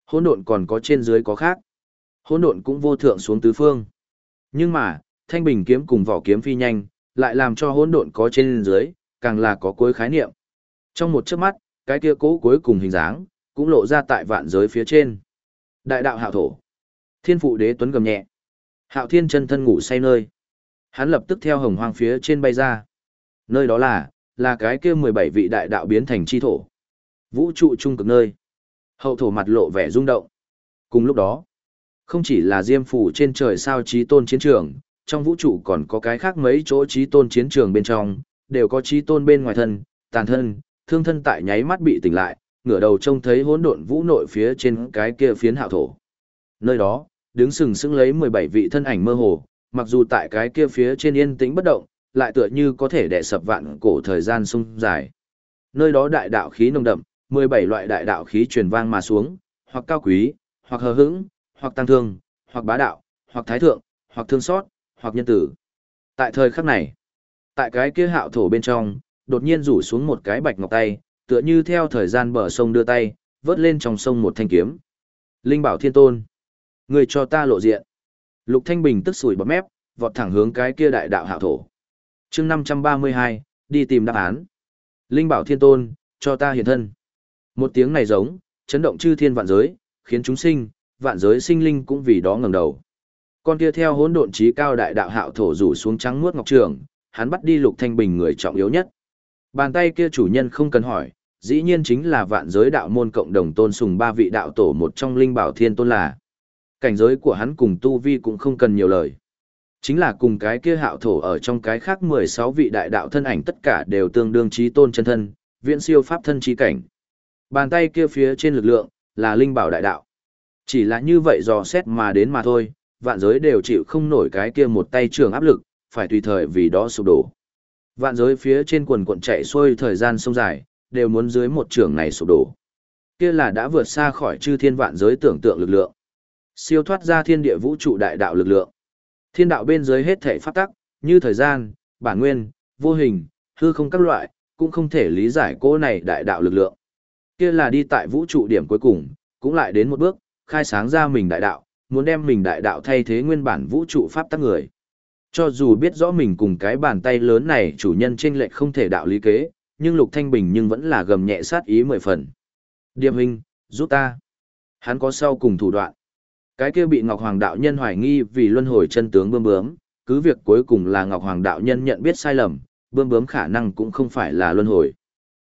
A: Hỗn độn còn có trên dưới có khác. Hỗn độn cũng vô thượng xuống tứ phương. Nhưng mà, Thanh Bình kiếm cùng vỏ kiếm phi nhanh, lại làm cho hỗn độn có trên dưới, càng là có cuối khái niệm. Trong một chớp mắt, cái kia cố cuối cùng hình dáng, cũng lộ ra tại vạn giới phía trên. Đại đạo hạo thổ. Thiên phụ đế tuấn gầm nhẹ. Hạo thiên chân thân ngủ say nơi. Hắn lập tức theo hồng hoang phía trên bay ra. Nơi đó là, là cái kia 17 vị đại đạo biến thành chi thổ. Vũ trụ trung cực nơi. Hậu thổ mặt lộ vẻ rung động. Cùng lúc đó, không chỉ là diêm phủ trên trời sao trí tôn chiến trường, trong vũ trụ còn có cái khác mấy chỗ trí tôn chiến trường bên trong, đều có trí tôn bên ngoài thân, tàn thân, thương thân tại nháy mắt bị tỉnh lại, ngửa đầu trông thấy hỗn độn vũ nội phía trên cái kia phiến hạo thổ. Nơi đó, đứng sừng sững lấy 17 vị thân ảnh mơ hồ, mặc dù tại cái kia phía trên yên tĩnh bất động, lại tựa như có thể đè sập vạn cổ thời gian sung dài. Nơi đó đại đạo khí nồng đậm, 17 loại đại đạo khí truyền vang mà xuống, hoặc cao quý, hoặc hờ hững, hoặc tăng thương, hoặc bá đạo, hoặc thái thượng, hoặc thương xót, hoặc nhân tử. Tại thời khắc này, tại cái kia hạo thổ bên trong, đột nhiên rủ xuống một cái bạch ngọc tay, tựa như theo thời gian bờ sông đưa tay, vớt lên trong sông một thanh kiếm. Linh bảo thiên tôn. Người cho ta lộ diện. Lục Thanh Bình tức sủi bọt mép, vọt thẳng hướng cái kia đại đạo hạo thổ. chương 532, đi tìm đáp án. Linh bảo thiên tôn, cho ta hiện thân. Một tiếng này giống, chấn động chư thiên vạn giới, khiến chúng sinh, vạn giới sinh linh cũng vì đó ngẩng đầu. Con kia theo hỗn độn trí cao đại đạo hạo thổ rủ xuống trắng muốt ngọc trường, hắn bắt đi Lục Thanh Bình người trọng yếu nhất. Bàn tay kia chủ nhân không cần hỏi, dĩ nhiên chính là vạn giới đạo môn cộng đồng tôn sùng ba vị đạo tổ một trong linh bảo thiên tôn là cảnh giới của hắn cùng tu vi cũng không cần nhiều lời. Chính là cùng cái kia hạo thổ ở trong cái khác 16 vị đại đạo thân ảnh tất cả đều tương đương trí tôn chân thân, viễn siêu pháp thân trí cảnh. Bàn tay kia phía trên lực lượng, là linh bảo đại đạo. Chỉ là như vậy dò xét mà đến mà thôi, vạn giới đều chịu không nổi cái kia một tay trường áp lực, phải tùy thời vì đó sụp đổ. Vạn giới phía trên quần cuộn chạy xuôi thời gian sông dài, đều muốn dưới một trường này sụp đổ. Kia là đã vượt xa khỏi chư thiên vạn giới tưởng tượng lực lượng siêu thoát ra thiên địa vũ trụ đại đạo lực lượng. Thiên đạo bên dưới hết thể pháp tắc, như thời gian, bản nguyên, vô hình, hư không các loại, cũng không thể lý giải cô này đại đạo lực lượng. Kia là đi tại vũ trụ điểm cuối cùng, cũng lại đến một bước, khai sáng ra mình đại đạo, muốn đem mình đại đạo thay thế nguyên bản vũ trụ pháp tắc người. Cho dù biết rõ mình cùng cái bàn tay lớn này chủ nhân trên lệch không thể đạo lý kế, nhưng Lục Thanh Bình nhưng vẫn là gầm nhẹ sát ý mười phần. Điệp hình, giúp ta. Hắn có sau cùng thủ đoạn. Cái kia bị Ngọc Hoàng đạo nhân hoài nghi vì luân hồi chân tướng bơm bướm, cứ việc cuối cùng là Ngọc Hoàng đạo nhân nhận biết sai lầm, bơm bướm khả năng cũng không phải là luân hồi.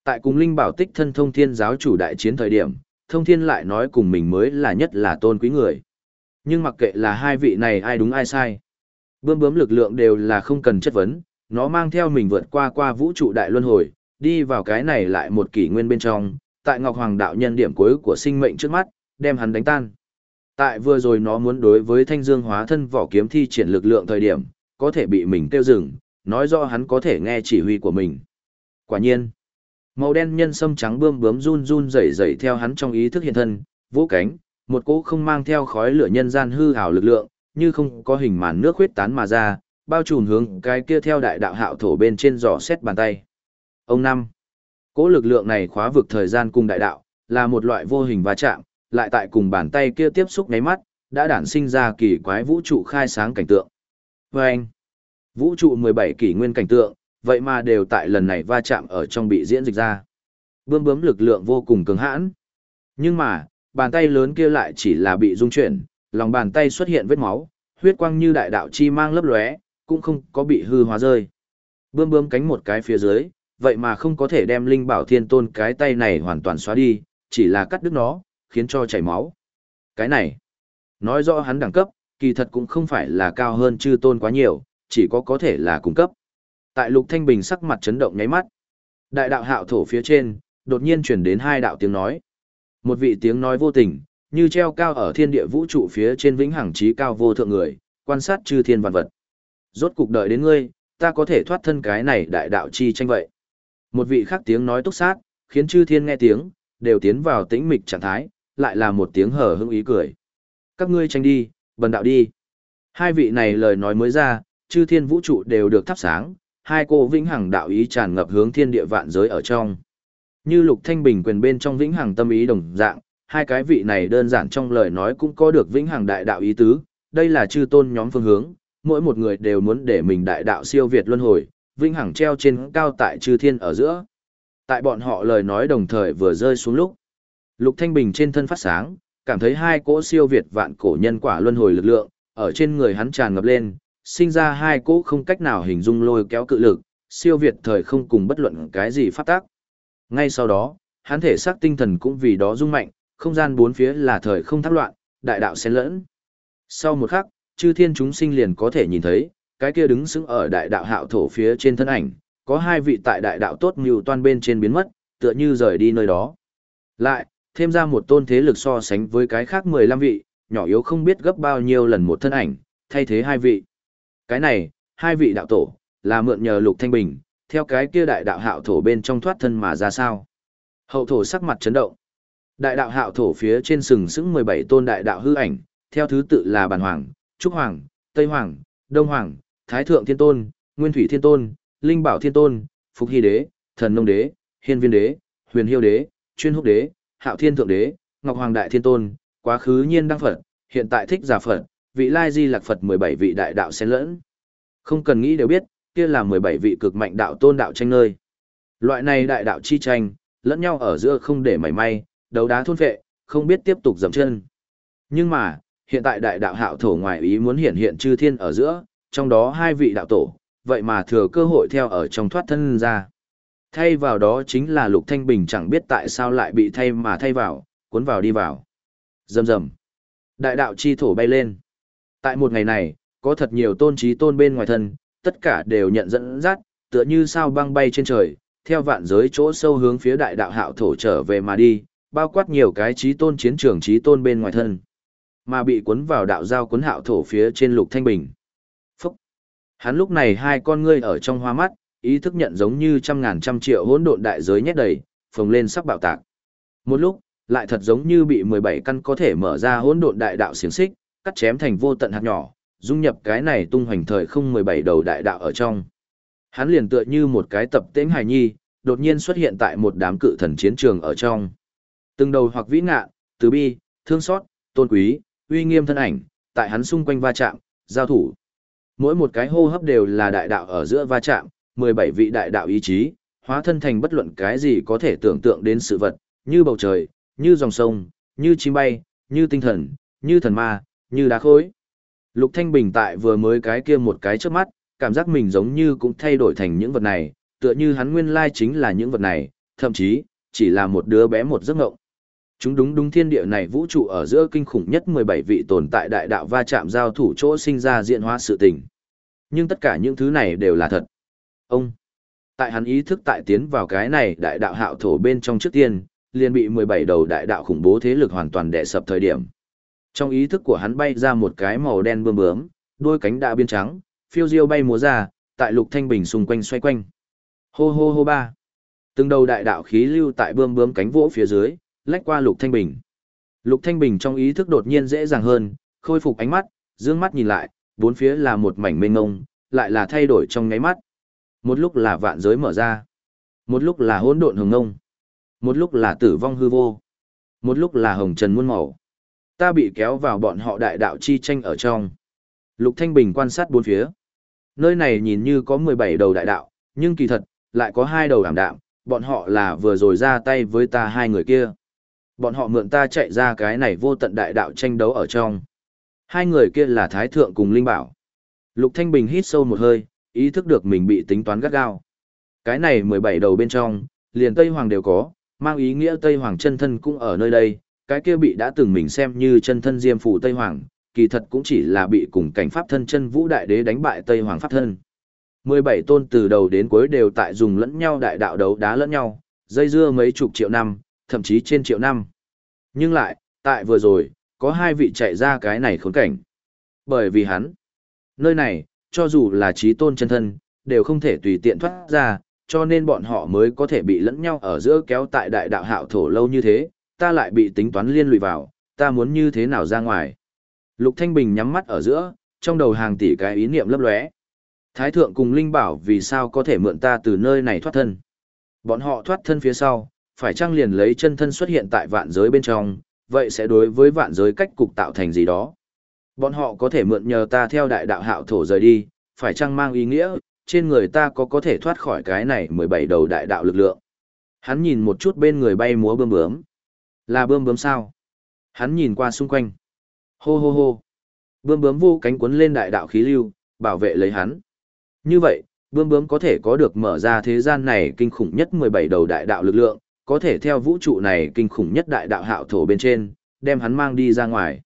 A: Tại cùng Linh Bảo Tích thân thông thiên giáo chủ đại chiến thời điểm, thông thiên lại nói cùng mình mới là nhất là tôn quý người. Nhưng mặc kệ là hai vị này ai đúng ai sai. Bươm bướm lực lượng đều là không cần chất vấn, nó mang theo mình vượt qua qua vũ trụ đại luân hồi, đi vào cái này lại một kỷ nguyên bên trong, tại Ngọc Hoàng đạo nhân điểm cuối của sinh mệnh trước mắt, đem hắn đánh tan. Tại vừa rồi nó muốn đối với thanh dương hóa thân vỏ kiếm thi triển lực lượng thời điểm, có thể bị mình tiêu dừng, nói rõ hắn có thể nghe chỉ huy của mình. Quả nhiên, màu đen nhân sâm trắng bươm bướm run run rẩy rẩy theo hắn trong ý thức hiện thân, vỗ cánh, một cỗ không mang theo khói lửa nhân gian hư ảo lực lượng, như không có hình màn nước huyết tán mà ra, bao trùm hướng cái kia theo đại đạo hạo thổ bên trên giỏ xét bàn tay. Ông năm, cỗ lực lượng này khóa vực thời gian cùng đại đạo, là một loại vô hình va chạm, lại tại cùng bàn tay kia tiếp xúc nháy mắt, đã đản sinh ra kỳ quái vũ trụ khai sáng cảnh tượng. Và anh, vũ trụ 17 kỷ nguyên cảnh tượng, vậy mà đều tại lần này va chạm ở trong bị diễn dịch ra. Bươm bướm lực lượng vô cùng cứng hãn. Nhưng mà, bàn tay lớn kia lại chỉ là bị rung chuyển, lòng bàn tay xuất hiện vết máu, huyết quang như đại đạo chi mang lấp lóe, cũng không có bị hư hóa rơi. Bươm bướm cánh một cái phía dưới, vậy mà không có thể đem linh bảo thiên tôn cái tay này hoàn toàn xóa đi, chỉ là cắt đứt nó, khiến cho chảy máu. Cái này, nói rõ hắn đẳng cấp, kỳ thật cũng không phải là cao hơn chư tôn quá nhiều, chỉ có có thể là cung cấp. Tại Lục Thanh Bình sắc mặt chấn động nháy mắt. Đại đạo hạo thổ phía trên, đột nhiên chuyển đến hai đạo tiếng nói. Một vị tiếng nói vô tình, như treo cao ở thiên địa vũ trụ phía trên vĩnh hằng trí cao vô thượng người, quan sát chư thiên vạn vật. rốt cục đợi đến ngươi, ta có thể thoát thân cái này đại đạo chi tranh vậy. Một vị khác tiếng nói túc sát, khiến chư thiên nghe tiếng, đều tiến vào tĩnh mịch trạng thái, lại là một tiếng hở hững ý cười. Các ngươi tranh đi, bần đạo đi. Hai vị này lời nói mới ra, chư thiên vũ trụ đều được thắp sáng, hai cô vĩnh hằng đạo ý tràn ngập hướng thiên địa vạn giới ở trong. Như lục thanh bình quyền bên trong vĩnh hằng tâm ý đồng dạng, hai cái vị này đơn giản trong lời nói cũng có được vĩnh hằng đại đạo ý tứ, đây là chư tôn nhóm phương hướng, mỗi một người đều muốn để mình đại đạo siêu việt luân hồi, vĩnh hằng treo trên cao tại chư thiên ở giữa. Tại bọn họ lời nói đồng thời vừa rơi xuống lúc. Lục Thanh Bình trên thân phát sáng, cảm thấy hai cỗ siêu việt vạn cổ nhân quả luân hồi lực lượng, ở trên người hắn tràn ngập lên, sinh ra hai cỗ không cách nào hình dung lôi kéo cự lực, siêu việt thời không cùng bất luận cái gì phát tác. Ngay sau đó, hắn thể xác tinh thần cũng vì đó rung mạnh, không gian bốn phía là thời không thác loạn, đại đạo xen lẫn. Sau một khắc, chư thiên chúng sinh liền có thể nhìn thấy, cái kia đứng sững ở đại đạo hạo thổ phía trên thân ảnh, có hai vị tại đại đạo tốt mưu toan bên trên biến mất, tựa như rời đi nơi đó. Lại, thêm ra một tôn thế lực so sánh với cái khác 15 vị, nhỏ yếu không biết gấp bao nhiêu lần một thân ảnh, thay thế hai vị. Cái này, hai vị đạo tổ, là mượn nhờ lục thanh bình, theo cái kia đại đạo hạo thổ bên trong thoát thân mà ra sao. Hậu thổ sắc mặt chấn động. Đại đạo hạo thổ phía trên sừng sững 17 tôn đại đạo hư ảnh, theo thứ tự là Bản Hoàng, Trúc Hoàng, Tây Hoàng, Đông Hoàng, Thái Thượng Thiên Tôn, Nguyên Thủy Thiên Tôn, Linh Bảo Thiên Tôn, Phục Hy Đế, Thần Nông Đế, Hiên Viên Đế, Huyền Hiêu Đế, Chuyên Húc Đế, Hạo Thiên Thượng Đế, Ngọc Hoàng Đại Thiên Tôn, quá khứ nhiên đăng Phật, hiện tại thích giả Phật, vị lai di lạc Phật 17 vị đại đạo xen lẫn. Không cần nghĩ đều biết, kia là 17 vị cực mạnh đạo tôn đạo tranh nơi. Loại này đại đạo chi tranh, lẫn nhau ở giữa không để mảy may, đấu đá thôn phệ, không biết tiếp tục dậm chân. Nhưng mà, hiện tại đại đạo hạo thổ ngoài ý muốn hiện hiện chư thiên ở giữa, trong đó hai vị đạo tổ, vậy mà thừa cơ hội theo ở trong thoát thân ra. Thay vào đó chính là Lục Thanh Bình chẳng biết tại sao lại bị thay mà thay vào, cuốn vào đi vào. Rầm rầm. Đại đạo chi thổ bay lên. Tại một ngày này, có thật nhiều tôn trí tôn bên ngoài thân, tất cả đều nhận dẫn dắt, tựa như sao băng bay trên trời, theo vạn giới chỗ sâu hướng phía đại đạo hạo thổ trở về mà đi, bao quát nhiều cái trí tôn chiến trường trí tôn bên ngoài thân, mà bị cuốn vào đạo giao cuốn hạo thổ phía trên lục thanh bình. Phúc! Hắn lúc này hai con ngươi ở trong hoa mắt, ý thức nhận giống như trăm ngàn trăm triệu hỗn độn đại giới nhét đầy, phồng lên sắp bạo tạc. Một lúc, lại thật giống như bị 17 căn có thể mở ra hỗn độn đại đạo xiềng xích, cắt chém thành vô tận hạt nhỏ, dung nhập cái này tung hoành thời không 17 đầu đại đạo ở trong. Hắn liền tựa như một cái tập tễnh hài nhi, đột nhiên xuất hiện tại một đám cự thần chiến trường ở trong. Từng đầu hoặc vĩ ngạ, từ bi, thương xót, tôn quý, uy nghiêm thân ảnh, tại hắn xung quanh va chạm, giao thủ. Mỗi một cái hô hấp đều là đại đạo ở giữa va chạm, 17 vị đại đạo ý chí, hóa thân thành bất luận cái gì có thể tưởng tượng đến sự vật, như bầu trời, như dòng sông, như chim bay, như tinh thần, như thần ma, như đá khối. Lục Thanh Bình tại vừa mới cái kia một cái trước mắt, cảm giác mình giống như cũng thay đổi thành những vật này, tựa như hắn nguyên lai chính là những vật này, thậm chí, chỉ là một đứa bé một giấc ngộng. Chúng đúng đúng thiên địa này vũ trụ ở giữa kinh khủng nhất 17 vị tồn tại đại đạo va chạm giao thủ chỗ sinh ra diện hóa sự tình. Nhưng tất cả những thứ này đều là thật. Ông, tại hắn ý thức tại tiến vào cái này đại đạo hạo thổ bên trong trước tiên, liền bị 17 đầu đại đạo khủng bố thế lực hoàn toàn đè sập thời điểm. Trong ý thức của hắn bay ra một cái màu đen bướm bướm, đôi cánh đã biến trắng, phiêu diêu bay múa ra, tại lục thanh bình xung quanh xoay quanh. Hô hô hô ba. Từng đầu đại đạo khí lưu tại bướm bướm cánh vỗ phía dưới, lách qua lục thanh bình. Lục thanh bình trong ý thức đột nhiên dễ dàng hơn, khôi phục ánh mắt, dương mắt nhìn lại, bốn phía là một mảnh mênh mông, lại là thay đổi trong ngáy mắt. Một lúc là vạn giới mở ra, một lúc là hỗn độn hồng ngông, một lúc là tử vong hư vô, một lúc là hồng trần muôn màu. Ta bị kéo vào bọn họ đại đạo chi tranh ở trong. Lục Thanh Bình quan sát bốn phía. Nơi này nhìn như có 17 đầu đại đạo, nhưng kỳ thật, lại có hai đầu ảm đạm, bọn họ là vừa rồi ra tay với ta hai người kia. Bọn họ mượn ta chạy ra cái này vô tận đại đạo tranh đấu ở trong. Hai người kia là Thái Thượng cùng Linh Bảo. Lục Thanh Bình hít sâu một hơi, ý thức được mình bị tính toán gắt gao. Cái này 17 đầu bên trong, liền Tây Hoàng đều có, mang ý nghĩa Tây Hoàng chân thân cũng ở nơi đây, cái kia bị đã từng mình xem như chân thân diêm phủ Tây Hoàng, kỳ thật cũng chỉ là bị cùng cảnh pháp thân chân vũ đại đế đánh bại Tây Hoàng pháp thân. 17 tôn từ đầu đến cuối đều tại dùng lẫn nhau đại đạo đấu đá lẫn nhau, dây dưa mấy chục triệu năm, thậm chí trên triệu năm. Nhưng lại, tại vừa rồi, có hai vị chạy ra cái này khốn cảnh. Bởi vì hắn, nơi này, cho dù là trí tôn chân thân, đều không thể tùy tiện thoát ra, cho nên bọn họ mới có thể bị lẫn nhau ở giữa kéo tại đại đạo hạo thổ lâu như thế, ta lại bị tính toán liên lụy vào, ta muốn như thế nào ra ngoài. Lục Thanh Bình nhắm mắt ở giữa, trong đầu hàng tỷ cái ý niệm lấp lóe. Thái thượng cùng Linh Bảo vì sao có thể mượn ta từ nơi này thoát thân. Bọn họ thoát thân phía sau, phải chăng liền lấy chân thân xuất hiện tại vạn giới bên trong, vậy sẽ đối với vạn giới cách cục tạo thành gì đó. Bọn họ có thể mượn nhờ ta theo đại đạo hạo thổ rời đi, phải chăng mang ý nghĩa, trên người ta có có thể thoát khỏi cái này 17 đầu đại đạo lực lượng. Hắn nhìn một chút bên người bay múa bướm bướm. Là bươm bướm sao? Hắn nhìn qua xung quanh. Hô hô hô. bươm bướm vô cánh cuốn lên đại đạo khí lưu, bảo vệ lấy hắn. Như vậy, bươm bướm có thể có được mở ra thế gian này kinh khủng nhất 17 đầu đại đạo lực lượng, có thể theo vũ trụ này kinh khủng nhất đại đạo hạo thổ bên trên, đem hắn mang đi ra ngoài.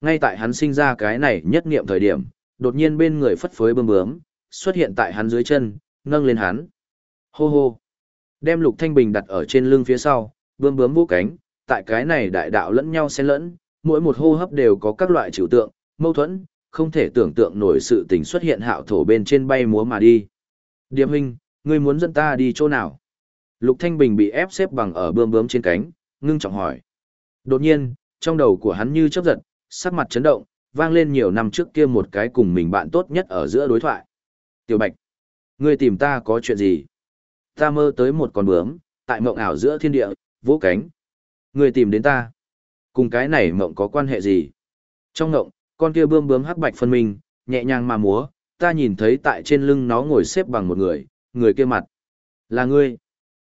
A: Ngay tại hắn sinh ra cái này nhất niệm thời điểm, đột nhiên bên người phất phới bươm bướm, xuất hiện tại hắn dưới chân, nâng lên hắn. Hô hô. Đem Lục Thanh Bình đặt ở trên lưng phía sau, bướm bướm vũ cánh, tại cái này đại đạo lẫn nhau xen lẫn, mỗi một hô hấp đều có các loại trừu tượng, mâu thuẫn, không thể tưởng tượng nổi sự tình xuất hiện hạo thổ bên trên bay múa mà đi. Điệp huynh, ngươi muốn dẫn ta đi chỗ nào? Lục Thanh Bình bị ép xếp bằng ở bươm bướm trên cánh, ngưng trọng hỏi. Đột nhiên, trong đầu của hắn như chớp giật, sắc mặt chấn động, vang lên nhiều năm trước kia một cái cùng mình bạn tốt nhất ở giữa đối thoại. Tiểu Bạch, ngươi tìm ta có chuyện gì? Ta mơ tới một con bướm, tại mộng ảo giữa thiên địa, vỗ cánh. Ngươi tìm đến ta. Cùng cái này mộng có quan hệ gì? Trong mộng, con kia bươm bướm hắc bạch phân minh, nhẹ nhàng mà múa, ta nhìn thấy tại trên lưng nó ngồi xếp bằng một người, người kia mặt. Là ngươi.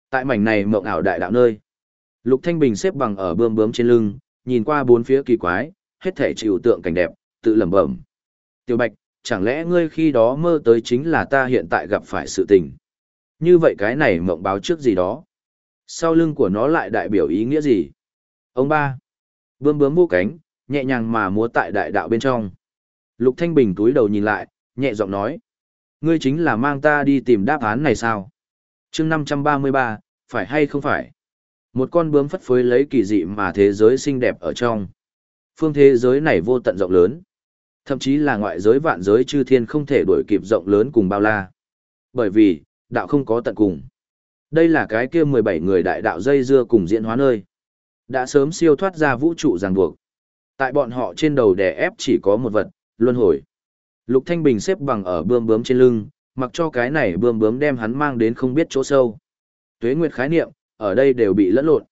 A: Tại mảnh này mộng ảo đại đạo nơi. Lục Thanh Bình xếp bằng ở bươm bướm trên lưng, nhìn qua bốn phía kỳ quái, hết thể chịu tượng cảnh đẹp, tự lẩm bẩm. Tiểu Bạch, chẳng lẽ ngươi khi đó mơ tới chính là ta hiện tại gặp phải sự tình. Như vậy cái này mộng báo trước gì đó. Sau lưng của nó lại đại biểu ý nghĩa gì? Ông ba. Bướm bướm vô cánh, nhẹ nhàng mà múa tại đại đạo bên trong. Lục Thanh Bình túi đầu nhìn lại, nhẹ giọng nói. Ngươi chính là mang ta đi tìm đáp án này sao? chương 533, phải hay không phải? Một con bướm phất phới lấy kỳ dị mà thế giới xinh đẹp ở trong. Phương thế giới này vô tận rộng lớn. Thậm chí là ngoại giới vạn giới chư thiên không thể đuổi kịp rộng lớn cùng bao la. Bởi vì, đạo không có tận cùng. Đây là cái kia 17 người đại đạo dây dưa cùng diễn hóa nơi. Đã sớm siêu thoát ra vũ trụ ràng buộc. Tại bọn họ trên đầu đè ép chỉ có một vật, luân hồi. Lục Thanh Bình xếp bằng ở bươm bướm trên lưng, mặc cho cái này bươm bướm đem hắn mang đến không biết chỗ sâu. Tuế nguyệt khái niệm, ở đây đều bị lẫn lộn.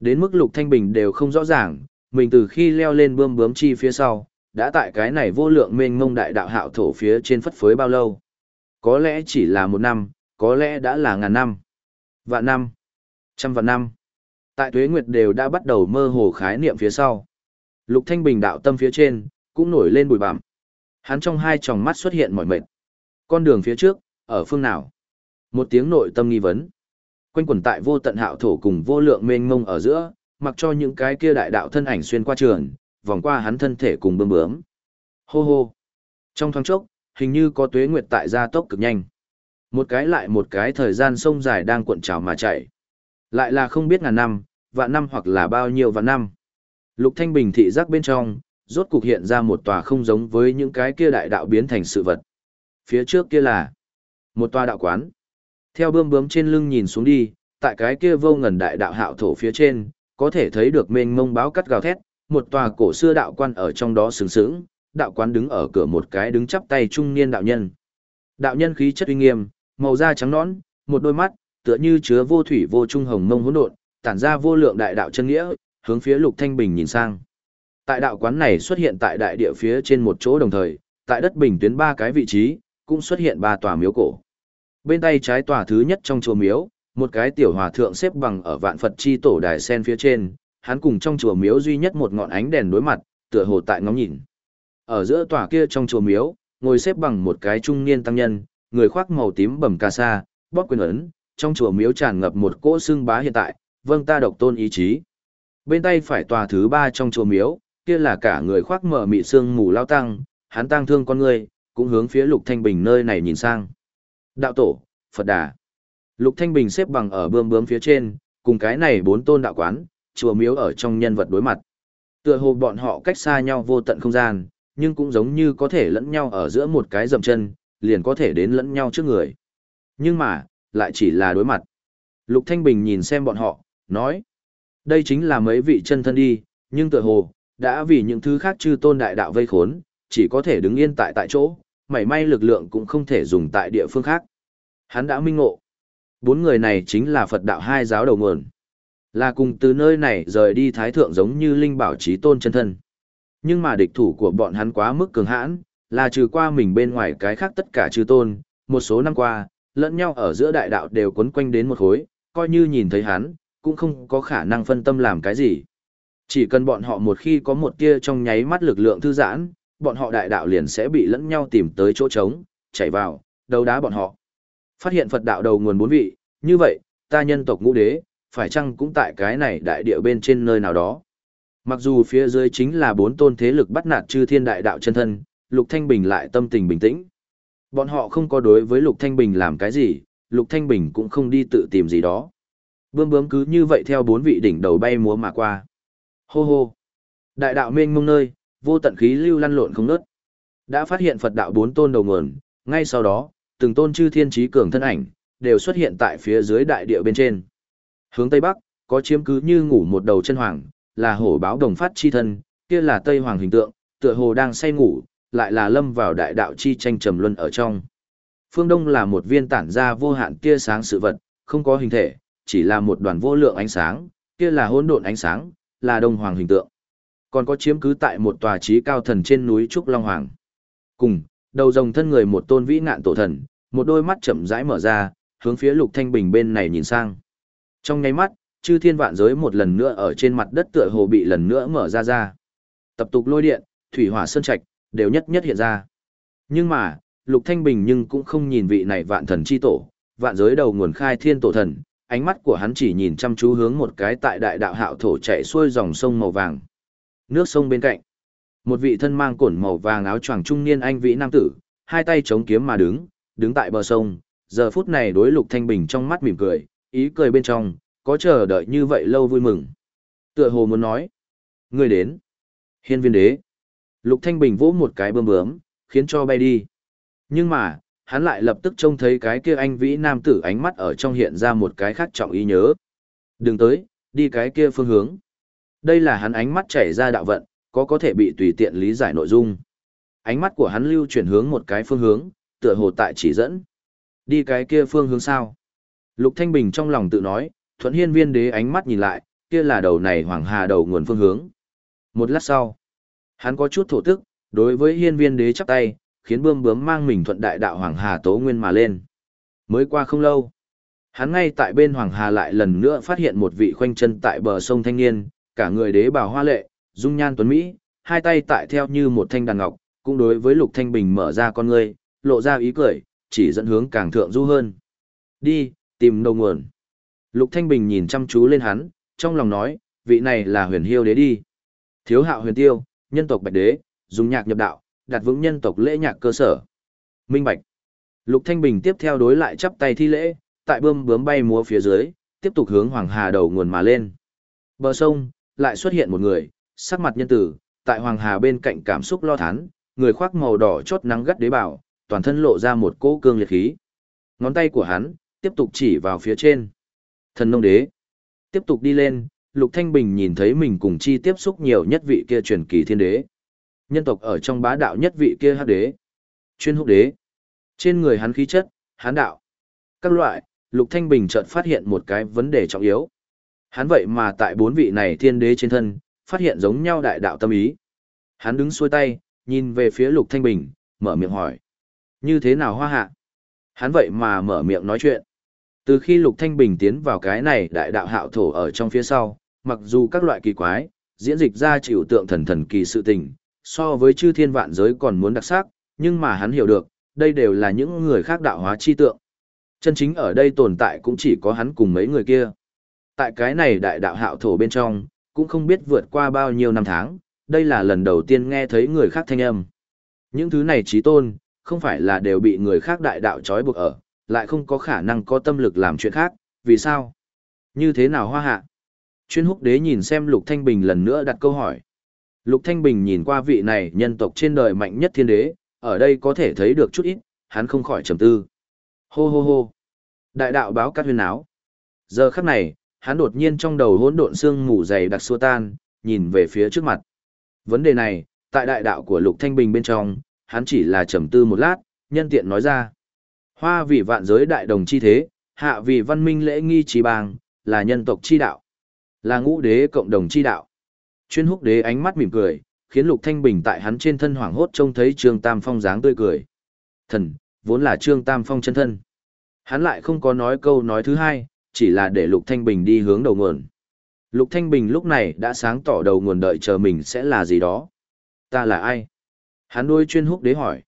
A: Đến mức Lục Thanh Bình đều không rõ ràng, mình từ khi leo lên bươm bướm chi phía sau, đã tại cái này vô lượng mênh mông đại đạo hạo thổ phía trên phất phới bao lâu. Có lẽ chỉ là một năm, có lẽ đã là ngàn năm, vạn năm, trăm vạn năm. Tại tuế nguyệt đều đã bắt đầu mơ hồ khái niệm phía sau. Lục Thanh Bình đạo tâm phía trên, cũng nổi lên bụi bặm. Hắn trong hai tròng mắt xuất hiện mỏi mệt. Con đường phía trước, ở phương nào? Một tiếng nội tâm nghi vấn. Quanh quẩn tại vô tận hạo thổ cùng vô lượng mênh mông ở giữa, mặc cho những cái kia đại đạo thân ảnh xuyên qua trường, vòng qua hắn thân thể cùng bơm bướm. Hô hô. Trong thoáng chốc, hình như có tuế nguyệt tại gia tốc cực nhanh. Một cái lại một cái thời gian sông dài đang cuộn trào mà chạy. Lại là không biết ngàn năm, vạn năm hoặc là bao nhiêu vạn năm. Lục Thanh Bình thị giác bên trong, rốt cục hiện ra một tòa không giống với những cái kia đại đạo biến thành sự vật. Phía trước kia là một tòa đạo quán. Theo bươm bướm trên lưng nhìn xuống đi, tại cái kia vô ngần đại đạo hạo thổ phía trên, có thể thấy được mênh mông báo cắt gào thét, một tòa cổ xưa đạo quan ở trong đó sừng sững, đạo quán đứng ở cửa một cái đứng chắp tay trung niên đạo nhân. Đạo nhân khí chất uy nghiêm, màu da trắng nõn, một đôi mắt, tựa như chứa vô thủy vô trung hồng mông hỗn độn, tản ra vô lượng đại đạo chân nghĩa, hướng phía Lục Thanh Bình nhìn sang. Tại đạo quán này xuất hiện tại đại địa phía trên một chỗ đồng thời, tại đất bình tuyến ba cái vị trí, cũng xuất hiện ba tòa miếu cổ. Bên tay trái tòa thứ nhất trong chùa miếu, một cái tiểu hòa thượng xếp bằng ở vạn Phật chi tổ đài sen phía trên, hắn cùng trong chùa miếu duy nhất một ngọn ánh đèn đối mặt, tựa hồ tại ngóng nhìn. Ở giữa tòa kia trong chùa miếu, ngồi xếp bằng một cái trung niên tăng nhân, người khoác màu tím bầm ca sa, bóp quyền ấn, trong chùa miếu tràn ngập một cỗ xương bá hiện tại, vâng ta độc tôn ý chí. Bên tay phải tòa thứ ba trong chùa miếu, kia là cả người khoác mở mị xương mù lao tăng, hắn tăng thương con người, cũng hướng phía Lục Thanh Bình nơi này nhìn sang. Đạo tổ, Phật Đà. Lục Thanh Bình xếp bằng ở bươm bướm phía trên, cùng cái này bốn tôn đạo quán, chùa miếu ở trong nhân vật đối mặt. Tựa hồ bọn họ cách xa nhau vô tận không gian, nhưng cũng giống như có thể lẫn nhau ở giữa một cái dầm chân, liền có thể đến lẫn nhau trước người. Nhưng mà, lại chỉ là đối mặt. Lục Thanh Bình nhìn xem bọn họ, nói. Đây chính là mấy vị chân thân đi, nhưng tựa hồ, đã vì những thứ khác chư tôn đại đạo vây khốn, chỉ có thể đứng yên tại tại chỗ, mảy may lực lượng cũng không thể dùng tại địa phương khác. Hắn đã minh ngộ. Bốn người này chính là Phật đạo hai giáo đầu nguồn. Là cùng từ nơi này rời đi thái thượng giống như linh bảo trí tôn chân thân. Nhưng mà địch thủ của bọn hắn quá mức cường hãn, là trừ qua mình bên ngoài cái khác tất cả chư tôn, một số năm qua, lẫn nhau ở giữa đại đạo đều quấn quanh đến một khối, coi như nhìn thấy hắn, cũng không có khả năng phân tâm làm cái gì. Chỉ cần bọn họ một khi có một tia trong nháy mắt lực lượng thư giãn, bọn họ đại đạo liền sẽ bị lẫn nhau tìm tới chỗ trống, chảy vào, đấu đá bọn họ. Phát hiện Phật đạo đầu nguồn bốn vị, như vậy, ta nhân tộc ngũ đế, phải chăng cũng tại cái này đại địa bên trên nơi nào đó. Mặc dù phía dưới chính là bốn tôn thế lực bắt nạt chư thiên đại đạo chân thân, Lục Thanh Bình lại tâm tình bình tĩnh. Bọn họ không có đối với Lục Thanh Bình làm cái gì, Lục Thanh Bình cũng không đi tự tìm gì đó. Bươm bướm cứ như vậy theo bốn vị đỉnh đầu bay múa mà qua. Hô hô. Đại đạo mênh mông nơi, vô tận khí lưu lăn lộn không ngớt. Đã phát hiện Phật đạo bốn tôn đầu nguồn, ngay sau đó, từng tôn chư thiên trí cường thân ảnh, đều xuất hiện tại phía dưới đại địa bên trên. Hướng Tây Bắc, có chiếm cứ như ngủ một đầu chân hoàng, là hổ báo đồng phát chi thân, kia là Tây Hoàng hình tượng, tựa hồ đang say ngủ, lại là lâm vào đại đạo chi tranh trầm luân ở trong. Phương Đông là một viên tản ra vô hạn tia sáng sự vật, không có hình thể, chỉ là một đoàn vô lượng ánh sáng, kia là hỗn độn ánh sáng, là đồng Hoàng hình tượng. Còn có chiếm cứ tại một tòa trí cao thần trên núi Trúc Long Hoàng. Cùng, đầu rồng thân người một tôn vĩ ngạn tổ thần, một đôi mắt chậm rãi mở ra, hướng phía Lục Thanh Bình bên này nhìn sang. Trong nháy mắt, chư thiên vạn giới một lần nữa ở trên mặt đất tựa hồ bị lần nữa mở ra ra. Tập tục lôi điện, thủy hỏa sơn trạch, đều nhất nhất hiện ra. Nhưng mà, Lục Thanh Bình nhưng cũng không nhìn vị này vạn thần chi tổ, vạn giới đầu nguồn khai thiên tổ thần, ánh mắt của hắn chỉ nhìn chăm chú hướng một cái tại đại đạo hạo thổ chạy xuôi dòng sông màu vàng. Nước sông bên cạnh, một vị thân mang cổn màu vàng áo choàng trung niên anh vĩ nam tử, hai tay chống kiếm mà đứng, đứng tại bờ sông, giờ phút này đối Lục Thanh Bình trong mắt mỉm cười, ý cười bên trong, có chờ đợi như vậy lâu vui mừng. Tựa hồ muốn nói, người đến. Hiên viên đế. Lục Thanh Bình vỗ một cái bơm bướm, khiến cho bay đi. Nhưng mà, hắn lại lập tức trông thấy cái kia anh vĩ nam tử ánh mắt ở trong hiện ra một cái khác trọng ý nhớ. Đừng tới, đi cái kia phương hướng. Đây là hắn ánh mắt chảy ra đạo vận, có có thể bị tùy tiện lý giải nội dung. Ánh mắt của hắn lưu chuyển hướng một cái phương hướng, tựa hồ tại chỉ dẫn. Đi cái kia phương hướng sao? Lục Thanh Bình trong lòng tự nói, thuận hiên viên đế ánh mắt nhìn lại, kia là đầu này hoàng hà đầu nguồn phương hướng. Một lát sau, hắn có chút thổ tức, đối với hiên viên đế chắp tay, khiến bươm bướm mang mình thuận đại đạo hoàng hà tố nguyên mà lên. Mới qua không lâu, hắn ngay tại bên hoàng hà lại lần nữa phát hiện một vị khoanh chân tại bờ sông thanh niên, cả người đế bào hoa lệ, dung nhan tuấn mỹ, hai tay tại theo như một thanh đàn ngọc, cũng đối với Lục Thanh Bình mở ra con ngươi, lộ ra ý cười, chỉ dẫn hướng càng thượng du hơn. Đi, tìm đầu nguồn. Lục Thanh Bình nhìn chăm chú lên hắn, trong lòng nói, vị này là huyền hiêu đế đi. Thiếu hạo huyền tiêu, nhân tộc bạch đế, dùng nhạc nhập đạo, đặt vững nhân tộc lễ nhạc cơ sở. Minh bạch. Lục Thanh Bình tiếp theo đối lại chắp tay thi lễ, tại bơm bướm bay múa phía dưới, tiếp tục hướng Hoàng Hà đầu nguồn mà lên. Bờ sông, lại xuất hiện một người, sắc mặt nhân tử, tại Hoàng Hà bên cạnh cảm xúc lo thán, người khoác màu đỏ chót nắng gắt đế bảo, toàn thân lộ ra một cỗ cương liệt khí. Ngón tay của hắn, tiếp tục chỉ vào phía trên. Thần nông đế. Tiếp tục đi lên, Lục Thanh Bình nhìn thấy mình cùng chi tiếp xúc nhiều nhất vị kia truyền kỳ thiên đế. Nhân tộc ở trong bá đạo nhất vị kia hắc đế. Chuyên húc đế. Trên người hắn khí chất, hắn đạo. Các loại, Lục Thanh Bình chợt phát hiện một cái vấn đề trọng yếu. Hắn vậy mà tại bốn vị này thiên đế trên thân, phát hiện giống nhau đại đạo tâm ý. Hắn đứng xuôi tay, nhìn về phía Lục Thanh Bình, mở miệng hỏi. Như thế nào hoa hạ? Hắn vậy mà mở miệng nói chuyện. Từ khi Lục Thanh Bình tiến vào cái này đại đạo hạo thổ ở trong phía sau, mặc dù các loại kỳ quái, diễn dịch ra chịu tượng thần thần kỳ sự tình, so với chư thiên vạn giới còn muốn đặc sắc, nhưng mà hắn hiểu được, đây đều là những người khác đạo hóa chi tượng. Chân chính ở đây tồn tại cũng chỉ có hắn cùng mấy người kia. Tại cái này đại đạo hạo thổ bên trong, cũng không biết vượt qua bao nhiêu năm tháng, đây là lần đầu tiên nghe thấy người khác thanh âm. Những thứ này trí tôn, không phải là đều bị người khác đại đạo trói buộc ở, lại không có khả năng có tâm lực làm chuyện khác, vì sao? Như thế nào hoa hạ? Chuyên húc đế nhìn xem Lục Thanh Bình lần nữa đặt câu hỏi. Lục Thanh Bình nhìn qua vị này nhân tộc trên đời mạnh nhất thiên đế, ở đây có thể thấy được chút ít, hắn không khỏi trầm tư. Hô hô hô. Đại đạo báo cắt huyên áo. Giờ khắc này, hắn đột nhiên trong đầu hỗn độn xương mù dày đặc xua tan, nhìn về phía trước mặt. Vấn đề này, tại đại đạo của Lục Thanh Bình bên trong, hắn chỉ là trầm tư một lát, nhân tiện nói ra. Hoa vì vạn giới đại đồng chi thế, hạ vì văn minh lễ nghi trí bang, là nhân tộc chi đạo. Là ngũ đế cộng đồng chi đạo. Chuyên húc đế ánh mắt mỉm cười, khiến Lục Thanh Bình tại hắn trên thân hoảng hốt trông thấy Trương Tam Phong dáng tươi cười. Thần, vốn là Trương Tam Phong chân thân. Hắn lại không có nói câu nói thứ hai, chỉ là để Lục Thanh Bình đi hướng đầu nguồn. Lục Thanh Bình lúc này đã sáng tỏ đầu nguồn đợi chờ mình sẽ là gì đó. Ta là ai? Hắn đuôi chuyên húc đế hỏi.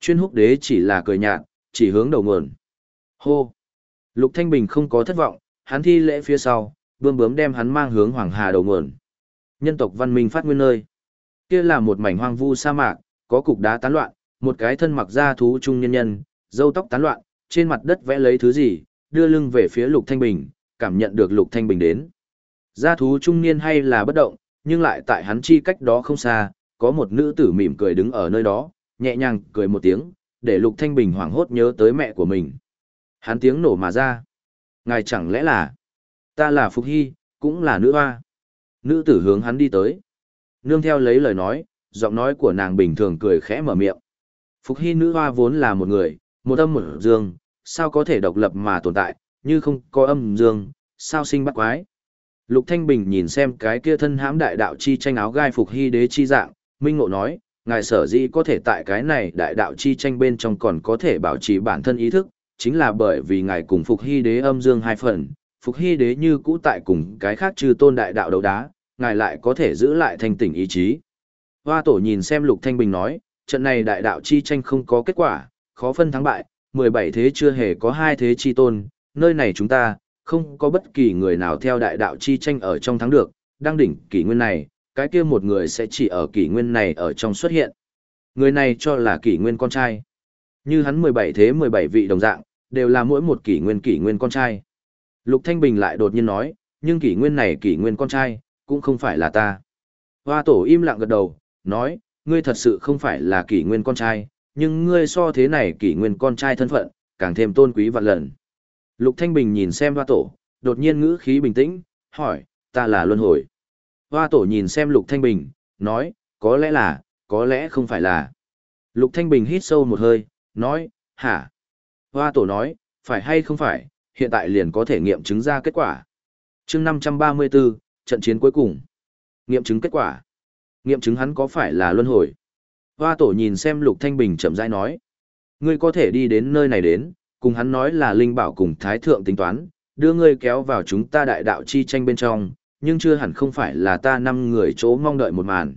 A: Chuyên húc đế chỉ là cười nhạt, chỉ hướng đầu nguồn. Hô! Lục Thanh Bình không có thất vọng, hắn thi lễ phía sau, bươm bướm đem hắn mang hướng Hoàng Hà đầu nguồn. Nhân tộc văn minh phát nguyên nơi. Kia là một mảnh hoang vu sa mạc, có cục đá tán loạn, một cái thân mặc da thú trung nhân nhân, râu tóc tán loạn, trên mặt đất vẽ lấy thứ gì, đưa lưng về phía Lục Thanh Bình, cảm nhận được Lục Thanh Bình đến. Da thú trung niên hay là bất động, nhưng lại tại hắn chi cách đó không xa, có một nữ tử mỉm cười đứng ở nơi đó, nhẹ nhàng cười một tiếng, để Lục Thanh Bình hoảng hốt nhớ tới mẹ của mình. Hắn tiếng nổ mà ra. Ngài chẳng lẽ là... Ta là Phục Hy, cũng là nữ hoa. Nữ tử hướng hắn đi tới. Nương theo lấy lời nói, giọng nói của nàng bình thường cười khẽ mở miệng. Phục Hy nữ hoa vốn là một người, một âm một dương, sao có thể độc lập mà tồn tại, như không có âm dương, sao sinh bắt quái. Lục Thanh Bình nhìn xem cái kia thân hãm đại đạo chi tranh áo gai Phục Hy đế chi dạng, Minh Ngộ nói, ngài sở dĩ có thể tại cái này đại đạo chi tranh bên trong còn có thể bảo trì bản thân ý thức, chính là bởi vì ngài cùng Phục Hy đế âm dương hai phần, Phục Hy đế như cũ tại cùng cái khác trừ tôn đại đạo đấu đá, ngài lại có thể giữ lại thanh tỉnh ý chí. Hoa tổ nhìn xem Lục Thanh Bình nói, trận này đại đạo chi tranh không có kết quả, khó phân thắng bại, 17 thế chưa hề có hai thế chi tôn, nơi này chúng ta, không có bất kỳ người nào theo đại đạo chi tranh ở trong thắng được, đang đỉnh kỷ nguyên này, cái kia một người sẽ chỉ ở kỷ nguyên này ở trong xuất hiện. Người này cho là kỷ nguyên con trai. Như hắn 17 thế 17 vị đồng dạng, đều là mỗi một kỷ nguyên kỷ nguyên con trai. Lục Thanh Bình lại đột nhiên nói, nhưng kỷ nguyên này kỷ nguyên con trai, cũng không phải là ta. Hoa tổ im lặng gật đầu, nói, ngươi thật sự không phải là kỷ nguyên con trai, nhưng ngươi so thế này kỷ nguyên con trai thân phận, càng thêm tôn quý vạn lần. Lục Thanh Bình nhìn xem hoa tổ, đột nhiên ngữ khí bình tĩnh, hỏi, ta là luân hồi. Hoa tổ nhìn xem Lục Thanh Bình, nói, có lẽ là, có lẽ không phải là. Lục Thanh Bình hít sâu một hơi, nói, hả? Hoa tổ nói, phải hay không phải, hiện tại liền có thể nghiệm chứng ra kết quả. chương 534, trận chiến cuối cùng. Nghiệm chứng kết quả. Nghiệm chứng hắn có phải là luân hồi. Hoa tổ nhìn xem Lục Thanh Bình chậm rãi nói. Ngươi có thể đi đến nơi này đến, cùng hắn nói là Linh Bảo cùng Thái Thượng tính toán, đưa ngươi kéo vào chúng ta đại đạo chi tranh bên trong, nhưng chưa hẳn không phải là ta năm người chỗ mong đợi một màn.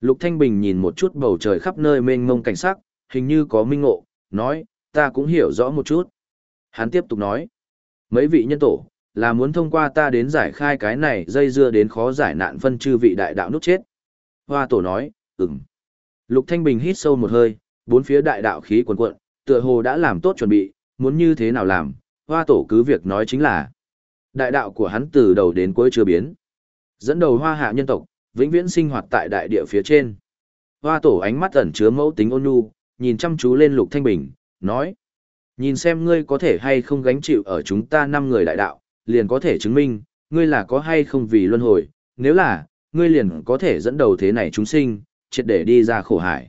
A: Lục Thanh Bình nhìn một chút bầu trời khắp nơi mênh mông cảnh sắc, hình như có minh ngộ, nói, ta cũng hiểu rõ một chút. Hắn tiếp tục nói, mấy vị nhân tổ, là muốn thông qua ta đến giải khai cái này dây dưa đến khó giải nạn phân chư vị đại đạo nút chết. Hoa tổ nói, ừm. Lục Thanh Bình hít sâu một hơi, bốn phía đại đạo khí cuồn cuộn, tựa hồ đã làm tốt chuẩn bị, muốn như thế nào làm, hoa tổ cứ việc nói chính là. Đại đạo của hắn từ đầu đến cuối chưa biến. Dẫn đầu hoa hạ nhân tộc, vĩnh viễn sinh hoạt tại đại địa phía trên. Hoa tổ ánh mắt ẩn chứa mẫu tính ôn nhu, nhìn chăm chú lên Lục Thanh Bình, nói. Nhìn xem ngươi có thể hay không gánh chịu ở chúng ta năm người đại đạo, liền có thể chứng minh, ngươi là có hay không vì luân hồi, nếu là, ngươi liền có thể dẫn đầu thế này chúng sinh, triệt để đi ra khổ hải.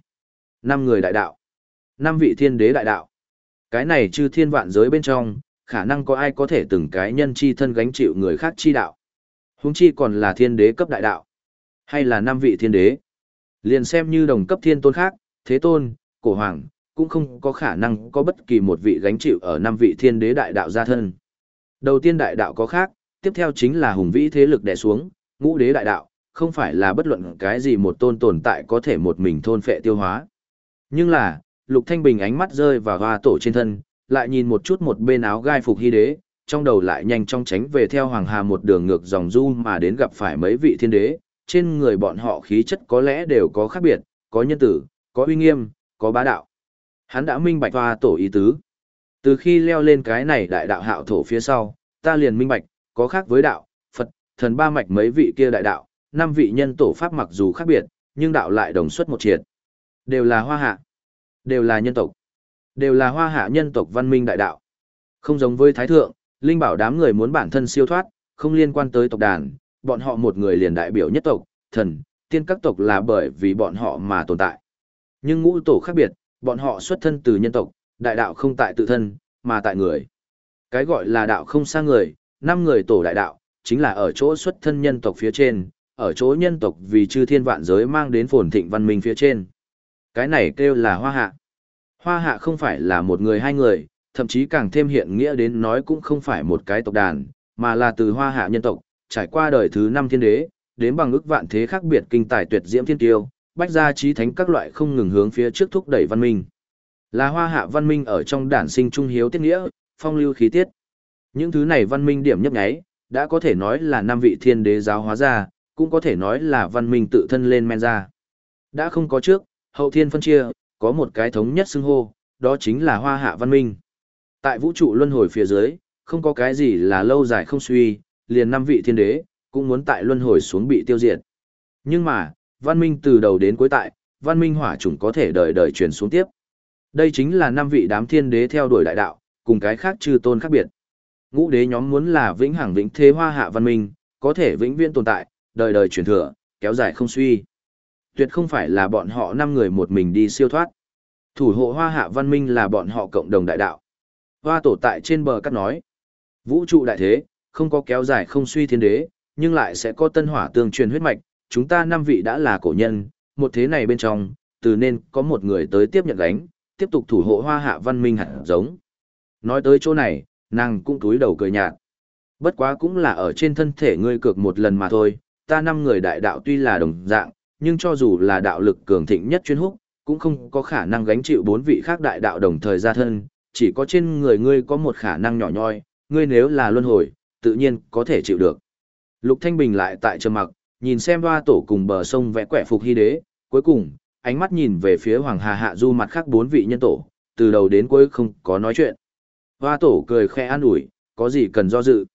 A: Năm người đại đạo. Năm vị thiên đế đại đạo. Cái này chư thiên vạn giới bên trong, khả năng có ai có thể từng cái nhân chi thân gánh chịu người khác chi đạo. Huống chi còn là thiên đế cấp đại đạo. Hay là năm vị thiên đế. Liền xem như đồng cấp thiên tôn khác, thế tôn, cổ hoàng, cũng không có khả năng có bất kỳ một vị gánh chịu ở năm vị thiên đế đại đạo gia thân. Đầu tiên đại đạo có khác, tiếp theo chính là hùng vĩ thế lực đè xuống, ngũ đế đại đạo, không phải là bất luận cái gì một tôn tồn tại có thể một mình thôn phệ tiêu hóa. Nhưng là, Lục Thanh Bình ánh mắt rơi vào hoa tổ trên thân, lại nhìn một chút một bên áo gai phục hy đế, trong đầu lại nhanh chóng tránh về theo Hoàng Hà một đường ngược dòng du mà đến gặp phải mấy vị thiên đế, trên người bọn họ khí chất có lẽ đều có khác biệt, có nhân tử, có uy nghiêm, có bá đạo. Hắn đã minh bạch hoa tổ ý tứ. Từ khi leo lên cái này đại đạo hạo thổ phía sau, ta liền minh bạch, có khác với đạo, Phật, thần ba mạch mấy vị kia đại đạo, năm vị nhân tổ pháp mặc dù khác biệt, nhưng đạo lại đồng xuất một triệt. Đều là hoa hạ, đều là nhân tộc, đều là hoa hạ nhân tộc văn minh đại đạo. Không giống với thái thượng, linh bảo đám người muốn bản thân siêu thoát, không liên quan tới tộc đàn, bọn họ một người liền đại biểu nhất tộc, thần, tiên các tộc là bởi vì bọn họ mà tồn tại. Nhưng ngũ tổ khác biệt, bọn họ xuất thân từ nhân tộc, đại đạo không tại tự thân, mà tại người. Cái gọi là đạo không xa người, năm người tổ đại đạo, chính là ở chỗ xuất thân nhân tộc phía trên, ở chỗ nhân tộc vì chư thiên vạn giới mang đến phồn thịnh văn minh phía trên. Cái này kêu là hoa hạ. Hoa hạ không phải là một người hai người, thậm chí càng thêm hiện nghĩa đến nói cũng không phải một cái tộc đàn, mà là từ hoa hạ nhân tộc, trải qua đời thứ năm thiên đế, đến bằng ức vạn thế khác biệt kinh tài tuyệt diễm thiên tiêu, bách gia trí thánh các loại không ngừng hướng phía trước thúc đẩy văn minh. Là hoa hạ văn minh ở trong đản sinh trung hiếu tiết nghĩa, phong lưu khí tiết. Những thứ này văn minh điểm nhấp nháy, đã có thể nói là năm vị thiên đế giáo hóa ra, cũng có thể nói là văn minh tự thân lên men ra. Đã không có trước, hậu thiên phân chia, có một cái thống nhất xưng hô, đó chính là hoa hạ văn minh. Tại vũ trụ luân hồi phía dưới, không có cái gì là lâu dài không suy, liền năm vị thiên đế, cũng muốn tại luân hồi xuống bị tiêu diệt. Nhưng mà, văn minh từ đầu đến cuối tại, văn minh hỏa chủng có thể đời đời truyền xuống tiếp. Đây chính là năm vị đám thiên đế theo đuổi đại đạo, cùng cái khác trừ tôn khác biệt. Ngũ đế nhóm muốn là vĩnh hằng vĩnh thế hoa hạ văn minh, có thể vĩnh viễn tồn tại, đời đời truyền thừa, kéo dài không suy. Tuyệt không phải là bọn họ năm người một mình đi siêu thoát. Thủ hộ hoa hạ văn minh là bọn họ cộng đồng đại đạo. Hoa tổ tại trên bờ cắt nói. Vũ trụ đại thế, không có kéo dài không suy thiên đế, nhưng lại sẽ có tân hỏa tương truyền huyết mạch. Chúng ta năm vị đã là cổ nhân, một thế này bên trong, từ nên có một người tới tiếp nhận gánh, tiếp tục thủ hộ hoa hạ văn minh hạt giống. Nói tới chỗ này, nàng cũng túi đầu cười nhạt. Bất quá cũng là ở trên thân thể ngươi cược một lần mà thôi, ta năm người đại đạo tuy là đồng dạng, nhưng cho dù là đạo lực cường thịnh nhất chuyên húc, cũng không có khả năng gánh chịu bốn vị khác đại đạo đồng thời ra thân, chỉ có trên người ngươi có một khả năng nhỏ nhoi, ngươi nếu là luân hồi, tự nhiên có thể chịu được. Lục Thanh Bình lại tại trầm mặc, nhìn xem hoa tổ cùng bờ sông vẽ quẻ phục hy đế, cuối cùng, ánh mắt nhìn về phía Hoàng Hà Hạ Du mặt khác bốn vị nhân tổ, từ đầu đến cuối không có nói chuyện. Hoa tổ cười khẽ an ủi, có gì cần do dự.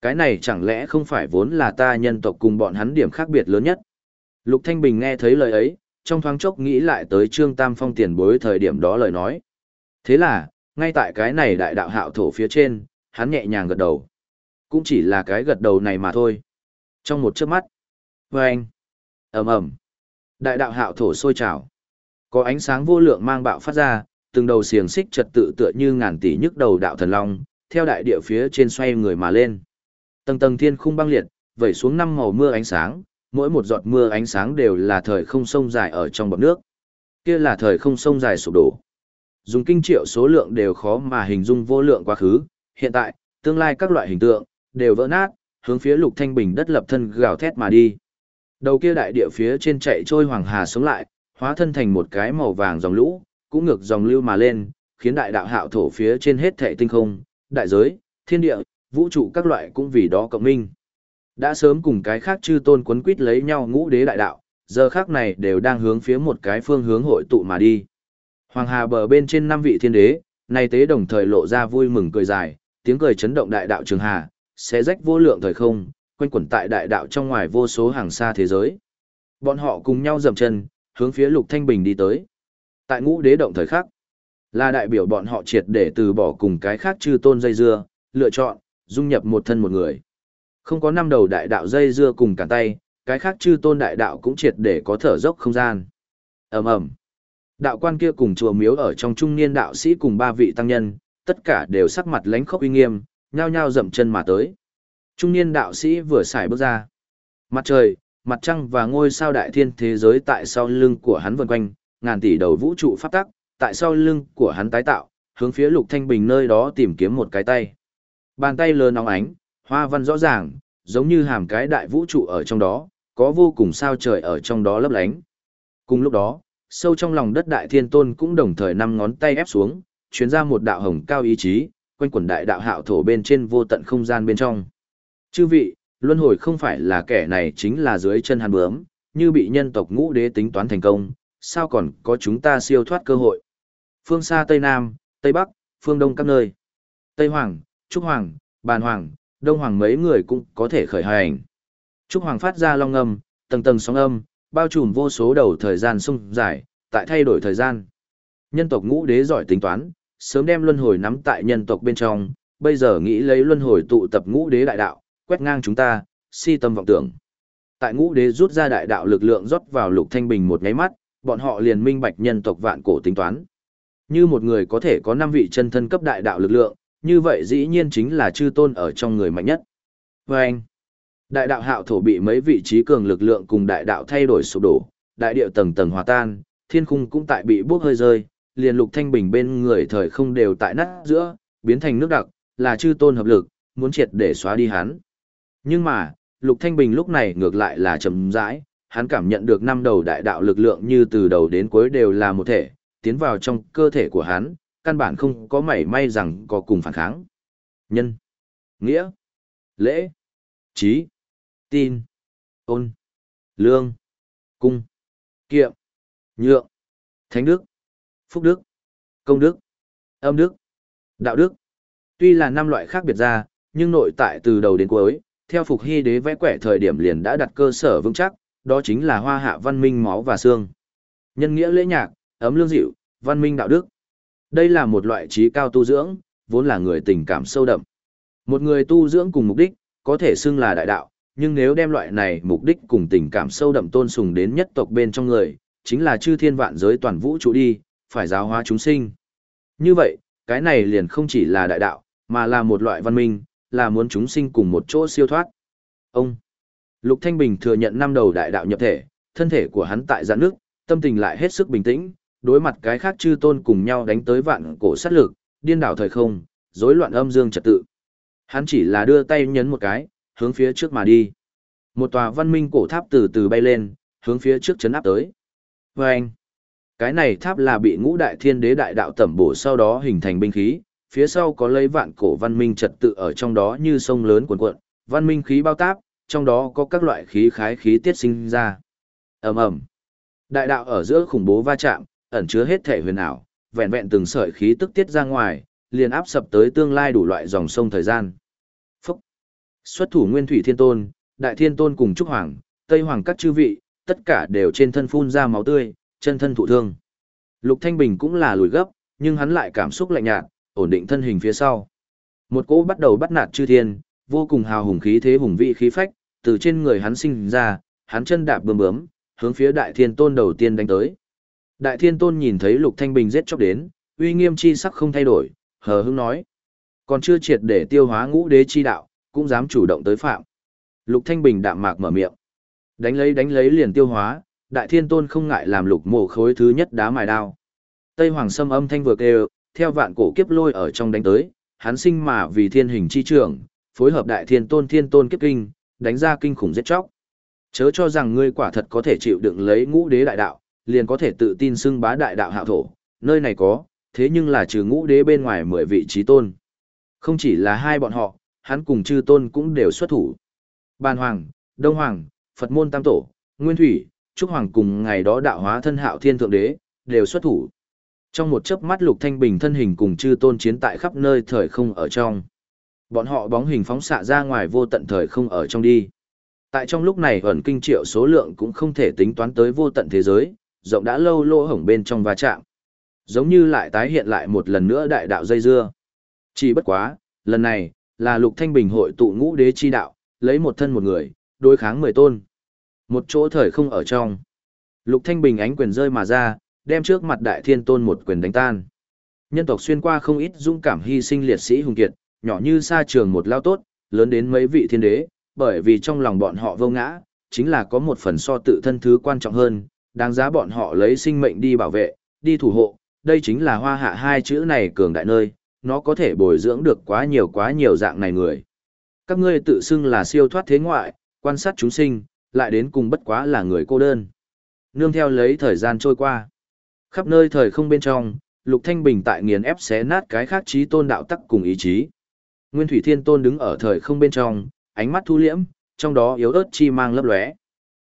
A: Cái này chẳng lẽ không phải vốn là ta nhân tộc cùng bọn hắn điểm khác biệt lớn nhất. Lục Thanh Bình nghe thấy lời ấy, trong thoáng chốc nghĩ lại tới Trương Tam Phong tiền bối thời điểm đó lời nói. Thế là, ngay tại cái này đại đạo hạo thổ phía trên, hắn nhẹ nhàng gật đầu. Cũng chỉ là cái gật đầu này mà thôi. Trong một chớp mắt, vâng, ầm ầm, đại đạo hạo thổ sôi trào. Có ánh sáng vô lượng mang bạo phát ra, từng đầu xiềng xích trật tự tựa như ngàn tỷ nhức đầu đạo thần long, theo đại địa phía trên xoay người mà lên. Tầng tầng thiên khung băng liệt, vẩy xuống năm màu mưa ánh sáng, mỗi một giọt mưa ánh sáng đều là thời không sông dài ở trong bọt nước. Kia là thời không sông dài sụp đổ. Dùng kinh triệu số lượng đều khó mà hình dung vô lượng quá khứ, hiện tại, tương lai các loại hình tượng, đều vỡ nát, hướng phía lục thanh bình đất lập thân gào thét mà đi. Đầu kia đại địa phía trên chạy trôi hoàng hà sống lại, hóa thân thành một cái màu vàng dòng lũ, cũng ngược dòng lưu mà lên, khiến đại đạo hạo thổ phía trên hết thệ tinh không, đại giới, thiên địa, vũ trụ các loại cũng vì đó cộng minh. Đã sớm cùng cái khác chư tôn quấn quýt lấy nhau ngũ đế đại đạo, giờ khác này đều đang hướng phía một cái phương hướng hội tụ mà đi. Hoàng hà bờ bên trên năm vị thiên đế, này tế đồng thời lộ ra vui mừng cười dài, tiếng cười chấn động đại đạo trường hà, sẽ rách vô lượng thời không, quanh quẩn tại đại đạo trong ngoài vô số hàng xa thế giới. Bọn họ cùng nhau dậm chân, hướng phía Lục Thanh Bình đi tới. Tại ngũ đế động thời khắc, là đại biểu bọn họ triệt để từ bỏ cùng cái khác chư tôn dây dưa, lựa chọn, dung nhập một thân một người. Không có năm đầu đại đạo dây dưa cùng cả tay, cái khác chư tôn đại đạo cũng triệt để có thở dốc không gian. ầm ầm Đạo quan kia cùng chùa miếu ở trong trung niên đạo sĩ cùng ba vị tăng nhân, tất cả đều sắc mặt lãnh khốc uy nghiêm, nhao nhao dậm chân mà tới. Trung niên đạo sĩ vừa xài bước ra. Mặt trời, mặt trăng và ngôi sao đại thiên thế giới tại sau lưng của hắn vần quanh, ngàn tỷ đầu vũ trụ pháp tắc, tại sau lưng của hắn tái tạo, hướng phía lục thanh bình nơi đó tìm kiếm một cái tay. Bàn tay lớn nóng ánh, hoa văn rõ ràng, giống như hàm cái đại vũ trụ ở trong đó, có vô cùng sao trời ở trong đó lấp lánh. Cùng lúc đó, sâu trong lòng đất đại thiên tôn cũng đồng thời năm ngón tay ép xuống, chuyến ra một đạo hồng cao ý chí, quanh quần đại đạo hạo thổ bên trên vô tận không gian bên trong. Chư vị, luân hồi không phải là kẻ này chính là dưới chân hàn bướm, như bị nhân tộc ngũ đế tính toán thành công, sao còn có chúng ta siêu thoát cơ hội. Phương xa Tây Nam, Tây Bắc, phương Đông các nơi. Tây Hoàng, Trúc Hoàng, Bàn Hoàng, Đông Hoàng mấy người cũng có thể khởi hành. Trúc Hoàng phát ra long âm, tầng tầng sóng âm, bao trùm vô số đầu thời gian sung dài, tại thay đổi thời gian. Nhân tộc ngũ đế giỏi tính toán, sớm đem luân hồi nắm tại nhân tộc bên trong, bây giờ nghĩ lấy luân hồi tụ tập ngũ đế đại đạo, quét ngang chúng ta, si tâm vọng tưởng. Tại ngũ đế rút ra đại đạo lực lượng rót vào lục thanh bình một ngáy mắt, bọn họ liền minh bạch nhân tộc vạn cổ tính toán. Như một người có thể có năm vị chân thân cấp đại đạo lực lượng, như vậy dĩ nhiên chính là chư tôn ở trong người mạnh nhất. Và anh, đại đạo hạo thổ bị mấy vị trí cường lực lượng cùng đại đạo thay đổi sụp đổ, đại điệu tầng tầng hòa tan, thiên khung cũng tại bị bốc hơi rơi, liền lục thanh bình bên người thời không đều tại nát giữa, biến thành nước đặc, là chư tôn hợp lực, muốn triệt để xóa đi hắn. Nhưng mà, lục thanh bình lúc này ngược lại là chậm rãi, hắn cảm nhận được năm đầu đại đạo lực lượng như từ đầu đến cuối đều là một thể, tiến vào trong cơ thể của hắn, căn bản không có mảy may rằng có cùng phản kháng. Nhân, nghĩa, lễ, trí, tin, ôn, lương, cung, kiệm, nhượng, thánh đức, phúc đức, công đức, âm đức, đạo đức. Tuy là năm loại khác biệt ra, nhưng nội tại từ đầu đến cuối, theo phục hy đế vẽ quẻ thời điểm liền đã đặt cơ sở vững chắc, đó chính là hoa hạ văn minh máu và xương. Nhân nghĩa lễ nhạc, ấm lương dịu, văn minh đạo đức. Đây là một loại trí cao tu dưỡng, vốn là người tình cảm sâu đậm. Một người tu dưỡng cùng mục đích, có thể xưng là đại đạo, nhưng nếu đem loại này mục đích cùng tình cảm sâu đậm tôn sùng đến nhất tộc bên trong người, chính là chư thiên vạn giới toàn vũ trụ đi, phải giáo hóa chúng sinh. Như vậy, cái này liền không chỉ là đại đạo, mà là một loại văn minh, là muốn chúng sinh cùng một chỗ siêu thoát. Ông Lục Thanh Bình thừa nhận năm đầu đại đạo nhập thể, thân thể của hắn tại giãn nước, tâm tình lại hết sức bình tĩnh, đối mặt cái khác chư tôn cùng nhau đánh tới vạn cổ sát lực, điên đảo thời không, rối loạn âm dương trật tự. Hắn chỉ là đưa tay nhấn một cái, hướng phía trước mà đi. Một tòa văn minh cổ tháp từ từ bay lên, hướng phía trước chấn áp tới. Vâng! cái này tháp là bị ngũ đại thiên đế đại đạo tẩm bổ sau đó hình thành binh khí, phía sau có lấy vạn cổ văn minh trật tự ở trong đó như sông lớn cuồn cuộn, văn minh khí bao táp, trong đó có các loại khí khái khí tiết sinh ra. ầm ầm, đại đạo ở giữa khủng bố va chạm, ẩn chứa hết thể huyền ảo, vẹn vẹn từng sợi khí tức tiết ra ngoài, liền áp sập tới tương lai đủ loại dòng sông thời gian. Phúc. Xuất thủ Nguyên Thủy Thiên Tôn, Đại Thiên Tôn cùng Trúc Hoàng, Tây Hoàng các chư vị, tất cả đều trên thân phun ra máu tươi, chân thân thụ thương. Lục Thanh Bình cũng là lùi gấp, nhưng hắn lại cảm xúc lạnh nhạt, ổn định thân hình phía sau. Một cỗ bắt đầu bắt nạt chư thiên, vô cùng hào hùng khí thế hùng vị khí phách, từ trên người hắn sinh ra, hắn chân đạp bướm bướm, hướng phía Đại Thiên Tôn đầu tiên đánh tới. Đại Thiên Tôn nhìn thấy Lục Thanh Bình giết chóc đến, uy nghiêm chi sắc không thay đổi, hờ hững nói: "Còn chưa triệt để tiêu hóa ngũ đế chi đạo, cũng dám chủ động tới phạm." Lục Thanh Bình đạm mạc mở miệng. Đánh lấy đánh lấy liền tiêu hóa, Đại Thiên Tôn không ngại làm Lục Mộ khối thứ nhất đá mài đao. Tây Hoàng Sâm âm thanh vừa kêu, theo vạn cổ kiếp lôi ở trong đánh tới, hắn sinh mà vì thiên hình chi trưởng, phối hợp Đại Thiên Tôn Thiên Tôn kiếp kinh, đánh ra kinh khủng giết chóc. Chớ cho rằng ngươi quả thật có thể chịu đựng lấy ngũ đế đại đạo, liền có thể tự tin xưng bá đại đạo hạo thổ, nơi này có, thế nhưng là trừ ngũ đế bên ngoài mười vị trí tôn. Không chỉ là hai bọn họ, hắn cùng chư tôn cũng đều xuất thủ. Bàn Hoàng, Đông Hoàng, Phật môn Tam Tổ, Nguyên Thủy, Trúc Hoàng cùng ngày đó đạo hóa thân hạo thiên thượng đế, đều xuất thủ. Trong một chớp mắt Lục Thanh Bình thân hình cùng chư tôn chiến tại khắp nơi thời không ở trong. Bọn họ bóng hình phóng xạ ra ngoài vô tận thời không ở trong đi. Tại trong lúc này ẩn kinh triệu số lượng cũng không thể tính toán tới vô tận thế giới, rộng đã lâu lỗ hổng bên trong va chạm. Giống như lại tái hiện lại một lần nữa đại đạo dây dưa. Chỉ bất quá, lần này, là lục thanh bình hội tụ ngũ đế chi đạo, lấy một thân một người, đối kháng mười tôn. Một chỗ thời không ở trong. Lục thanh bình ánh quyền rơi mà ra, đem trước mặt đại thiên tôn một quyền đánh tan. Nhân tộc xuyên qua không ít dũng cảm hy sinh liệt sĩ hùng kiệt, nhỏ như sa trường một lao tốt, lớn đến mấy vị thiên đế, bởi vì trong lòng bọn họ vô ngã, chính là có một phần so tự thân thứ quan trọng hơn, đáng giá bọn họ lấy sinh mệnh đi bảo vệ, đi thủ hộ, đây chính là hoa hạ hai chữ này cường đại nơi, nó có thể bồi dưỡng được quá nhiều quá nhiều dạng này người. Các ngươi tự xưng là siêu thoát thế ngoại, quan sát chúng sinh, lại đến cùng bất quá là người cô đơn. Nương theo lấy thời gian trôi qua. Khắp nơi thời không bên trong, Lục Thanh Bình tại nghiền ép xé nát cái khác trí tôn đạo tắc cùng ý chí. Nguyên Thủy Thiên Tôn đứng ở thời không bên trong, ánh mắt thu liễm, trong đó yếu ớt chi mang lấp lóe.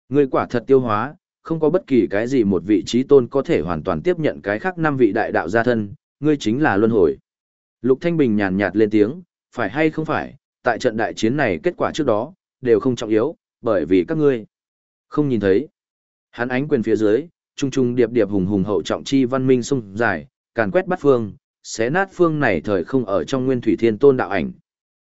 A: Người quả thật tiêu hóa, không có bất kỳ cái gì một vị trí tôn có thể hoàn toàn tiếp nhận cái khác năm vị đại đạo gia thân, ngươi chính là luân hồi. Lục Thanh Bình nhàn nhạt lên tiếng, phải hay không phải, tại trận đại chiến này kết quả trước đó, đều không trọng yếu, bởi vì các ngươi không nhìn thấy. Hắn ánh quyền phía dưới, trung trung điệp điệp hùng hùng hậu trọng chi văn minh sung dài, càn quét bắt phương, xé nát phương này thời không ở trong nguyên thủy thiên tôn đạo ảnh.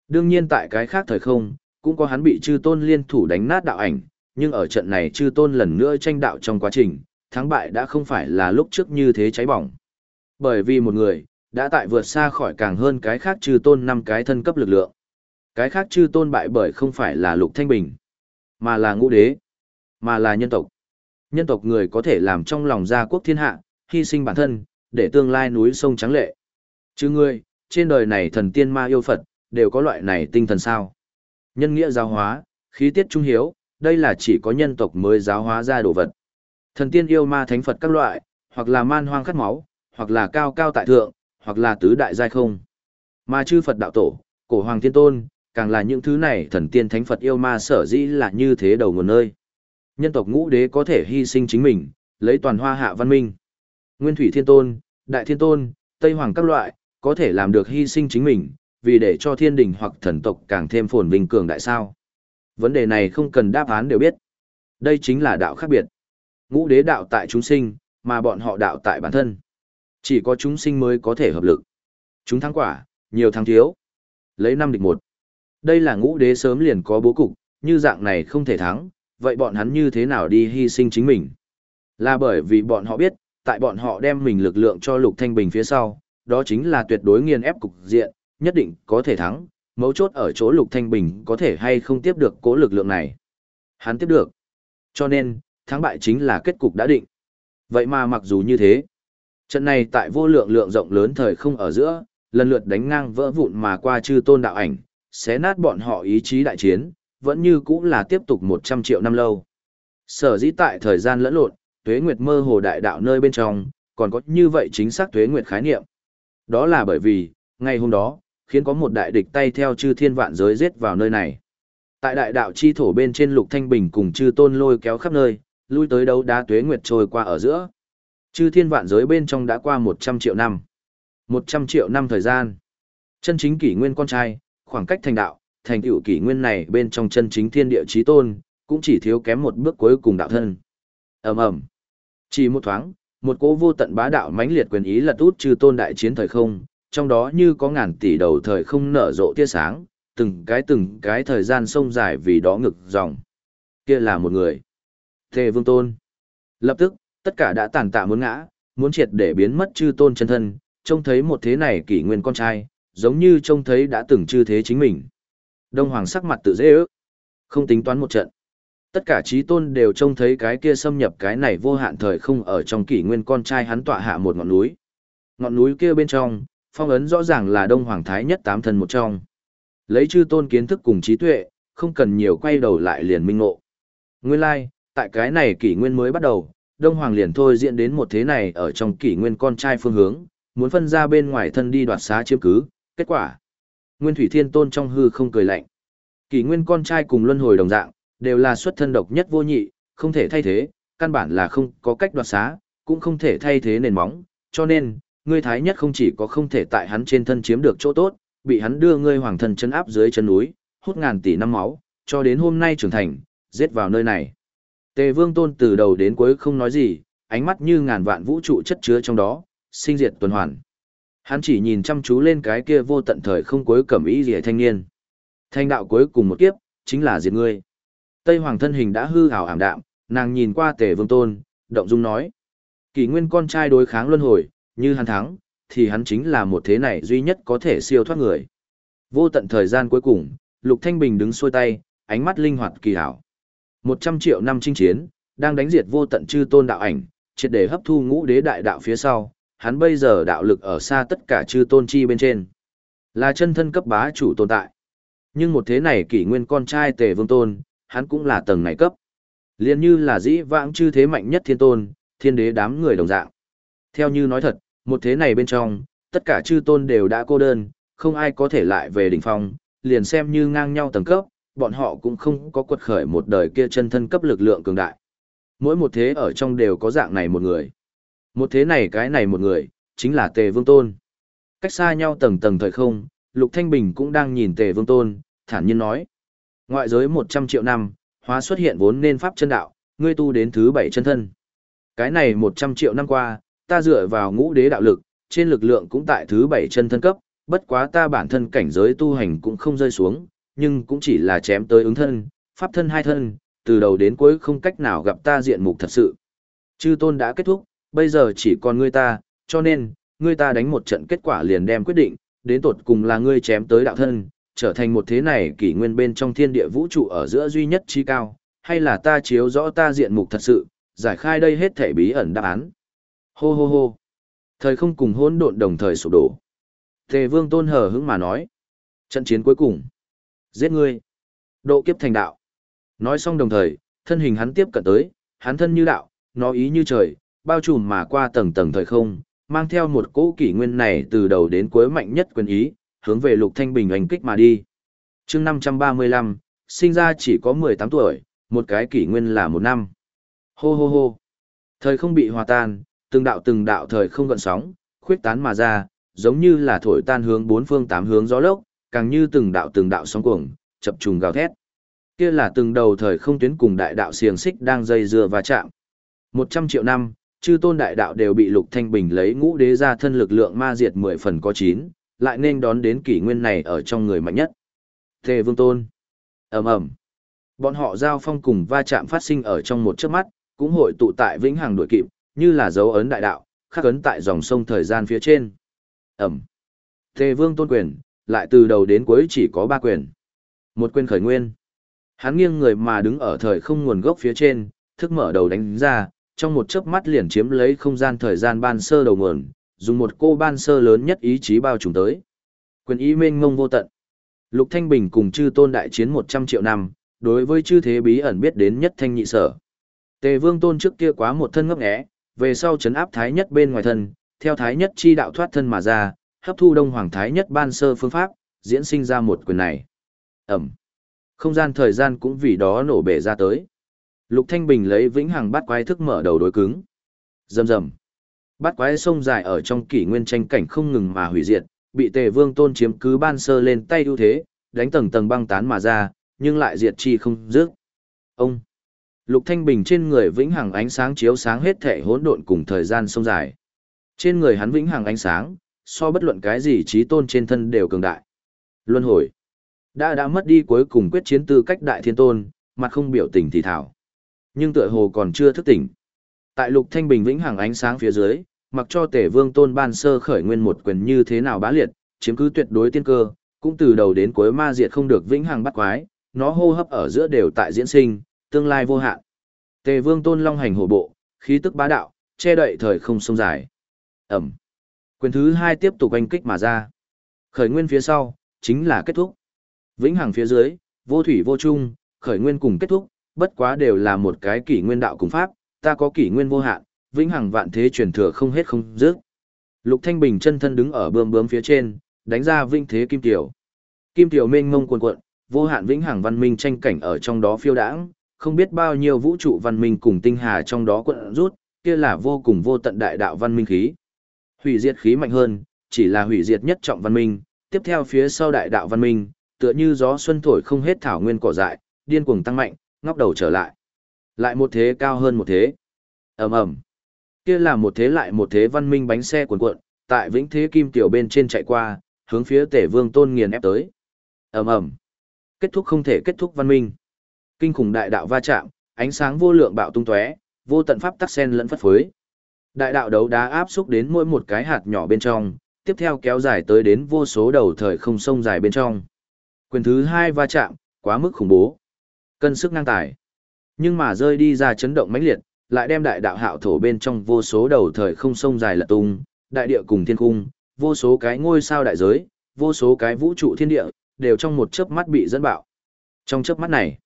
A: Đương nhiên tại cái khác thời không, cũng có hắn bị chư tôn liên thủ đánh nát đạo ảnh, nhưng ở trận này chư tôn lần nữa tranh đạo trong quá trình, thắng bại đã không phải là lúc trước như thế cháy bỏng. Bởi vì một người, đã tại vượt xa khỏi càng hơn cái khác chư tôn năm cái thân cấp lực lượng. Cái khác chư tôn bại bởi không phải là lục thanh bình, mà là ngũ đế, mà là nhân tộc. Nhân tộc người có thể làm trong lòng gia quốc thiên hạ, hy sinh bản thân, để tương lai núi sông trắng lệ. Chứ ngươi, trên đời này thần tiên ma yêu Phật, đều có loại này tinh thần sao. Nhân nghĩa giáo hóa, khí tiết trung hiếu, đây là chỉ có nhân tộc mới giáo hóa ra đồ vật. Thần tiên yêu ma thánh Phật các loại, hoặc là man hoang khát máu, hoặc là cao cao tại thượng, hoặc là tứ đại giai không. Mà chư Phật đạo tổ, cổ hoàng thiên tôn, càng là những thứ này thần tiên thánh Phật yêu ma sở dĩ là như thế đầu nguồn nơi. Nhân tộc ngũ đế có thể hy sinh chính mình, lấy toàn hoa hạ văn minh. Nguyên thủy thiên tôn, đại thiên tôn, tây hoàng các loại, có thể làm được hy sinh chính mình, vì để cho thiên đình hoặc thần tộc càng thêm phồn vinh cường đại sao. Vấn đề này không cần đáp án đều biết. Đây chính là đạo khác biệt. Ngũ đế đạo tại chúng sinh, mà bọn họ đạo tại bản thân. Chỉ có chúng sinh mới có thể hợp lực. Chúng thắng quả, nhiều thắng thiếu. Lấy năm địch một. Đây là ngũ đế sớm liền có bố cục, như dạng này không thể thắng, vậy bọn hắn như thế nào đi hy sinh chính mình? Là bởi vì bọn họ biết, tại bọn họ đem mình lực lượng cho Lục Thanh Bình phía sau, đó chính là tuyệt đối nghiền ép cục diện, nhất định có thể thắng, mấu chốt ở chỗ Lục Thanh Bình có thể hay không tiếp được cố lực lượng này. Hắn tiếp được. Cho nên, thắng bại chính là kết cục đã định. Vậy mà mặc dù như thế, trận này tại vô lượng lượng rộng lớn thời không ở giữa, lần lượt đánh ngang vỡ vụn mà qua chư tôn đạo ảnh, xé nát bọn họ ý chí đại chiến, vẫn như cũng là tiếp tục 100 triệu năm lâu. Sở dĩ tại thời gian lẫn lộn, tuế nguyệt mơ hồ đại đạo nơi bên trong, còn có như vậy chính xác tuế nguyệt khái niệm. Đó là bởi vì, ngày hôm đó, khiến có một đại địch tay theo chư thiên vạn giới giết vào nơi này. Tại đại đạo chi thổ bên trên lục thanh bình cùng chư tôn lôi kéo khắp nơi, lui tới đấu đá tuế nguyệt trôi qua ở giữa. Chư thiên vạn giới bên trong đã qua 100 triệu năm. 100 triệu năm thời gian. Chân chính kỷ nguyên con trai, khoảng cách thành đạo, thành tựu kỷ nguyên này bên trong chân chính thiên địa chí tôn, cũng chỉ thiếu kém một bước cuối cùng đạo thân. Ầm ầm. Chỉ một thoáng, một cỗ vô tận bá đạo mãnh liệt quyền ý lật út trừ tôn đại chiến thời không, trong đó như có ngàn tỷ đầu thời không nở rộ tia sáng, từng cái từng cái thời gian sông dài vì đó ngực dòng. Kia là một người. Tề Vương Tôn. Lập tức, tất cả đã tàn tạ muốn ngã, muốn triệt để biến mất chư tôn chân thân, trông thấy một thế này kỷ nguyên con trai, giống như trông thấy đã từng chư thế chính mình. Đông Hoàng sắc mặt tự dễ ước, không tính toán một trận. Tất cả trí tôn đều trông thấy cái kia xâm nhập cái này vô hạn thời không ở trong kỷ nguyên con trai hắn tọa hạ một ngọn núi. Ngọn núi kia bên trong, phong ấn rõ ràng là Đông Hoàng Thái nhất tám thần một trong. Lấy chư tôn kiến thức cùng trí tuệ, không cần nhiều quay đầu lại liền minh ngộ. Nguyên lai, like, tại cái này kỷ nguyên mới bắt đầu, Đông Hoàng liền thôi diễn đến một thế này ở trong kỷ nguyên con trai phương hướng, muốn phân ra bên ngoài thân đi đoạt xá chiếm cứ, kết quả. Nguyên Thủy Thiên Tôn trong hư không cười lạnh. Kỷ nguyên con trai cùng luân hồi đồng dạng, đều là xuất thân độc nhất vô nhị, không thể thay thế, căn bản là không có cách đoạt xá, cũng không thể thay thế nền móng, cho nên, ngươi thái nhất không chỉ có không thể tại hắn trên thân chiếm được chỗ tốt, bị hắn đưa ngươi hoàng thần chân áp dưới chân núi, hút ngàn tỷ năm máu, cho đến hôm nay trưởng thành, giết vào nơi này. Tề Vương Tôn từ đầu đến cuối không nói gì, ánh mắt như ngàn vạn vũ trụ chất chứa trong đó, sinh diệt tuần hoàn. Hắn chỉ nhìn chăm chú lên cái kia vô tận thời không cuối cẩm ý gì thanh niên. Thanh đạo cuối cùng một kiếp, chính là diệt ngươi. Tây Hoàng thân hình đã hư hào ảm đạm, nàng nhìn qua Tề Vương Tôn, động dung nói: "Kỷ Nguyên con trai đối kháng luân hồi, như hắn thắng, thì hắn chính là một thế này duy nhất có thể siêu thoát người." Vô tận thời gian cuối cùng, Lục Thanh Bình đứng xuôi tay, ánh mắt linh hoạt kỳ hảo. Một trăm triệu năm chinh chiến, đang đánh diệt vô tận chư tôn đạo ảnh, triệt để hấp thu ngũ đế đại đạo phía sau, hắn bây giờ đạo lực ở xa tất cả chư tôn chi bên trên. Là chân thân cấp bá chủ tồn tại. Nhưng một thế này kỷ nguyên con trai tề vương tôn, hắn cũng là tầng này cấp. Liên như là dĩ vãng chư thế mạnh nhất thiên tôn, thiên đế đám người đồng dạng. Theo như nói thật, một thế này bên trong, tất cả chư tôn đều đã cô đơn, không ai có thể lại về đỉnh phong, liền xem như ngang nhau tầng cấp, bọn họ cũng không có quật khởi một đời kia chân thân cấp lực lượng cường đại. Mỗi một thế ở trong đều có dạng này một người. Một thế này cái này một người, chính là Tề Vương Tôn. Cách xa nhau tầng tầng thời không, Lục Thanh Bình cũng đang nhìn Tề Vương Tôn, thản nhiên nói. Ngoại giới 100 triệu năm, hóa xuất hiện vốn nên pháp chân đạo, ngươi tu đến thứ bảy chân thân. Cái này 100 triệu năm qua, ta dựa vào ngũ đế đạo lực, trên lực lượng cũng tại thứ bảy chân thân cấp, bất quá ta bản thân cảnh giới tu hành cũng không rơi xuống, nhưng cũng chỉ là chém tới ứng thân, pháp thân hai thân, từ đầu đến cuối không cách nào gặp ta diện mục thật sự. Chư tôn đã kết thúc, bây giờ chỉ còn ngươi ta, cho nên, ngươi ta đánh một trận kết quả liền đem quyết định, đến tột cùng là ngươi chém tới đạo thân, trở thành một thế này kỷ nguyên bên trong thiên địa vũ trụ ở giữa duy nhất trí cao, hay là ta chiếu rõ ta diện mục thật sự, giải khai đây hết thể bí ẩn đáp án. Hô hô hô. Thời không cùng hỗn độn đồng thời sụp đổ. Tề Vương Tôn hờ hững mà nói, trận chiến cuối cùng, giết ngươi. Độ kiếp thành đạo. Nói xong đồng thời, thân hình hắn tiếp cận tới, hắn thân như đạo, nó ý như trời, bao trùm mà qua tầng tầng thời không, mang theo một cỗ kỷ nguyên này từ đầu đến cuối mạnh nhất quyền ý, hướng về Lục Thanh Bình hành kích mà đi. Chương 535, sinh ra chỉ có 18 tuổi, một cái kỷ nguyên là một năm. Hô hô hô. Thời không bị hòa tan, từng đạo từng đạo thời không gợn sóng, khuyết tán mà ra, giống như là thổi tan hướng bốn phương tám hướng gió lốc, càng như từng đạo từng đạo sóng cuồng, chập trùng gào thét. Kia là từng đầu thời không tuyến cùng đại đạo xiềng xích đang dây dưa và chạm. 100 triệu năm, chư tôn đại đạo đều bị Lục Thanh Bình lấy ngũ đế ra thân lực lượng ma diệt 10 phần có chín, lại nên đón đến kỷ nguyên này ở trong người mạnh nhất. Thề Vương Tôn. Ầm ầm. Bọn họ giao phong cùng va chạm phát sinh ở trong một chớp mắt, cũng hội tụ tại vĩnh hằng đuổi kịp, như là dấu ấn đại đạo, khắc ấn tại dòng sông thời gian phía trên. Ẩm. Tề vương tôn quyền, lại từ đầu đến cuối chỉ có ba quyền. Một quyền khởi nguyên. Hắn nghiêng người mà đứng ở thời không nguồn gốc phía trên, thức mở đầu đánh ra, trong một chớp mắt liền chiếm lấy không gian thời gian ban sơ đầu nguồn, dùng một cô ban sơ lớn nhất ý chí bao trùm tới. Quyền ý mênh ngông vô tận. Lục Thanh Bình cùng chư tôn đại chiến 100 triệu năm, đối với chư thế bí ẩn biết đến nhất thanh nhị sở. Tề vương tôn trước kia quá một thân ngốc nghẽ, về sau chấn áp thái nhất bên ngoài thân, theo thái nhất chi đạo thoát thân mà ra, hấp thu đông hoàng thái nhất ban sơ phương pháp, diễn sinh ra một quyền này. Ẩm. Không gian thời gian cũng vì đó nổ bể ra tới. Lục Thanh Bình lấy vĩnh hằng bắt quái thức mở đầu đối cứng. Rầm rầm. Bắt quái sông dài ở trong kỷ nguyên tranh cảnh không ngừng mà hủy diệt, bị Tề Vương Tôn chiếm cứ ban sơ lên tay ưu thế, đánh tầng tầng băng tán mà ra, nhưng lại diệt chi không dứt. Ông Lục Thanh Bình trên người vĩnh hằng ánh sáng chiếu sáng hết thể hỗn độn cùng thời gian sông dài. Trên người hắn vĩnh hằng ánh sáng, so bất luận cái gì trí tôn trên thân đều cường đại. Luân hồi. Đã đã mất đi cuối cùng quyết chiến tư cách đại thiên tôn, mặt không biểu tình thì thảo. Nhưng tựa hồ còn chưa thức tỉnh. Tại Lục Thanh Bình vĩnh hằng ánh sáng phía dưới, mặc cho Tể Vương Tôn ban sơ khởi nguyên một quyền như thế nào bá liệt, chiếm cứ tuyệt đối tiên cơ, cũng từ đầu đến cuối ma diệt không được vĩnh hằng bắt quái, nó hô hấp ở giữa đều tại diễn sinh, tương lai vô hạn. Tề Vương Tôn Long hành hổ bộ, khí tức bá đạo, che đậy thời không sông dài. Ẩm. Quyền thứ hai tiếp tục anh kích mà ra. Khởi nguyên phía sau, chính là kết thúc. Vĩnh hằng phía dưới, vô thủy vô chung, khởi nguyên cùng kết thúc, bất quá đều là một cái kỷ nguyên đạo cùng pháp, ta có kỷ nguyên vô hạn, vĩnh hằng vạn thế truyền thừa không hết không dứt. Lục Thanh Bình chân thân đứng ở bướm bướm phía trên, đánh ra vinh thế kim tiểu. Kim tiểu mênh mông cuồn cuộn, vô hạn vĩnh hằng văn minh tranh cảnh ở trong đó phiêu dãng, không biết bao nhiêu vũ trụ văn minh cùng tinh hà trong đó cuộn rút, kia là vô cùng vô tận đại đạo văn minh khí. Hủy diệt khí mạnh hơn, chỉ là hủy diệt nhất trọng văn minh, tiếp theo phía sau đại đạo văn minh, tựa như gió xuân thổi không hết thảo nguyên cỏ dại, điên cuồng tăng mạnh, ngóc đầu trở lại. Lại một thế cao hơn một thế. Ầm ầm. Kia là một thế lại một thế văn minh bánh xe cuồn cuộn, tại vĩnh thế kim tiểu bên trên chạy qua, hướng phía Tể Vương Tôn nghiền ép tới. Ầm ầm. Kết thúc không thể kết thúc văn minh. Kinh khủng đại đạo va chạm, ánh sáng vô lượng bạo tung tóe, vô tận pháp tắc sen lẫn phất phới. Đại đạo đấu đá áp xúc đến mỗi một cái hạt nhỏ bên trong, tiếp theo kéo dài tới đến vô số đầu thời không sông dài bên trong. Quyền thứ hai va chạm, quá mức khủng bố. Cân sức ngang tài. Nhưng mà rơi đi ra chấn động mãnh liệt, lại đem đại đạo hạo thổ bên trong vô số đầu thời không sông dài lật tung, đại địa cùng thiên cung, vô số cái ngôi sao đại giới, vô số cái vũ trụ thiên địa, đều trong một chớp mắt bị dẫn bạo. Trong chớp mắt này,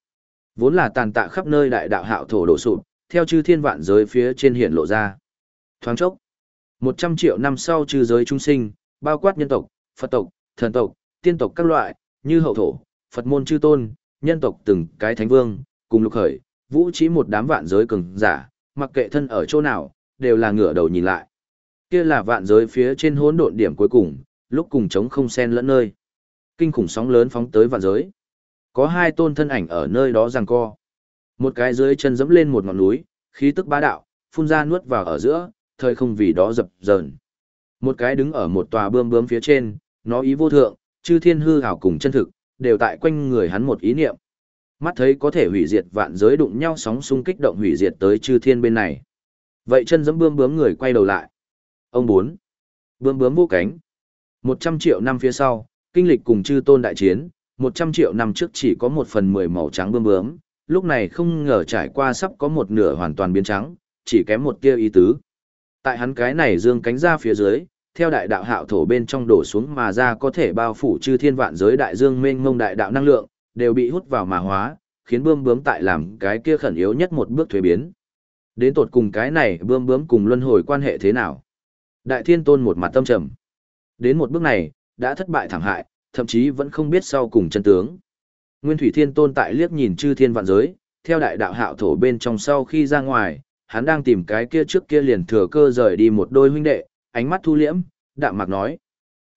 A: Vốn là tàn tạ khắp nơi đại đạo hạo thổ đổ sụp, theo chư thiên vạn giới phía trên hiện lộ ra. Thoáng chốc, một trăm triệu năm sau chư giới trung sinh, bao quát nhân tộc, Phật tộc, thần tộc, tiên tộc các loại, như hậu thổ, Phật môn chư tôn, nhân tộc từng cái thánh vương, cùng lục khởi, vũ trí một đám vạn giới cường giả, mặc kệ thân ở chỗ nào, đều là ngửa đầu nhìn lại. Kia là vạn giới phía trên hỗn độn điểm cuối cùng, lúc cùng chống không xen lẫn nơi. Kinh khủng sóng lớn phóng tới vạn giới. Có hai tôn thân ảnh ở nơi đó giằng co. Một cái dưới chân dẫm lên một ngọn núi, khí tức bá đạo, phun ra nuốt vào ở giữa, thời không vì đó dập dờn. Một cái đứng ở một tòa bươm bướm phía trên, nó ý vô thượng, chư thiên hư hảo cùng chân thực, đều tại quanh người hắn một ý niệm. Mắt thấy có thể hủy diệt vạn giới đụng nhau sóng xung kích động hủy diệt tới chư thiên bên này. Vậy chân giẫm bươm bướm người quay đầu lại. Ông bốn. Bươm bướm vô cánh. Một trăm triệu năm phía sau, kinh lịch cùng chư tôn đại chiến, một trăm triệu năm trước chỉ có một phần mười màu trắng bươm bướm, lúc này không ngờ trải qua sắp có một nửa hoàn toàn biến trắng, chỉ kém một tia ý tứ. Tại hắn cái này dương cánh ra phía dưới, theo đại đạo hạo thổ bên trong đổ xuống mà ra có thể bao phủ chư thiên vạn giới đại dương mênh mông đại đạo năng lượng, đều bị hút vào mà hóa, khiến bươm bướm tại làm cái kia khẩn yếu nhất một bước thuế biến. Đến tột cùng cái này bươm bướm cùng luân hồi quan hệ thế nào? Đại thiên tôn một mặt tâm trầm. Đến một bước này, đã thất bại thảm hại, thậm chí vẫn không biết sau cùng chân tướng. Nguyên thủy thiên tôn tại liếc nhìn chư thiên vạn giới, theo đại đạo hạo thổ bên trong sau khi ra ngoài, hắn đang tìm cái kia trước kia liền thừa cơ rời đi một đôi huynh đệ, ánh mắt thu liễm, đạm mạc nói.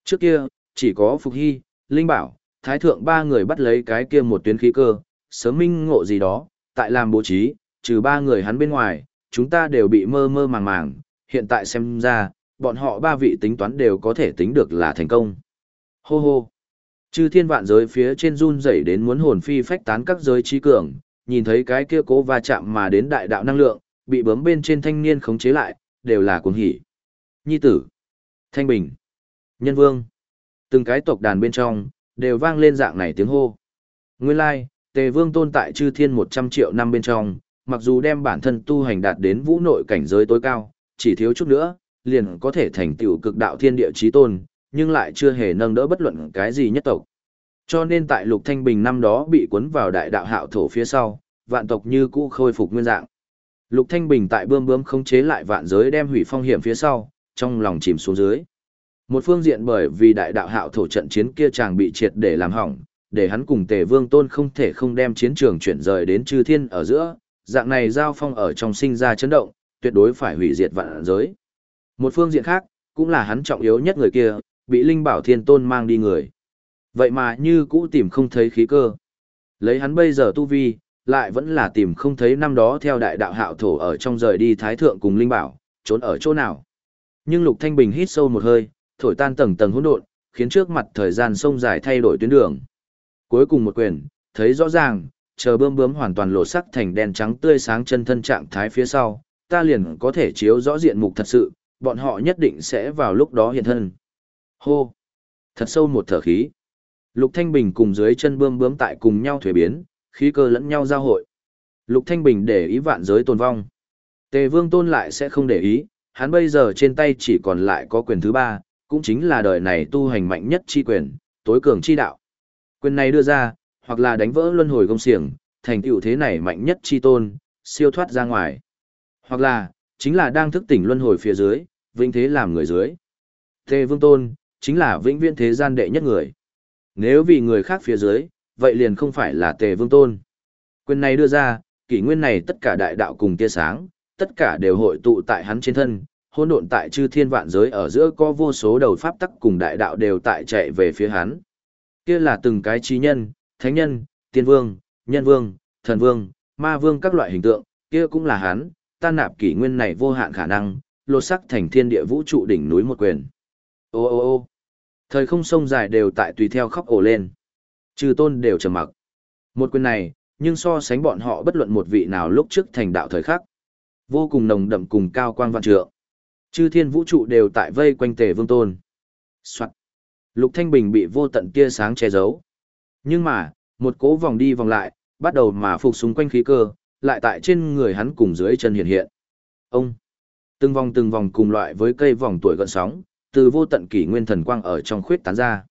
A: Trước kia, chỉ có Phục Hy, Linh Bảo, Thái Thượng ba người bắt lấy cái kia một tuyến khí cơ, sớm minh ngộ gì đó, tại làm bố trí, trừ ba người hắn bên ngoài, chúng ta đều bị mơ mơ màng màng, hiện tại xem ra, bọn họ ba vị tính toán đều có thể tính được là thành công. Hô hô! Chư thiên vạn giới phía trên run rẩy đến muốn hồn phi phách tán các giới trí cường, nhìn thấy cái kia cố va chạm mà đến đại đạo năng lượng, bị bấm bên trên thanh niên khống chế lại, đều là cuồng hỉ. Nhi tử, Thanh Bình, Nhân Vương, từng cái tộc đàn bên trong, đều vang lên dạng này tiếng hô. Nguyên lai, Tề Vương tồn tại chư thiên 100 triệu năm bên trong, mặc dù đem bản thân tu hành đạt đến vũ nội cảnh giới tối cao, chỉ thiếu chút nữa, liền có thể thành tựu cực đạo thiên địa chí tôn, nhưng lại chưa hề nâng đỡ bất luận cái gì nhất tộc. Cho nên tại Lục Thanh Bình năm đó bị cuốn vào đại đạo hạo thổ phía sau, vạn tộc như cũ khôi phục nguyên dạng. Lục Thanh Bình tại bươm bướm không chế lại vạn giới đem hủy phong hiểm phía sau, trong lòng chìm xuống dưới. Một phương diện bởi vì đại đạo hạo thổ trận chiến kia chàng bị triệt để làm hỏng, để hắn cùng Tề Vương Tôn không thể không đem chiến trường chuyển rời đến chư thiên ở giữa, dạng này giao phong ở trong sinh ra chấn động, tuyệt đối phải hủy diệt vạn giới. Một phương diện khác, cũng là hắn trọng yếu nhất người kia, bị Linh Bảo Thiên Tôn mang đi người. Vậy mà như cũ tìm không thấy khí cơ. Lấy hắn bây giờ tu vi, lại vẫn là tìm không thấy năm đó theo đại đạo hạo thổ ở trong rời đi Thái Thượng cùng Linh Bảo, trốn ở chỗ nào. Nhưng Lục Thanh Bình hít sâu một hơi, thổi tan tầng tầng hỗn độn, khiến trước mặt thời gian sông dài thay đổi tuyến đường. Cuối cùng một quyền, thấy rõ ràng, chờ bươm bướm hoàn toàn lộ sắc thành đen trắng tươi sáng chân thân trạng thái phía sau, ta liền có thể chiếu rõ diện mục thật sự, bọn họ nhất định sẽ vào lúc đó hiện thân. Hô! Thật sâu một thở khí. Lục Thanh Bình cùng dưới chân bươm bướm tại cùng nhau thuế biến, khí cơ lẫn nhau giao hội. Lục Thanh Bình để ý vạn giới tồn vong. Tề Vương Tôn lại sẽ không để ý, hắn bây giờ trên tay chỉ còn lại có quyền thứ ba, cũng chính là đời này tu hành mạnh nhất chi quyền, tối cường chi đạo. Quyền này đưa ra, hoặc là đánh vỡ luân hồi công xiềng, thành tựu thế này mạnh nhất chi tôn, siêu thoát ra ngoài. Hoặc là, chính là đang thức tỉnh luân hồi phía dưới, vĩnh thế làm người dưới. Tề Vương Tôn, chính là vĩnh viễn thế gian đệ nhất người. Nếu vì người khác phía dưới, vậy liền không phải là Tề Vương Tôn. Quyền này đưa ra, kỷ nguyên này tất cả đại đạo cùng tia sáng, tất cả đều hội tụ tại hắn trên thân, hỗn độn tại chư thiên vạn giới ở giữa có vô số đầu pháp tắc cùng đại đạo đều tại chạy về phía hắn. Kia là từng cái trí nhân, thánh nhân, tiên vương, nhân vương, thần vương, ma vương các loại hình tượng, kia cũng là hắn, tan nạp kỷ nguyên này vô hạn khả năng, lột sắc thành thiên địa vũ trụ đỉnh núi một quyền. Ô ô ô thời không sông dài đều tại tùy theo khóc ổ lên. Trừ tôn đều trầm mặc. Một quyền này, nhưng so sánh bọn họ bất luận một vị nào lúc trước thành đạo thời khắc. Vô cùng nồng đậm cùng cao quang vạn trượng. Chư thiên vũ trụ đều tại vây quanh tề vương tôn. Soạn. Lục Thanh Bình bị vô tận tia sáng che giấu. Nhưng mà, một cỗ vòng đi vòng lại, bắt đầu mà phục xung quanh khí cơ, lại tại trên người hắn cùng dưới chân hiện hiện. Ông, từng vòng từng vòng cùng loại với cây vòng tuổi gợn sóng, từ vô tận kỷ nguyên thần quang ở trong khuyết tán ra.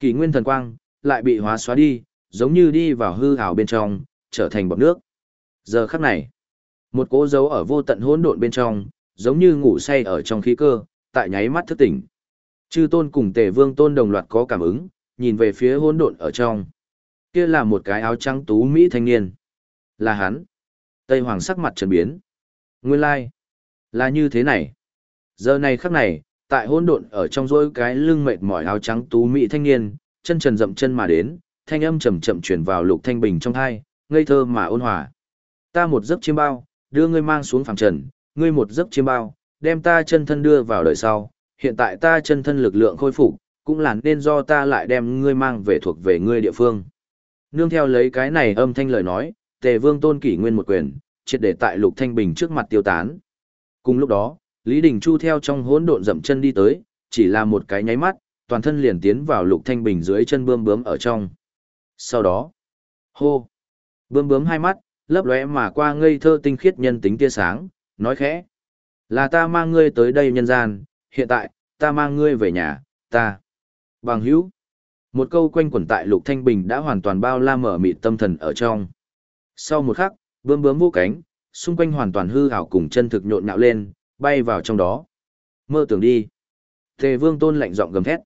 A: Kỷ nguyên thần quang lại bị hóa xóa đi, giống như đi vào hư ảo bên trong, trở thành bọt nước. Giờ khắc này, một cỗ dấu ở vô tận hỗn độn bên trong, giống như ngủ say ở trong khí cơ, tại nháy mắt thức tỉnh. Chư tôn cùng tề vương tôn đồng loạt có cảm ứng, nhìn về phía hỗn độn ở trong. Kia là một cái áo trắng tú Mỹ thanh niên. Là hắn. Tây Hoàng sắc mặt trần biến. Nguyên lai. Là như thế này. Giờ này khắc này, tại hỗn độn ở trong rỗi cái lưng mệt mỏi áo trắng tú Mỹ thanh niên, chân trần dậm chân mà đến, thanh âm chậm chậm truyền vào lục thanh bình trong thai, ngây thơ mà ôn hòa. ta một giấc chiêm bao, đưa ngươi mang xuống phẳng trần, ngươi một giấc chiêm bao, đem ta chân thân đưa vào đời sau, hiện tại ta chân thân lực lượng khôi phục, cũng là nên do ta lại đem ngươi mang về thuộc về ngươi địa phương. Nương theo lấy cái này âm thanh lời nói, tề vương tôn kỷ nguyên một quyền, triệt để tại lục thanh bình trước mặt tiêu tán. Cùng lúc đó, Lý Đình Chu theo trong hỗn độn dậm chân đi tới, chỉ là một cái nháy mắt, toàn thân liền tiến vào lục thanh bình dưới chân bươm bướm ở trong. Sau đó, hô, bươm bướm hai mắt, lấp lóe mà qua ngây thơ tinh khiết nhân tính tia sáng, nói khẽ. Là ta mang ngươi tới đây nhân gian, hiện tại, ta mang ngươi về nhà, ta. Bằng hữu. Một câu quanh quẩn tại Lục Thanh Bình đã hoàn toàn bao la mở mịt tâm thần ở trong. Sau một khắc, bướm bướm vô cánh, xung quanh hoàn toàn hư ảo cùng chân thực nhộn nhạo lên, bay vào trong đó. Mơ tưởng đi. Tề Vương Tôn lạnh giọng gầm thét.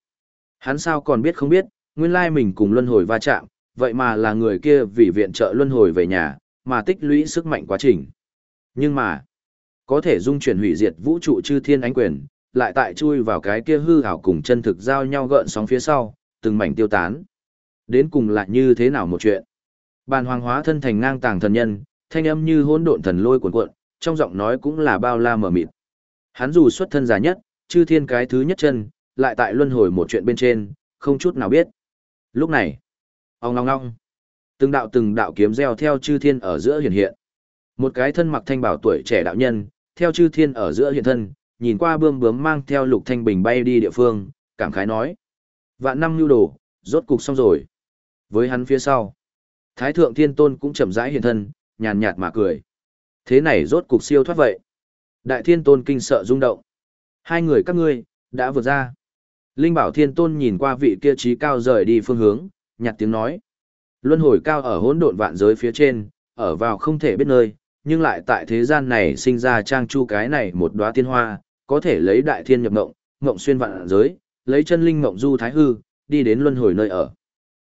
A: Hắn sao còn biết không biết, nguyên lai mình cùng luân hồi va chạm, vậy mà là người kia vì viện trợ luân hồi về nhà, mà tích lũy sức mạnh quá trình. Nhưng mà, có thể dung chuyển hủy diệt vũ trụ chư thiên ánh quyền, lại tại chui vào cái kia hư ảo cùng chân thực giao nhau gợn sóng phía sau, từng mảnh tiêu tán. Đến cùng lại như thế nào một chuyện? Bàn hoàng hóa thân thành ngang tàng thần nhân, thanh âm như hỗn độn thần lôi cuồn cuộn, trong giọng nói cũng là bao la mở mịt. Hắn dù xuất thân già nhất, chư thiên cái thứ nhất chân, lại tại luân hồi một chuyện bên trên, không chút nào biết. Lúc này, ong ong ong, từng đạo từng đạo kiếm gieo theo chư thiên ở giữa hiện hiện. Một cái thân mặc thanh bảo tuổi trẻ đạo nhân, theo chư thiên ở giữa hiện thân, nhìn qua bươm bướm mang theo lục thanh bình bay đi địa phương, cảm khái nói. Vạn năm nhu đồ, rốt cục xong rồi. Với hắn phía sau, Thái thượng thiên tôn cũng chậm rãi hiện thân, nhàn nhạt mà cười. Thế này rốt cục siêu thoát vậy. Đại thiên tôn kinh sợ rung động. Hai người các ngươi, đã vượt ra. Linh bảo thiên tôn nhìn qua vị kia trí cao rời đi phương hướng, nhạt tiếng nói. Luân hồi cao ở hỗn độn vạn giới phía trên, ở vào không thể biết nơi, nhưng lại tại thế gian này sinh ra trang chu cái này một đóa tiên hoa, có thể lấy đại thiên nhập ngộng, ngộng xuyên vạn giới, lấy chân linh ngộng du thái hư, đi đến luân hồi nơi ở.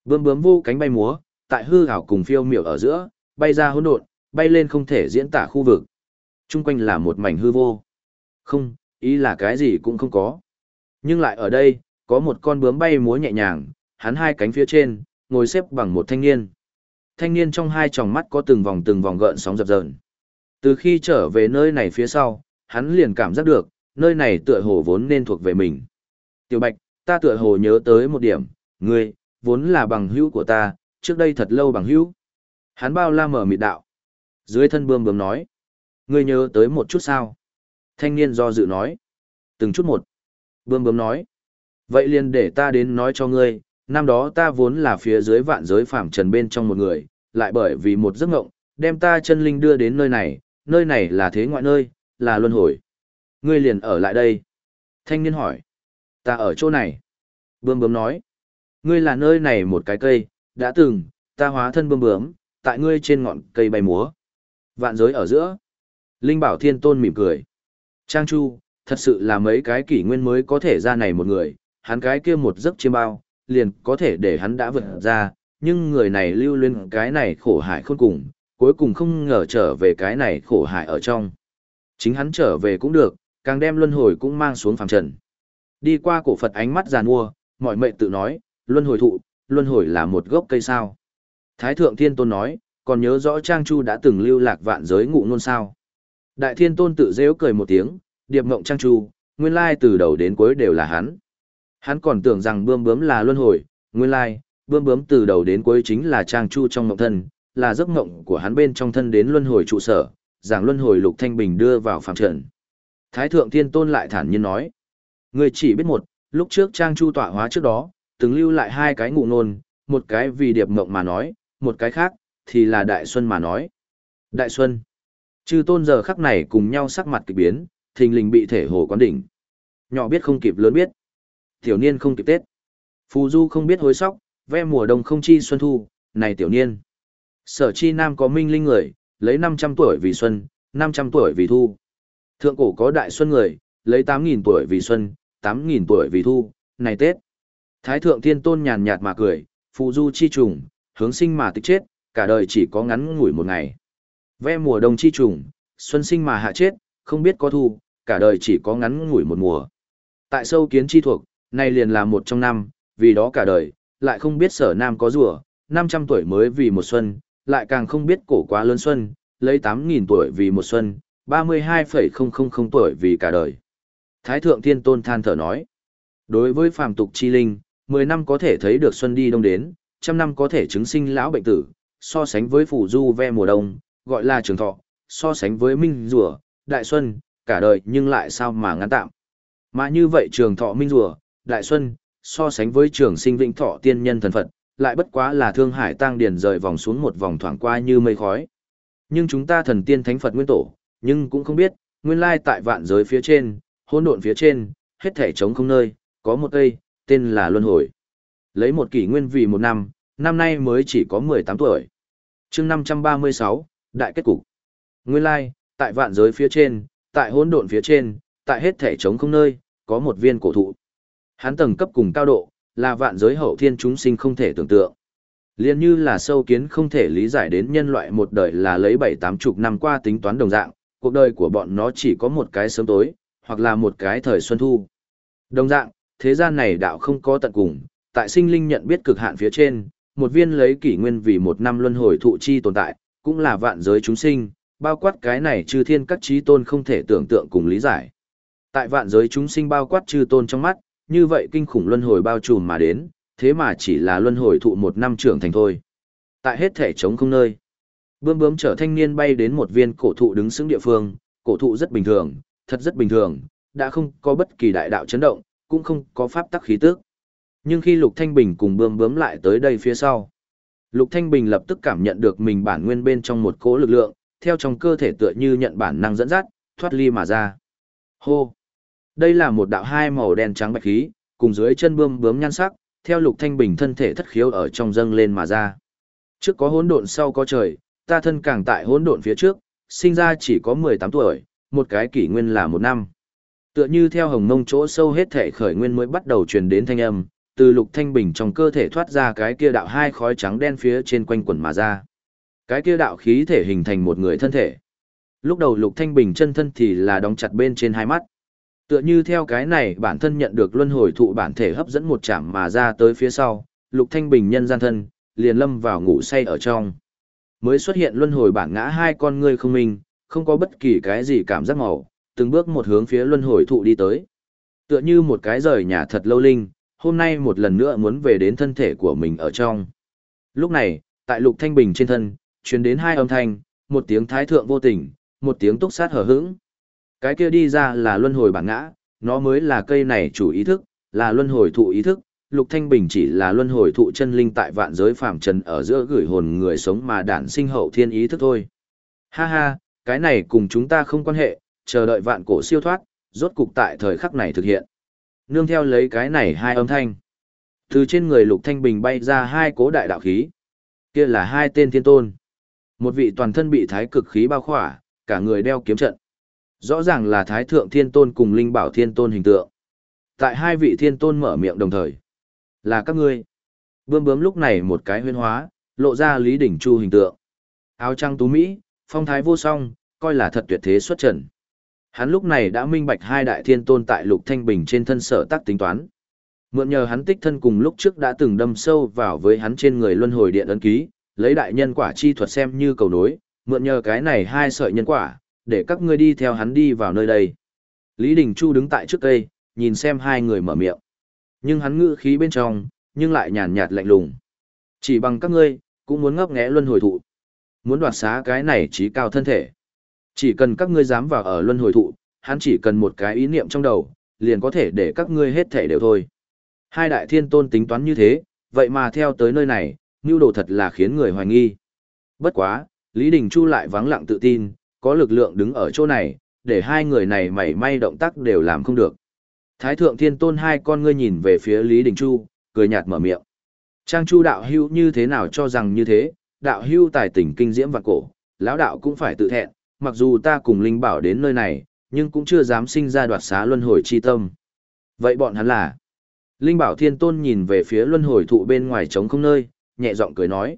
A: Bướm bướm vô cánh bay múa, tại hư ảo cùng phiêu miểu ở giữa, bay ra hỗn độn, bay lên không thể diễn tả khu vực. Trung quanh là một mảnh hư vô. Không, ý là cái gì cũng không có. Nhưng lại ở đây, có một con bướm bay múa nhẹ nhàng, hắn hai cánh phía trên, ngồi xếp bằng một thanh niên. Thanh niên trong hai tròng mắt có từng vòng từng vòng gợn sóng dập dờn. Từ khi trở về nơi này phía sau, hắn liền cảm giác được, nơi này tựa hồ vốn nên thuộc về mình. Tiểu Bạch, ta tựa hồ nhớ tới một điểm, ngươi, vốn là bằng hữu của ta, trước đây thật lâu bằng hữu. Hắn bao la mở mịt đạo. Dưới thân bươm bướm nói. Ngươi nhớ tới một chút sao? Thanh niên do dự nói. Từng chút một. Bươm bướm nói. Vậy liền để ta đến nói cho ngươi, năm đó ta vốn là phía dưới vạn giới phạm trần bên trong một người, lại bởi vì một giấc ngộng, đem ta chân linh đưa đến nơi này, nơi này là thế ngoại nơi, là luân hồi. Ngươi liền ở lại đây. Thanh niên hỏi. Ta ở chỗ này. Bươm bướm nói. Ngươi là nơi này một cái cây, đã từng, ta hóa thân bươm bướm, tại ngươi trên ngọn cây bay múa. Vạn giới ở giữa. Linh bảo thiên tôn mỉm cười. Trang Chu, thật sự là mấy cái kỷ nguyên mới có thể ra này một người, hắn cái kia một giấc chiêm bao, liền có thể để hắn đã vượt ra, nhưng người này lưu luyến cái này khổ hại khôn cùng, cuối cùng không ngờ trở về cái này khổ hại ở trong. Chính hắn trở về cũng được, càng đem luân hồi cũng mang xuống phàm trần. Đi qua cổ Phật ánh mắt giàn mua, mọi mệnh tự nói, luân hồi thụ, luân hồi là một gốc cây sao. Thái thượng thiên tôn nói, còn nhớ rõ Trang Chu đã từng lưu lạc vạn giới ngụ ngôn sao. Đại thiên tôn tự dễu cười một tiếng, điệp ngộng Trang Chu, nguyên lai từ đầu đến cuối đều là hắn. Hắn còn tưởng rằng bươm bướm là luân hồi, nguyên lai, bươm bướm từ đầu đến cuối chính là Trang Chu trong mộng thân, là giấc mộng của hắn bên trong thân đến luân hồi trụ sở, rằng luân hồi lục thanh bình đưa vào phạm trận. Thái thượng thiên tôn lại thản nhiên nói, người chỉ biết một, lúc trước Trang Chu tọa hóa trước đó, từng lưu lại hai cái ngụ nôn, một cái vì điệp mộng mà nói, một cái khác, thì là Đại Xuân mà nói. Đại Xuân. Chư tôn giờ khắc này cùng nhau sắc mặt kỳ biến, thình lình bị thể hồ quán đỉnh. Nhỏ biết không kịp lớn biết. Tiểu niên không kịp Tết. Phù du không biết hối sóc, ve mùa đông không chi xuân thu, này tiểu niên. Sở chi nam có minh linh người, lấy 500 tuổi vì xuân, 500 tuổi vì thu. Thượng cổ có đại xuân người, lấy 8.000 tuổi vì xuân, 8.000 tuổi vì thu, này Tết. Thái thượng thiên tôn nhàn nhạt mà cười, phù du chi trùng, hướng sinh mà tịch chết, cả đời chỉ có ngắn ngủi một ngày. Ve mùa đông chi trùng, xuân sinh mà hạ chết, không biết có thu, cả đời chỉ có ngắn ngủi một mùa. Tại sâu kiến chi thuộc, nay liền là một trong năm, vì đó cả đời, lại không biết sở nam có rùa, 500 tuổi mới vì một xuân, lại càng không biết cổ quá lớn xuân, lấy 8.000 tuổi vì một xuân, 32,000 tuổi vì cả đời. Thái thượng thiên tôn than thở nói, đối với phàm tục chi linh, 10 năm có thể thấy được xuân đi đông đến, trăm năm có thể chứng sinh lão bệnh tử, so sánh với phủ du ve mùa đông, gọi là trường thọ, so sánh với minh rùa, đại xuân, cả đời nhưng lại sao mà ngắn tạm. Mà như vậy trường thọ minh rùa, đại xuân, so sánh với trường sinh vĩnh thọ tiên nhân thần Phật, lại bất quá là thương hải tăng điển rời vòng xuống một vòng thoảng qua như mây khói. Nhưng chúng ta thần tiên thánh Phật nguyên tổ, nhưng cũng không biết, nguyên lai tại vạn giới phía trên, hỗn độn phía trên, hết thể trống không nơi, có một cây, tên là Luân Hồi. Lấy một kỷ nguyên vì một năm, năm nay mới chỉ có 18 tuổi. chương 536, Đại kết cục. Nguyên lai, tại vạn giới phía trên, tại hỗn độn phía trên, tại hết thể trống không nơi, có một viên cổ thụ. Hắn tầng cấp cùng cao độ, là vạn giới hậu thiên chúng sinh không thể tưởng tượng. Liên như là sâu kiến không thể lý giải đến nhân loại một đời là lấy bảy tám chục năm qua tính toán đồng dạng, cuộc đời của bọn nó chỉ có một cái sớm tối, hoặc là một cái thời xuân thu. Đồng dạng, thế gian này đạo không có tận cùng, tại sinh linh nhận biết cực hạn phía trên, một viên lấy kỷ nguyên vì một năm luân hồi thụ chi tồn tại, cũng là vạn giới chúng sinh, bao quát cái này chư thiên các trí tôn không thể tưởng tượng cùng lý giải. Tại vạn giới chúng sinh bao quát chư tôn trong mắt, như vậy kinh khủng luân hồi bao trùm mà đến, thế mà chỉ là luân hồi thụ một năm trưởng thành thôi. Tại hết thể trống không nơi. Bướm bướm trở thanh niên bay đến một viên cổ thụ đứng xứng địa phương, cổ thụ rất bình thường, thật rất bình thường, đã không có bất kỳ đại đạo chấn động, cũng không có pháp tắc khí tức. Nhưng khi Lục Thanh Bình cùng bướm bướm lại tới đây phía sau, Lục Thanh Bình lập tức cảm nhận được mình bản nguyên bên trong một cỗ lực lượng, theo trong cơ thể tựa như nhận bản năng dẫn dắt, thoát ly mà ra. Hô! Đây là một đạo hai màu đen trắng bạch khí, cùng dưới chân bươm bướm nhan sắc, theo Lục Thanh Bình thân thể thất khiếu ở trong dâng lên mà ra. Trước có hỗn độn sau có trời, ta thân càng tại hỗn độn phía trước, sinh ra chỉ có 18 tuổi, một cái kỷ nguyên là một năm. Tựa như theo hồng mông chỗ sâu hết thể khởi nguyên mới bắt đầu truyền đến thanh âm, từ lục thanh bình trong cơ thể thoát ra cái kia đạo hai khói trắng đen phía trên quanh quần mà ra. Cái kia đạo khí thể hình thành một người thân thể. Lúc đầu lục thanh bình chân thân thì là đóng chặt bên trên hai mắt. Tựa như theo cái này bản thân nhận được luân hồi thụ bản thể hấp dẫn một chạm mà ra tới phía sau, lục thanh bình nhân gian thân, liền lâm vào ngủ say ở trong. Mới xuất hiện luân hồi bản ngã hai con ngươi không minh, không có bất kỳ cái gì cảm giác màu, từng bước một hướng phía luân hồi thụ đi tới. Tựa như một cái rời nhà thật lâu linh, hôm nay một lần nữa muốn về đến thân thể của mình ở trong. Lúc này, tại lục thanh bình trên thân, truyền đến hai âm thanh, một tiếng thái thượng vô tình, một tiếng túc sát hở hững. Cái kia đi ra là luân hồi bản ngã, nó mới là cây này chủ ý thức, là luân hồi thụ ý thức, Lục Thanh Bình chỉ là luân hồi thụ chân linh tại vạn giới phàm trần ở giữa gửi hồn người sống mà đản sinh hậu thiên ý thức thôi. Ha ha, cái này cùng chúng ta không quan hệ, chờ đợi vạn cổ siêu thoát, rốt cục tại thời khắc này thực hiện. Nương theo lấy cái này hai âm thanh. Từ trên người Lục Thanh Bình bay ra hai cố đại đạo khí. Kia là hai tên thiên tôn. Một vị toàn thân bị thái cực khí bao khỏa, cả người đeo kiếm trận. Rõ ràng là thái thượng thiên tôn cùng linh bảo thiên tôn hình tượng. Tại hai vị thiên tôn mở miệng đồng thời. Là các ngươi. Bướm bướm lúc này một cái huyên hóa, lộ ra Lý Đỉnh Chu hình tượng. Áo trăng tú Mỹ, phong thái vô song, coi là thật tuyệt thế xuất trần. Hắn lúc này đã minh bạch hai đại thiên tôn tại lục thanh bình trên thân sở tác tính toán. Mượn nhờ hắn tích thân cùng lúc trước đã từng đâm sâu vào với hắn trên người luân hồi điện ấn ký, lấy đại nhân quả chi thuật xem như cầu nối, mượn nhờ cái này hai sợi nhân quả, để các ngươi đi theo hắn đi vào nơi đây. Lý Đình Chu đứng tại trước cây, nhìn xem hai người mở miệng. Nhưng hắn ngữ khí bên trong, nhưng lại nhàn nhạt lạnh lùng. Chỉ bằng các ngươi, cũng muốn ngấp nghé luân hồi thụ. Muốn đoạt xá cái này trí cao thân thể. Chỉ cần các ngươi dám vào ở luân hồi thụ, hắn chỉ cần một cái ý niệm trong đầu, liền có thể để các ngươi hết thể đều thôi. Hai đại thiên tôn tính toán như thế, vậy mà theo tới nơi này, mưu đồ thật là khiến người hoài nghi. Bất quá, Lý Đình Chu lại vắng lặng tự tin, có lực lượng đứng ở chỗ này, để hai người này mảy may động tác đều làm không được. Thái thượng thiên tôn hai con ngươi nhìn về phía Lý Đình Chu, cười nhạt mở miệng. Trang Chu đạo hưu như thế nào cho rằng như thế, đạo hưu tài tỉnh kinh diễm và cổ, lão đạo cũng phải tự thẹn, mặc dù ta cùng Linh Bảo đến nơi này, nhưng cũng chưa dám sinh ra đoạt xá luân hồi chi tâm. Vậy bọn hắn là? Linh Bảo Thiên Tôn nhìn về phía luân hồi thụ bên ngoài trống không nơi, nhẹ giọng cười nói.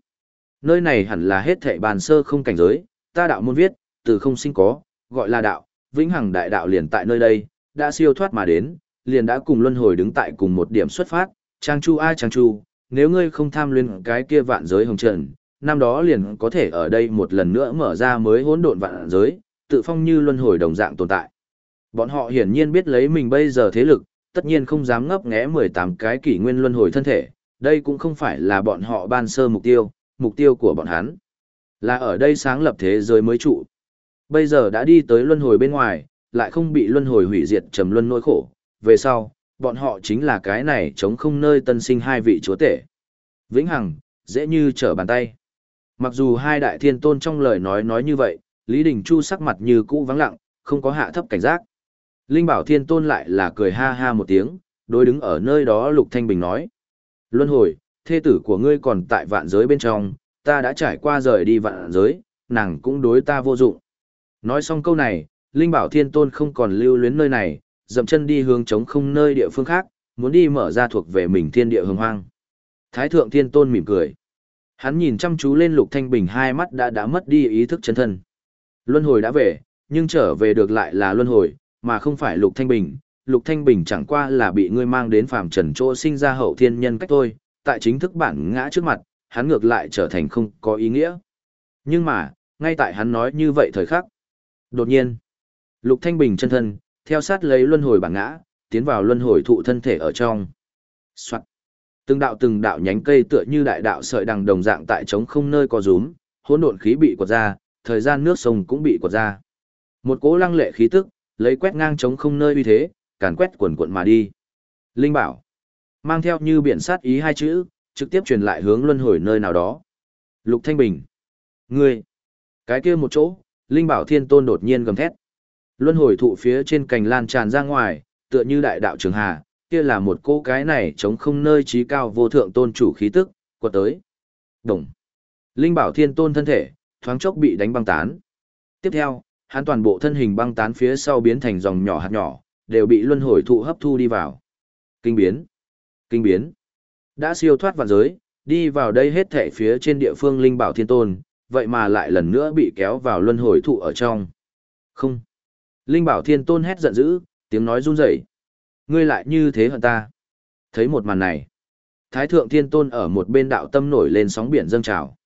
A: Nơi này hẳn là hết thệ bàn sơ không cảnh giới, ta đạo môn viết, từ không sinh có, gọi là đạo, vĩnh hằng đại đạo liền tại nơi đây, đã siêu thoát mà đến, liền đã cùng luân hồi đứng tại cùng một điểm xuất phát, Trang Chu ai Trang Chu, nếu ngươi không tham luyến cái kia vạn giới hồng trần, năm đó liền có thể ở đây một lần nữa mở ra mới hỗn độn vạn giới, tự phong như luân hồi đồng dạng tồn tại. Bọn họ hiển nhiên biết lấy mình bây giờ thế lực, tất nhiên không dám ngấp nghé 18 cái kỷ nguyên luân hồi thân thể, đây cũng không phải là bọn họ ban sơ mục tiêu, mục tiêu của bọn hắn là ở đây sáng lập thế giới mới trụ. Bây giờ đã đi tới luân hồi bên ngoài, lại không bị luân hồi hủy diệt trầm luân nỗi khổ, về sau, bọn họ chính là cái này chống không nơi tân sinh hai vị chúa tể. Vĩnh Hằng, dễ như trở bàn tay. Mặc dù hai đại thiên tôn trong lời nói nói như vậy, Lý Đình Chu sắc mặt như cũ vắng lặng, không có hạ thấp cảnh giác. Linh Bảo Thiên Tôn lại là cười ha ha một tiếng, đối đứng ở nơi đó Lục Thanh Bình nói. Luân hồi, thê tử của ngươi còn tại vạn giới bên trong, ta đã trải qua rời đi vạn giới, nàng cũng đối ta vô dụng. Nói xong câu này, Linh Bảo Thiên Tôn không còn lưu luyến nơi này, dậm chân đi hướng chống không nơi địa phương khác, muốn đi mở ra thuộc về mình thiên địa hồng hoang. Thái Thượng Thiên Tôn mỉm cười. Hắn nhìn chăm chú lên Lục Thanh Bình hai mắt đã đã mất đi ý thức chân thân. Luân hồi đã về, nhưng trở về được lại là luân hồi, mà không phải Lục Thanh Bình. Lục Thanh Bình chẳng qua là bị ngươi mang đến phàm trần chỗ sinh ra hậu thiên nhân cách thôi, tại chính thức bản ngã trước mặt, hắn ngược lại trở thành không có ý nghĩa. Nhưng mà, ngay tại hắn nói như vậy thời khắc. Đột nhiên, Lục Thanh Bình chân thân, theo sát lấy luân hồi bản ngã, tiến vào luân hồi thụ thân thể ở trong. xoát Từng đạo từng đạo nhánh cây tựa như đại đạo sợi đằng đồng dạng tại trống không nơi có rúm, hỗn độn khí bị quật ra, thời gian nước sông cũng bị quật ra. Một cỗ lăng lệ khí tức, lấy quét ngang trống không nơi uy thế, càn quét quần cuộn mà đi. Linh bảo, mang theo như biển sát ý hai chữ, trực tiếp truyền lại hướng luân hồi nơi nào đó. Lục Thanh Bình, ngươi, cái kia một chỗ, Linh bảo thiên tôn đột nhiên gầm thét. Luân hồi thụ phía trên cành lan tràn ra ngoài, tựa như đại đạo trường hà, kia là một cô cái này chống không nơi trí cao vô thượng tôn chủ khí tức, quật tới. Đồng. Linh bảo thiên tôn thân thể, thoáng chốc bị đánh băng tán. Tiếp theo, hắn toàn bộ thân hình băng tán phía sau biến thành dòng nhỏ hạt nhỏ, đều bị luân hồi thụ hấp thu đi vào. Kinh biến. Kinh biến. Đã siêu thoát vạn giới, đi vào đây hết thể phía trên địa phương linh bảo thiên tôn, vậy mà lại lần nữa bị kéo vào luân hồi thụ ở trong. Không. Linh bảo thiên tôn hét giận dữ, tiếng nói run rẩy. Ngươi lại như thế hận ta. Thấy một màn này. Thái thượng thiên tôn ở một bên đạo tâm nổi lên sóng biển dâng trào.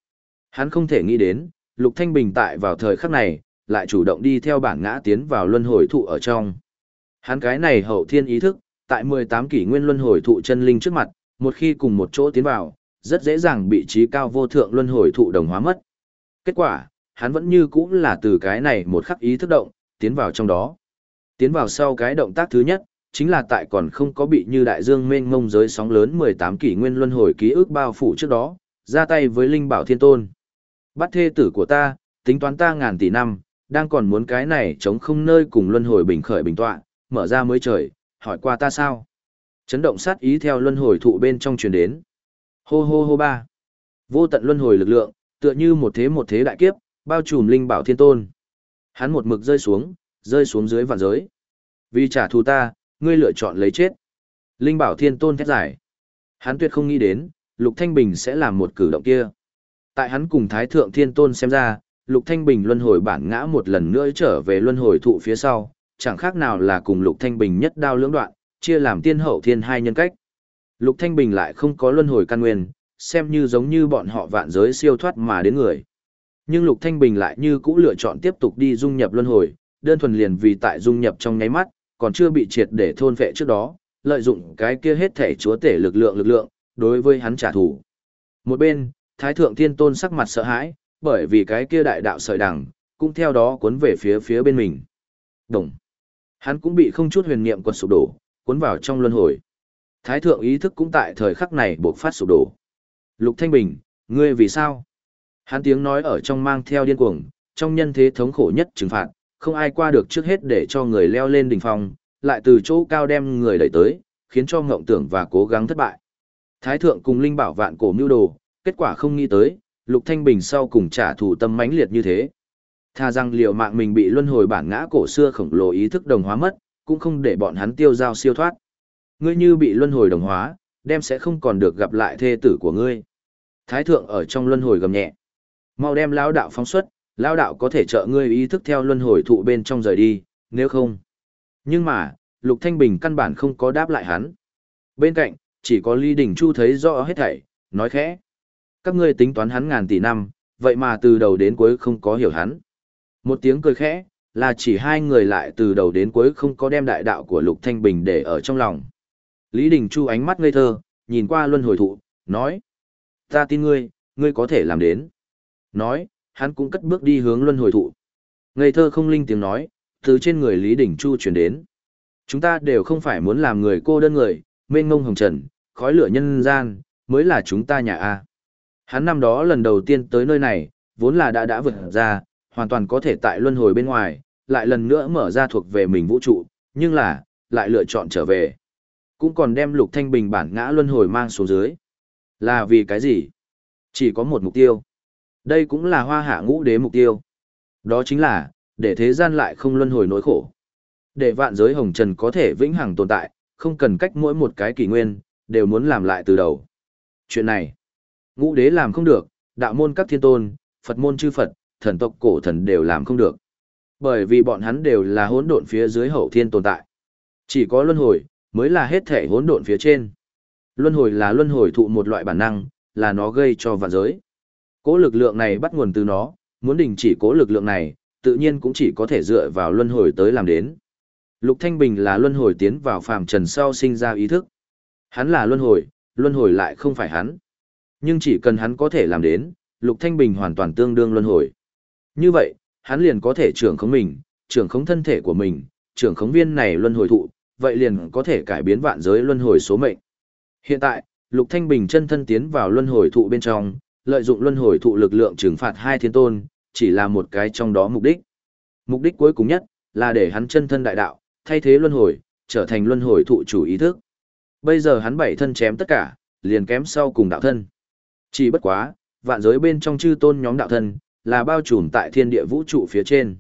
A: Hắn không thể nghĩ đến, Lục Thanh Bình tại vào thời khắc này, lại chủ động đi theo bản ngã tiến vào luân hồi thụ ở trong. Hắn cái này hậu thiên ý thức, tại 18 kỷ nguyên luân hồi thụ chân linh trước mặt, một khi cùng một chỗ tiến vào, rất dễ dàng bị trí cao vô thượng luân hồi thụ đồng hóa mất. Kết quả, hắn vẫn như cũng là từ cái này một khắc ý thức động, tiến vào trong đó. Tiến vào sau cái động tác thứ nhất, chính là tại còn không có bị như đại dương mênh mông giới sóng lớn 18 kỷ nguyên luân hồi ký ức bao phủ trước đó, ra tay với linh bảo thiên tôn. Bắt thê tử của ta, tính toán ta ngàn tỷ năm, đang còn muốn cái này chống không nơi cùng luân hồi bình khởi bình tọa, mở ra mới trời, hỏi qua ta sao? Chấn động sát ý theo luân hồi thụ bên trong truyền đến. Hô hô hô ba. Vô tận luân hồi lực lượng, tựa như một thế một thế đại kiếp, bao trùm linh bảo thiên tôn. Hắn một mực rơi xuống, rơi xuống dưới vạn giới. Vì trả thù ta, ngươi lựa chọn lấy chết. Linh bảo thiên tôn thét giải. Hắn tuyệt không nghĩ đến, Lục Thanh Bình sẽ làm một cử động kia. Tại hắn cùng Thái Thượng Thiên Tôn xem ra, Lục Thanh Bình luân hồi bản ngã một lần nữa trở về luân hồi thụ phía sau, chẳng khác nào là cùng Lục Thanh Bình nhất đao lưỡng đoạn, chia làm tiên hậu thiên hai nhân cách. Lục Thanh Bình lại không có luân hồi căn nguyên, xem như giống như bọn họ vạn giới siêu thoát mà đến người. Nhưng Lục Thanh Bình lại như cũ lựa chọn tiếp tục đi dung nhập luân hồi, đơn thuần liền vì tại dung nhập trong nháy mắt, còn chưa bị triệt để thôn vệ trước đó, lợi dụng cái kia hết thể chúa tể lực lượng lực lượng, đối với hắn trả thù. Một bên, Thái Thượng Thiên Tôn sắc mặt sợ hãi, bởi vì cái kia đại đạo sợi đằng, cũng theo đó cuốn về phía phía bên mình. Đồng. Hắn cũng bị không chút huyền niệm quật sụp đổ, cuốn vào trong luân hồi. Thái Thượng ý thức cũng tại thời khắc này bộc phát sụp đổ. Lục Thanh Bình, ngươi vì sao? Hắn tiếng nói ở trong mang theo điên cuồng, trong nhân thế thống khổ nhất trừng phạt, không ai qua được trước hết để cho người leo lên đỉnh phong, lại từ chỗ cao đem người đẩy tới, khiến cho ngộng tưởng và cố gắng thất bại. Thái thượng cùng linh bảo vạn cổ mưu đồ, kết quả không nghĩ tới, Lục Thanh Bình sau cùng trả thù tâm mãnh liệt như thế. Tha rằng liệu mạng mình bị luân hồi bản ngã cổ xưa khổng lồ ý thức đồng hóa mất, cũng không để bọn hắn tiêu giao siêu thoát. Ngươi như bị luân hồi đồng hóa, đem sẽ không còn được gặp lại thê tử của ngươi. Thái thượng ở trong luân hồi gầm nhẹ. Mau đem lão đạo phóng xuất, lão đạo có thể trợ ngươi ý thức theo luân hồi thụ bên trong rời đi, nếu không. Nhưng mà, Lục Thanh Bình căn bản không có đáp lại hắn. Bên cạnh, chỉ có Lý Đình Chu thấy rõ hết thảy, nói khẽ. Các ngươi tính toán hắn ngàn tỷ năm, vậy mà từ đầu đến cuối không có hiểu hắn. Một tiếng cười khẽ, là chỉ hai người lại từ đầu đến cuối không có đem đại đạo của Lục Thanh Bình để ở trong lòng. Lý Đình Chu ánh mắt ngây thơ, nhìn qua luân hồi thụ, nói. Ta tin ngươi, ngươi có thể làm đến. Nói, hắn cũng cất bước đi hướng luân hồi thụ. Ngây thơ không linh tiếng nói, từ trên người Lý Đình Chu chuyển đến. Chúng ta đều không phải muốn làm người cô đơn người, mênh ngông hồng trần, khói lửa nhân gian, mới là chúng ta nhà A. Hắn năm đó lần đầu tiên tới nơi này, vốn là đã đã vượt ra, hoàn toàn có thể tại luân hồi bên ngoài, lại lần nữa mở ra thuộc về mình vũ trụ, nhưng là, lại lựa chọn trở về. Cũng còn đem lục thanh bình bản ngã luân hồi mang xuống dưới. Là vì cái gì? Chỉ có một mục tiêu. Đây cũng là hoa hạ ngũ đế mục tiêu. Đó chính là, để thế gian lại không luân hồi nỗi khổ. Để vạn giới hồng trần có thể vĩnh hằng tồn tại, không cần cách mỗi một cái kỷ nguyên, đều muốn làm lại từ đầu. Chuyện này, ngũ đế làm không được, đạo môn các thiên tôn, Phật môn chư Phật, thần tộc cổ thần đều làm không được. Bởi vì bọn hắn đều là hỗn độn phía dưới hậu thiên tồn tại. Chỉ có luân hồi, mới là hết thể hỗn độn phía trên. Luân hồi là luân hồi thụ một loại bản năng, là nó gây cho vạn giới. Cố lực lượng này bắt nguồn từ nó, muốn đình chỉ cố lực lượng này, tự nhiên cũng chỉ có thể dựa vào luân hồi tới làm đến. Lục Thanh Bình là luân hồi tiến vào phàm trần sau sinh ra ý thức. Hắn là luân hồi, luân hồi lại không phải hắn. Nhưng chỉ cần hắn có thể làm đến, Lục Thanh Bình hoàn toàn tương đương luân hồi. Như vậy, hắn liền có thể trưởng khống mình, trưởng khống thân thể của mình, trưởng khống viên này luân hồi thụ, vậy liền có thể cải biến vạn giới luân hồi số mệnh. Hiện tại, Lục Thanh Bình chân thân tiến vào luân hồi thụ bên trong, lợi dụng luân hồi thụ lực lượng trừng phạt hai thiên tôn, chỉ là một cái trong đó mục đích. Mục đích cuối cùng nhất, là để hắn chân thân đại đạo, thay thế luân hồi, trở thành luân hồi thụ chủ ý thức. Bây giờ hắn bảy thân chém tất cả, liền kém sau cùng đạo thân. Chỉ bất quá, vạn giới bên trong chư tôn nhóm đạo thân, là bao trùm tại thiên địa vũ trụ phía trên.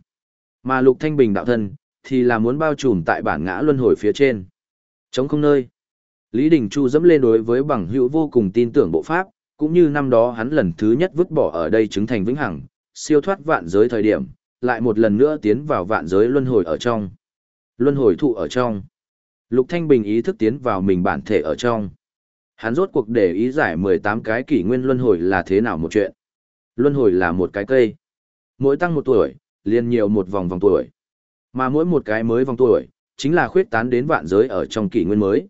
A: Mà lục thanh bình đạo thân, thì là muốn bao trùm tại bản ngã luân hồi phía trên. Chống không nơi. Lý Đình Chu dẫm lên đối với bằng hữu vô cùng tin tưởng bộ pháp, cũng như năm đó hắn lần thứ nhất vứt bỏ ở đây chứng thành vĩnh hằng, siêu thoát vạn giới thời điểm, lại một lần nữa tiến vào vạn giới luân hồi ở trong. Luân hồi thụ ở trong. Lục Thanh Bình ý thức tiến vào mình bản thể ở trong. Hắn rốt cuộc để ý giải 18 cái kỷ nguyên luân hồi là thế nào một chuyện. Luân hồi là một cái cây. Mỗi tăng một tuổi, liền nhiều một vòng vòng tuổi. Mà mỗi một cái mới vòng tuổi, chính là khuyết tán đến vạn giới ở trong kỷ nguyên mới.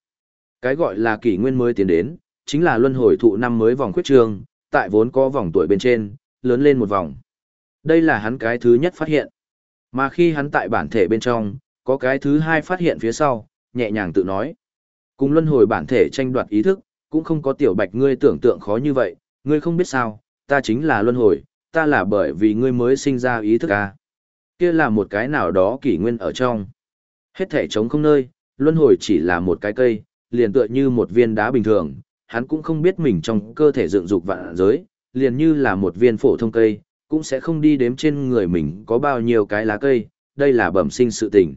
A: Cái gọi là kỷ nguyên mới tiến đến, chính là luân hồi thụ năm mới vòng khuyết trường, tại vốn có vòng tuổi bên trên, lớn lên một vòng. Đây là hắn cái thứ nhất phát hiện. Mà khi hắn tại bản thể bên trong, có cái thứ hai phát hiện phía sau, nhẹ nhàng tự nói. Cùng luân hồi bản thể tranh đoạt ý thức, cũng không có tiểu bạch ngươi tưởng tượng khó như vậy, ngươi không biết sao, ta chính là luân hồi, ta là bởi vì ngươi mới sinh ra ý thức à. Kia là một cái nào đó kỷ nguyên ở trong. Hết thể trống không nơi, luân hồi chỉ là một cái cây, liền tựa như một viên đá bình thường, hắn cũng không biết mình trong cơ thể dựng dục vạn giới, liền như là một viên phổ thông cây, cũng sẽ không đi đếm trên người mình có bao nhiêu cái lá cây, đây là bẩm sinh sự tình.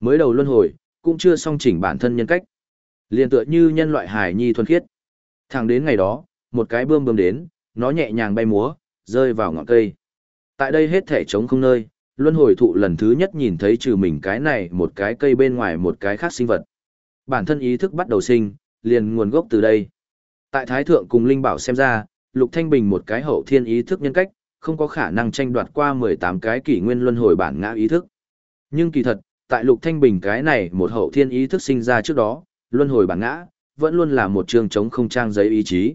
A: Mới đầu luân hồi, cũng chưa song chỉnh bản thân nhân cách. Liền tựa như nhân loại hài nhi thuần khiết. Thẳng đến ngày đó, một cái bươm bươm đến, nó nhẹ nhàng bay múa, rơi vào ngọn cây. Tại đây hết thể trống không nơi, luân hồi thụ lần thứ nhất nhìn thấy trừ mình cái này một cái cây bên ngoài một cái khác sinh vật. Bản thân ý thức bắt đầu sinh, liền nguồn gốc từ đây. Tại Thái Thượng cùng Linh Bảo xem ra, Lục Thanh Bình một cái hậu thiên ý thức nhân cách, không có khả năng tranh đoạt qua 18 cái kỷ nguyên luân hồi bản ngã ý thức. Nhưng kỳ thật, tại Lục Thanh Bình cái này một hậu thiên ý thức sinh ra trước đó, luân hồi bản ngã, vẫn luôn là một trường chống không trang giấy ý chí.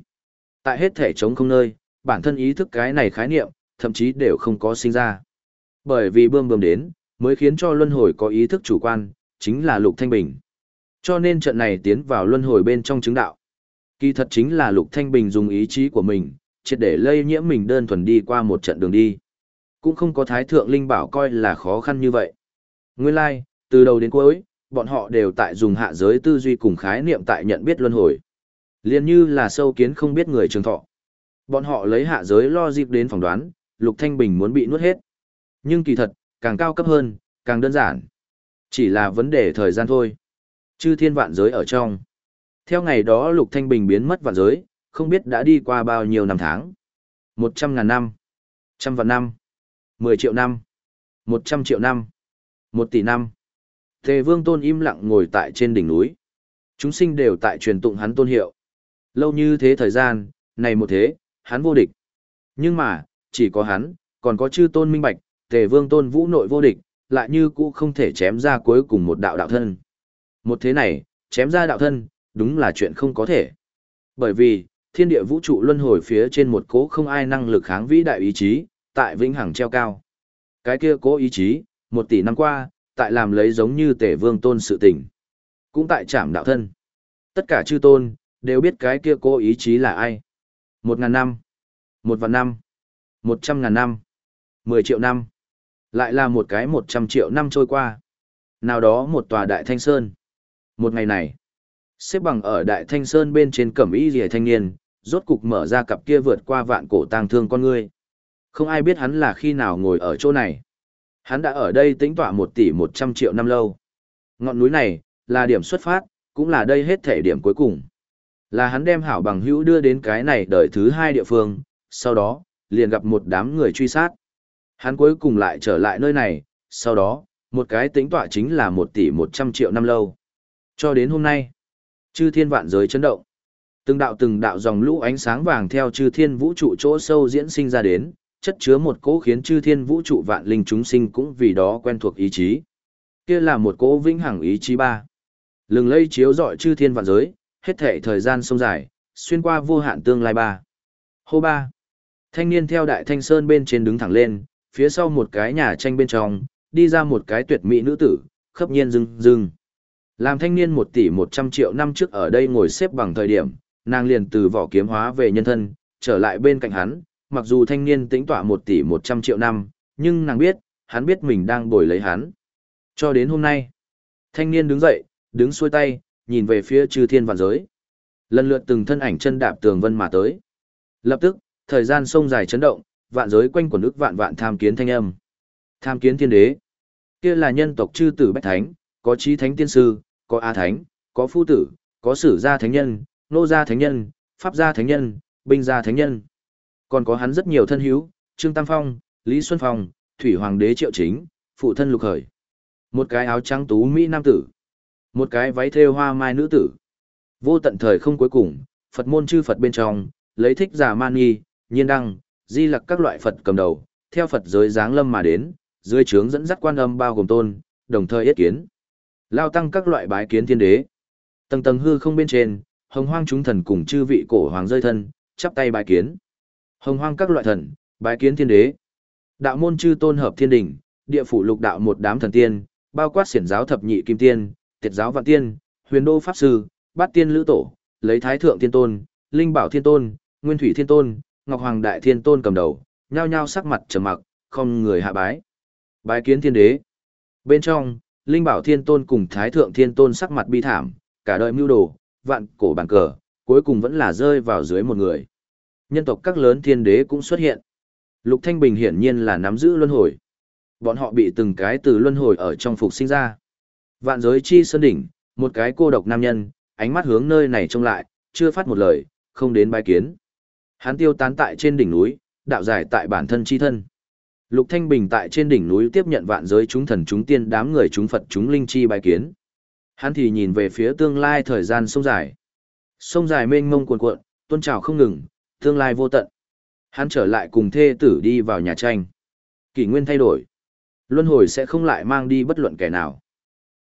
A: Tại hết thể chống không nơi, bản thân ý thức cái này khái niệm, thậm chí đều không có sinh ra. Bởi vì bơm bơm đến, mới khiến cho luân hồi có ý thức chủ quan, chính là Lục Thanh Bình. Cho nên trận này tiến vào luân hồi bên trong chứng đạo. Kỳ thật chính là Lục Thanh Bình dùng ý chí của mình, triệt để lây nhiễm mình đơn thuần đi qua một trận đường đi. Cũng không có Thái Thượng Linh Bảo coi là khó khăn như vậy. Nguyên lai, like, từ đầu đến cuối, bọn họ đều tại dùng hạ giới tư duy cùng khái niệm tại nhận biết luân hồi. Liên như là sâu kiến không biết người trường thọ. Bọn họ lấy hạ giới lo dịp đến phỏng đoán, Lục Thanh Bình muốn bị nuốt hết. Nhưng kỳ thật, càng cao cấp hơn, càng đơn giản. Chỉ là vấn đề thời gian thôi. Chư thiên vạn giới ở trong. Theo ngày đó Lục Thanh Bình biến mất vạn giới, không biết đã đi qua bao nhiêu năm tháng. Một trăm ngàn năm. Trăm vạn năm. Mười triệu năm. Một trăm triệu năm. Một tỷ năm. Tề Vương Tôn im lặng ngồi tại trên đỉnh núi. Chúng sinh đều tại truyền tụng hắn tôn hiệu. Lâu như thế thời gian, này một thế, hắn vô địch. Nhưng mà, chỉ có hắn, còn có chư tôn minh bạch, tề vương tôn vũ nội vô địch, lại như cũ không thể chém ra cuối cùng một đạo đạo thân. Một thế này, chém ra đạo thân, đúng là chuyện không có thể. Bởi vì, thiên địa vũ trụ luân hồi phía trên một cố không ai năng lực kháng vĩ đại ý chí, tại vĩnh hằng treo cao. Cái kia cố ý chí, một tỷ năm qua, tại làm lấy giống như tể vương tôn sự tình. Cũng tại trảm đạo thân. Tất cả chư tôn, đều biết cái kia cố ý chí là ai. Một ngàn năm. Một vạn năm. Một trăm ngàn năm. Mười triệu năm. Lại là một cái một trăm triệu năm trôi qua. Nào đó một tòa đại thanh sơn. Một ngày này, xếp bằng ở đại thanh sơn bên trên cẩm y rìa thanh niên, rốt cục mở ra cặp kia vượt qua vạn cổ tang thương con ngươi. Không ai biết hắn là khi nào ngồi ở chỗ này. Hắn đã ở đây tính tọa một tỷ một trăm triệu năm lâu. Ngọn núi này, là điểm xuất phát, cũng là đây hết thể điểm cuối cùng. Là hắn đem hảo bằng hữu đưa đến cái này đời thứ hai địa phương, sau đó, liền gặp một đám người truy sát. Hắn cuối cùng lại trở lại nơi này, sau đó, một cái tính tọa chính là một tỷ một trăm triệu năm lâu. Cho đến hôm nay, chư thiên vạn giới chấn động. Từng đạo từng đạo dòng lũ ánh sáng vàng theo chư thiên vũ trụ chỗ sâu diễn sinh ra đến, chất chứa một cỗ khiến chư thiên vũ trụ vạn linh chúng sinh cũng vì đó quen thuộc ý chí. Kia là một cỗ vĩnh hằng ý chí ba. Lừng lây chiếu rọi chư thiên vạn giới, hết thể thời gian sông dài, xuyên qua vô hạn tương lai ba. Hô ba. Thanh niên theo đại thanh sơn bên trên đứng thẳng lên, phía sau một cái nhà tranh bên trong, đi ra một cái tuyệt mỹ nữ tử, khấp nhiên rưng rưng. Làm thanh niên một tỷ một trăm triệu năm trước ở đây ngồi xếp bằng thời điểm, nàng liền từ vỏ kiếm hóa về nhân thân, trở lại bên cạnh hắn, mặc dù thanh niên tính tỏa một tỷ một trăm triệu năm, nhưng nàng biết, hắn biết mình đang bồi lấy hắn. Cho đến hôm nay, thanh niên đứng dậy, đứng xuôi tay, nhìn về phía chư thiên vạn giới. Lần lượt từng thân ảnh chân đạp tường vân mà tới. Lập tức, thời gian sông dài chấn động, vạn giới quanh quần ức vạn vạn tham kiến thanh âm. Tham kiến thiên đế. Kia là nhân tộc chư tử bách thánh, có chí thánh tiên sư, có a thánh, có phu tử, có sử gia thánh nhân, nô gia thánh nhân, pháp gia thánh nhân, binh gia thánh nhân. Còn có hắn rất nhiều thân hữu, Trương Tam Phong, Lý Xuân Phong, Thủy Hoàng đế Triệu Chính, phụ thân Lục Khởi. Một cái áo trắng tú mỹ nam tử, một cái váy thêu hoa mai nữ tử. Vô tận thời không cuối cùng, Phật môn chư Phật bên trong, lấy thích giả man nghi, nhiên đăng, di lặc các loại Phật cầm đầu, theo Phật giới dáng lâm mà đến, dưới trướng dẫn dắt quan âm bao gồm tôn, đồng thời yết kiến. Lao tăng các loại bái kiến thiên đế. Tầng tầng hư không bên trên, hồng hoang chúng thần cùng chư vị cổ hoàng rơi thân, chắp tay bái kiến. Hồng hoang các loại thần, bái kiến thiên đế. Đạo môn chư tôn hợp thiên đỉnh, địa phủ lục đạo một đám thần tiên, bao quát xiển giáo thập nhị kim tiên, tiệt giáo vạn tiên, huyền đô pháp sư, bát tiên lữ tổ, lấy thái thượng thiên tôn, linh bảo thiên tôn, nguyên thủy thiên tôn, ngọc hoàng đại thiên tôn cầm đầu, nhao nhao sắc mặt trầm mặc, không người hạ bái. Bái kiến thiên đế. Bên trong, linh bảo thiên tôn cùng thái thượng thiên tôn sắc mặt bi thảm, cả đời mưu đồ, vạn cổ bàn cờ, cuối cùng vẫn là rơi vào dưới một người. Nhân tộc các lớn thiên đế cũng xuất hiện. Lục Thanh Bình hiển nhiên là nắm giữ luân hồi. Bọn họ bị từng cái từ luân hồi ở trong phục sinh ra. Vạn giới chi sơn đỉnh, một cái cô độc nam nhân, ánh mắt hướng nơi này trông lại, chưa phát một lời, không đến bái kiến. Hắn tiêu tán tại trên đỉnh núi, đạo giải tại bản thân chi thân. Lục Thanh Bình tại trên đỉnh núi tiếp nhận vạn giới chúng thần chúng tiên đám người chúng Phật chúng linh chi bái kiến. Hắn thì nhìn về phía tương lai thời gian sông dài. Sông dài mênh mông cuồn cuộn, tuôn trào không ngừng, tương lai vô tận. Hắn trở lại cùng thê tử đi vào nhà tranh. Kỷ nguyên thay đổi. Luân hồi sẽ không lại mang đi bất luận kẻ nào.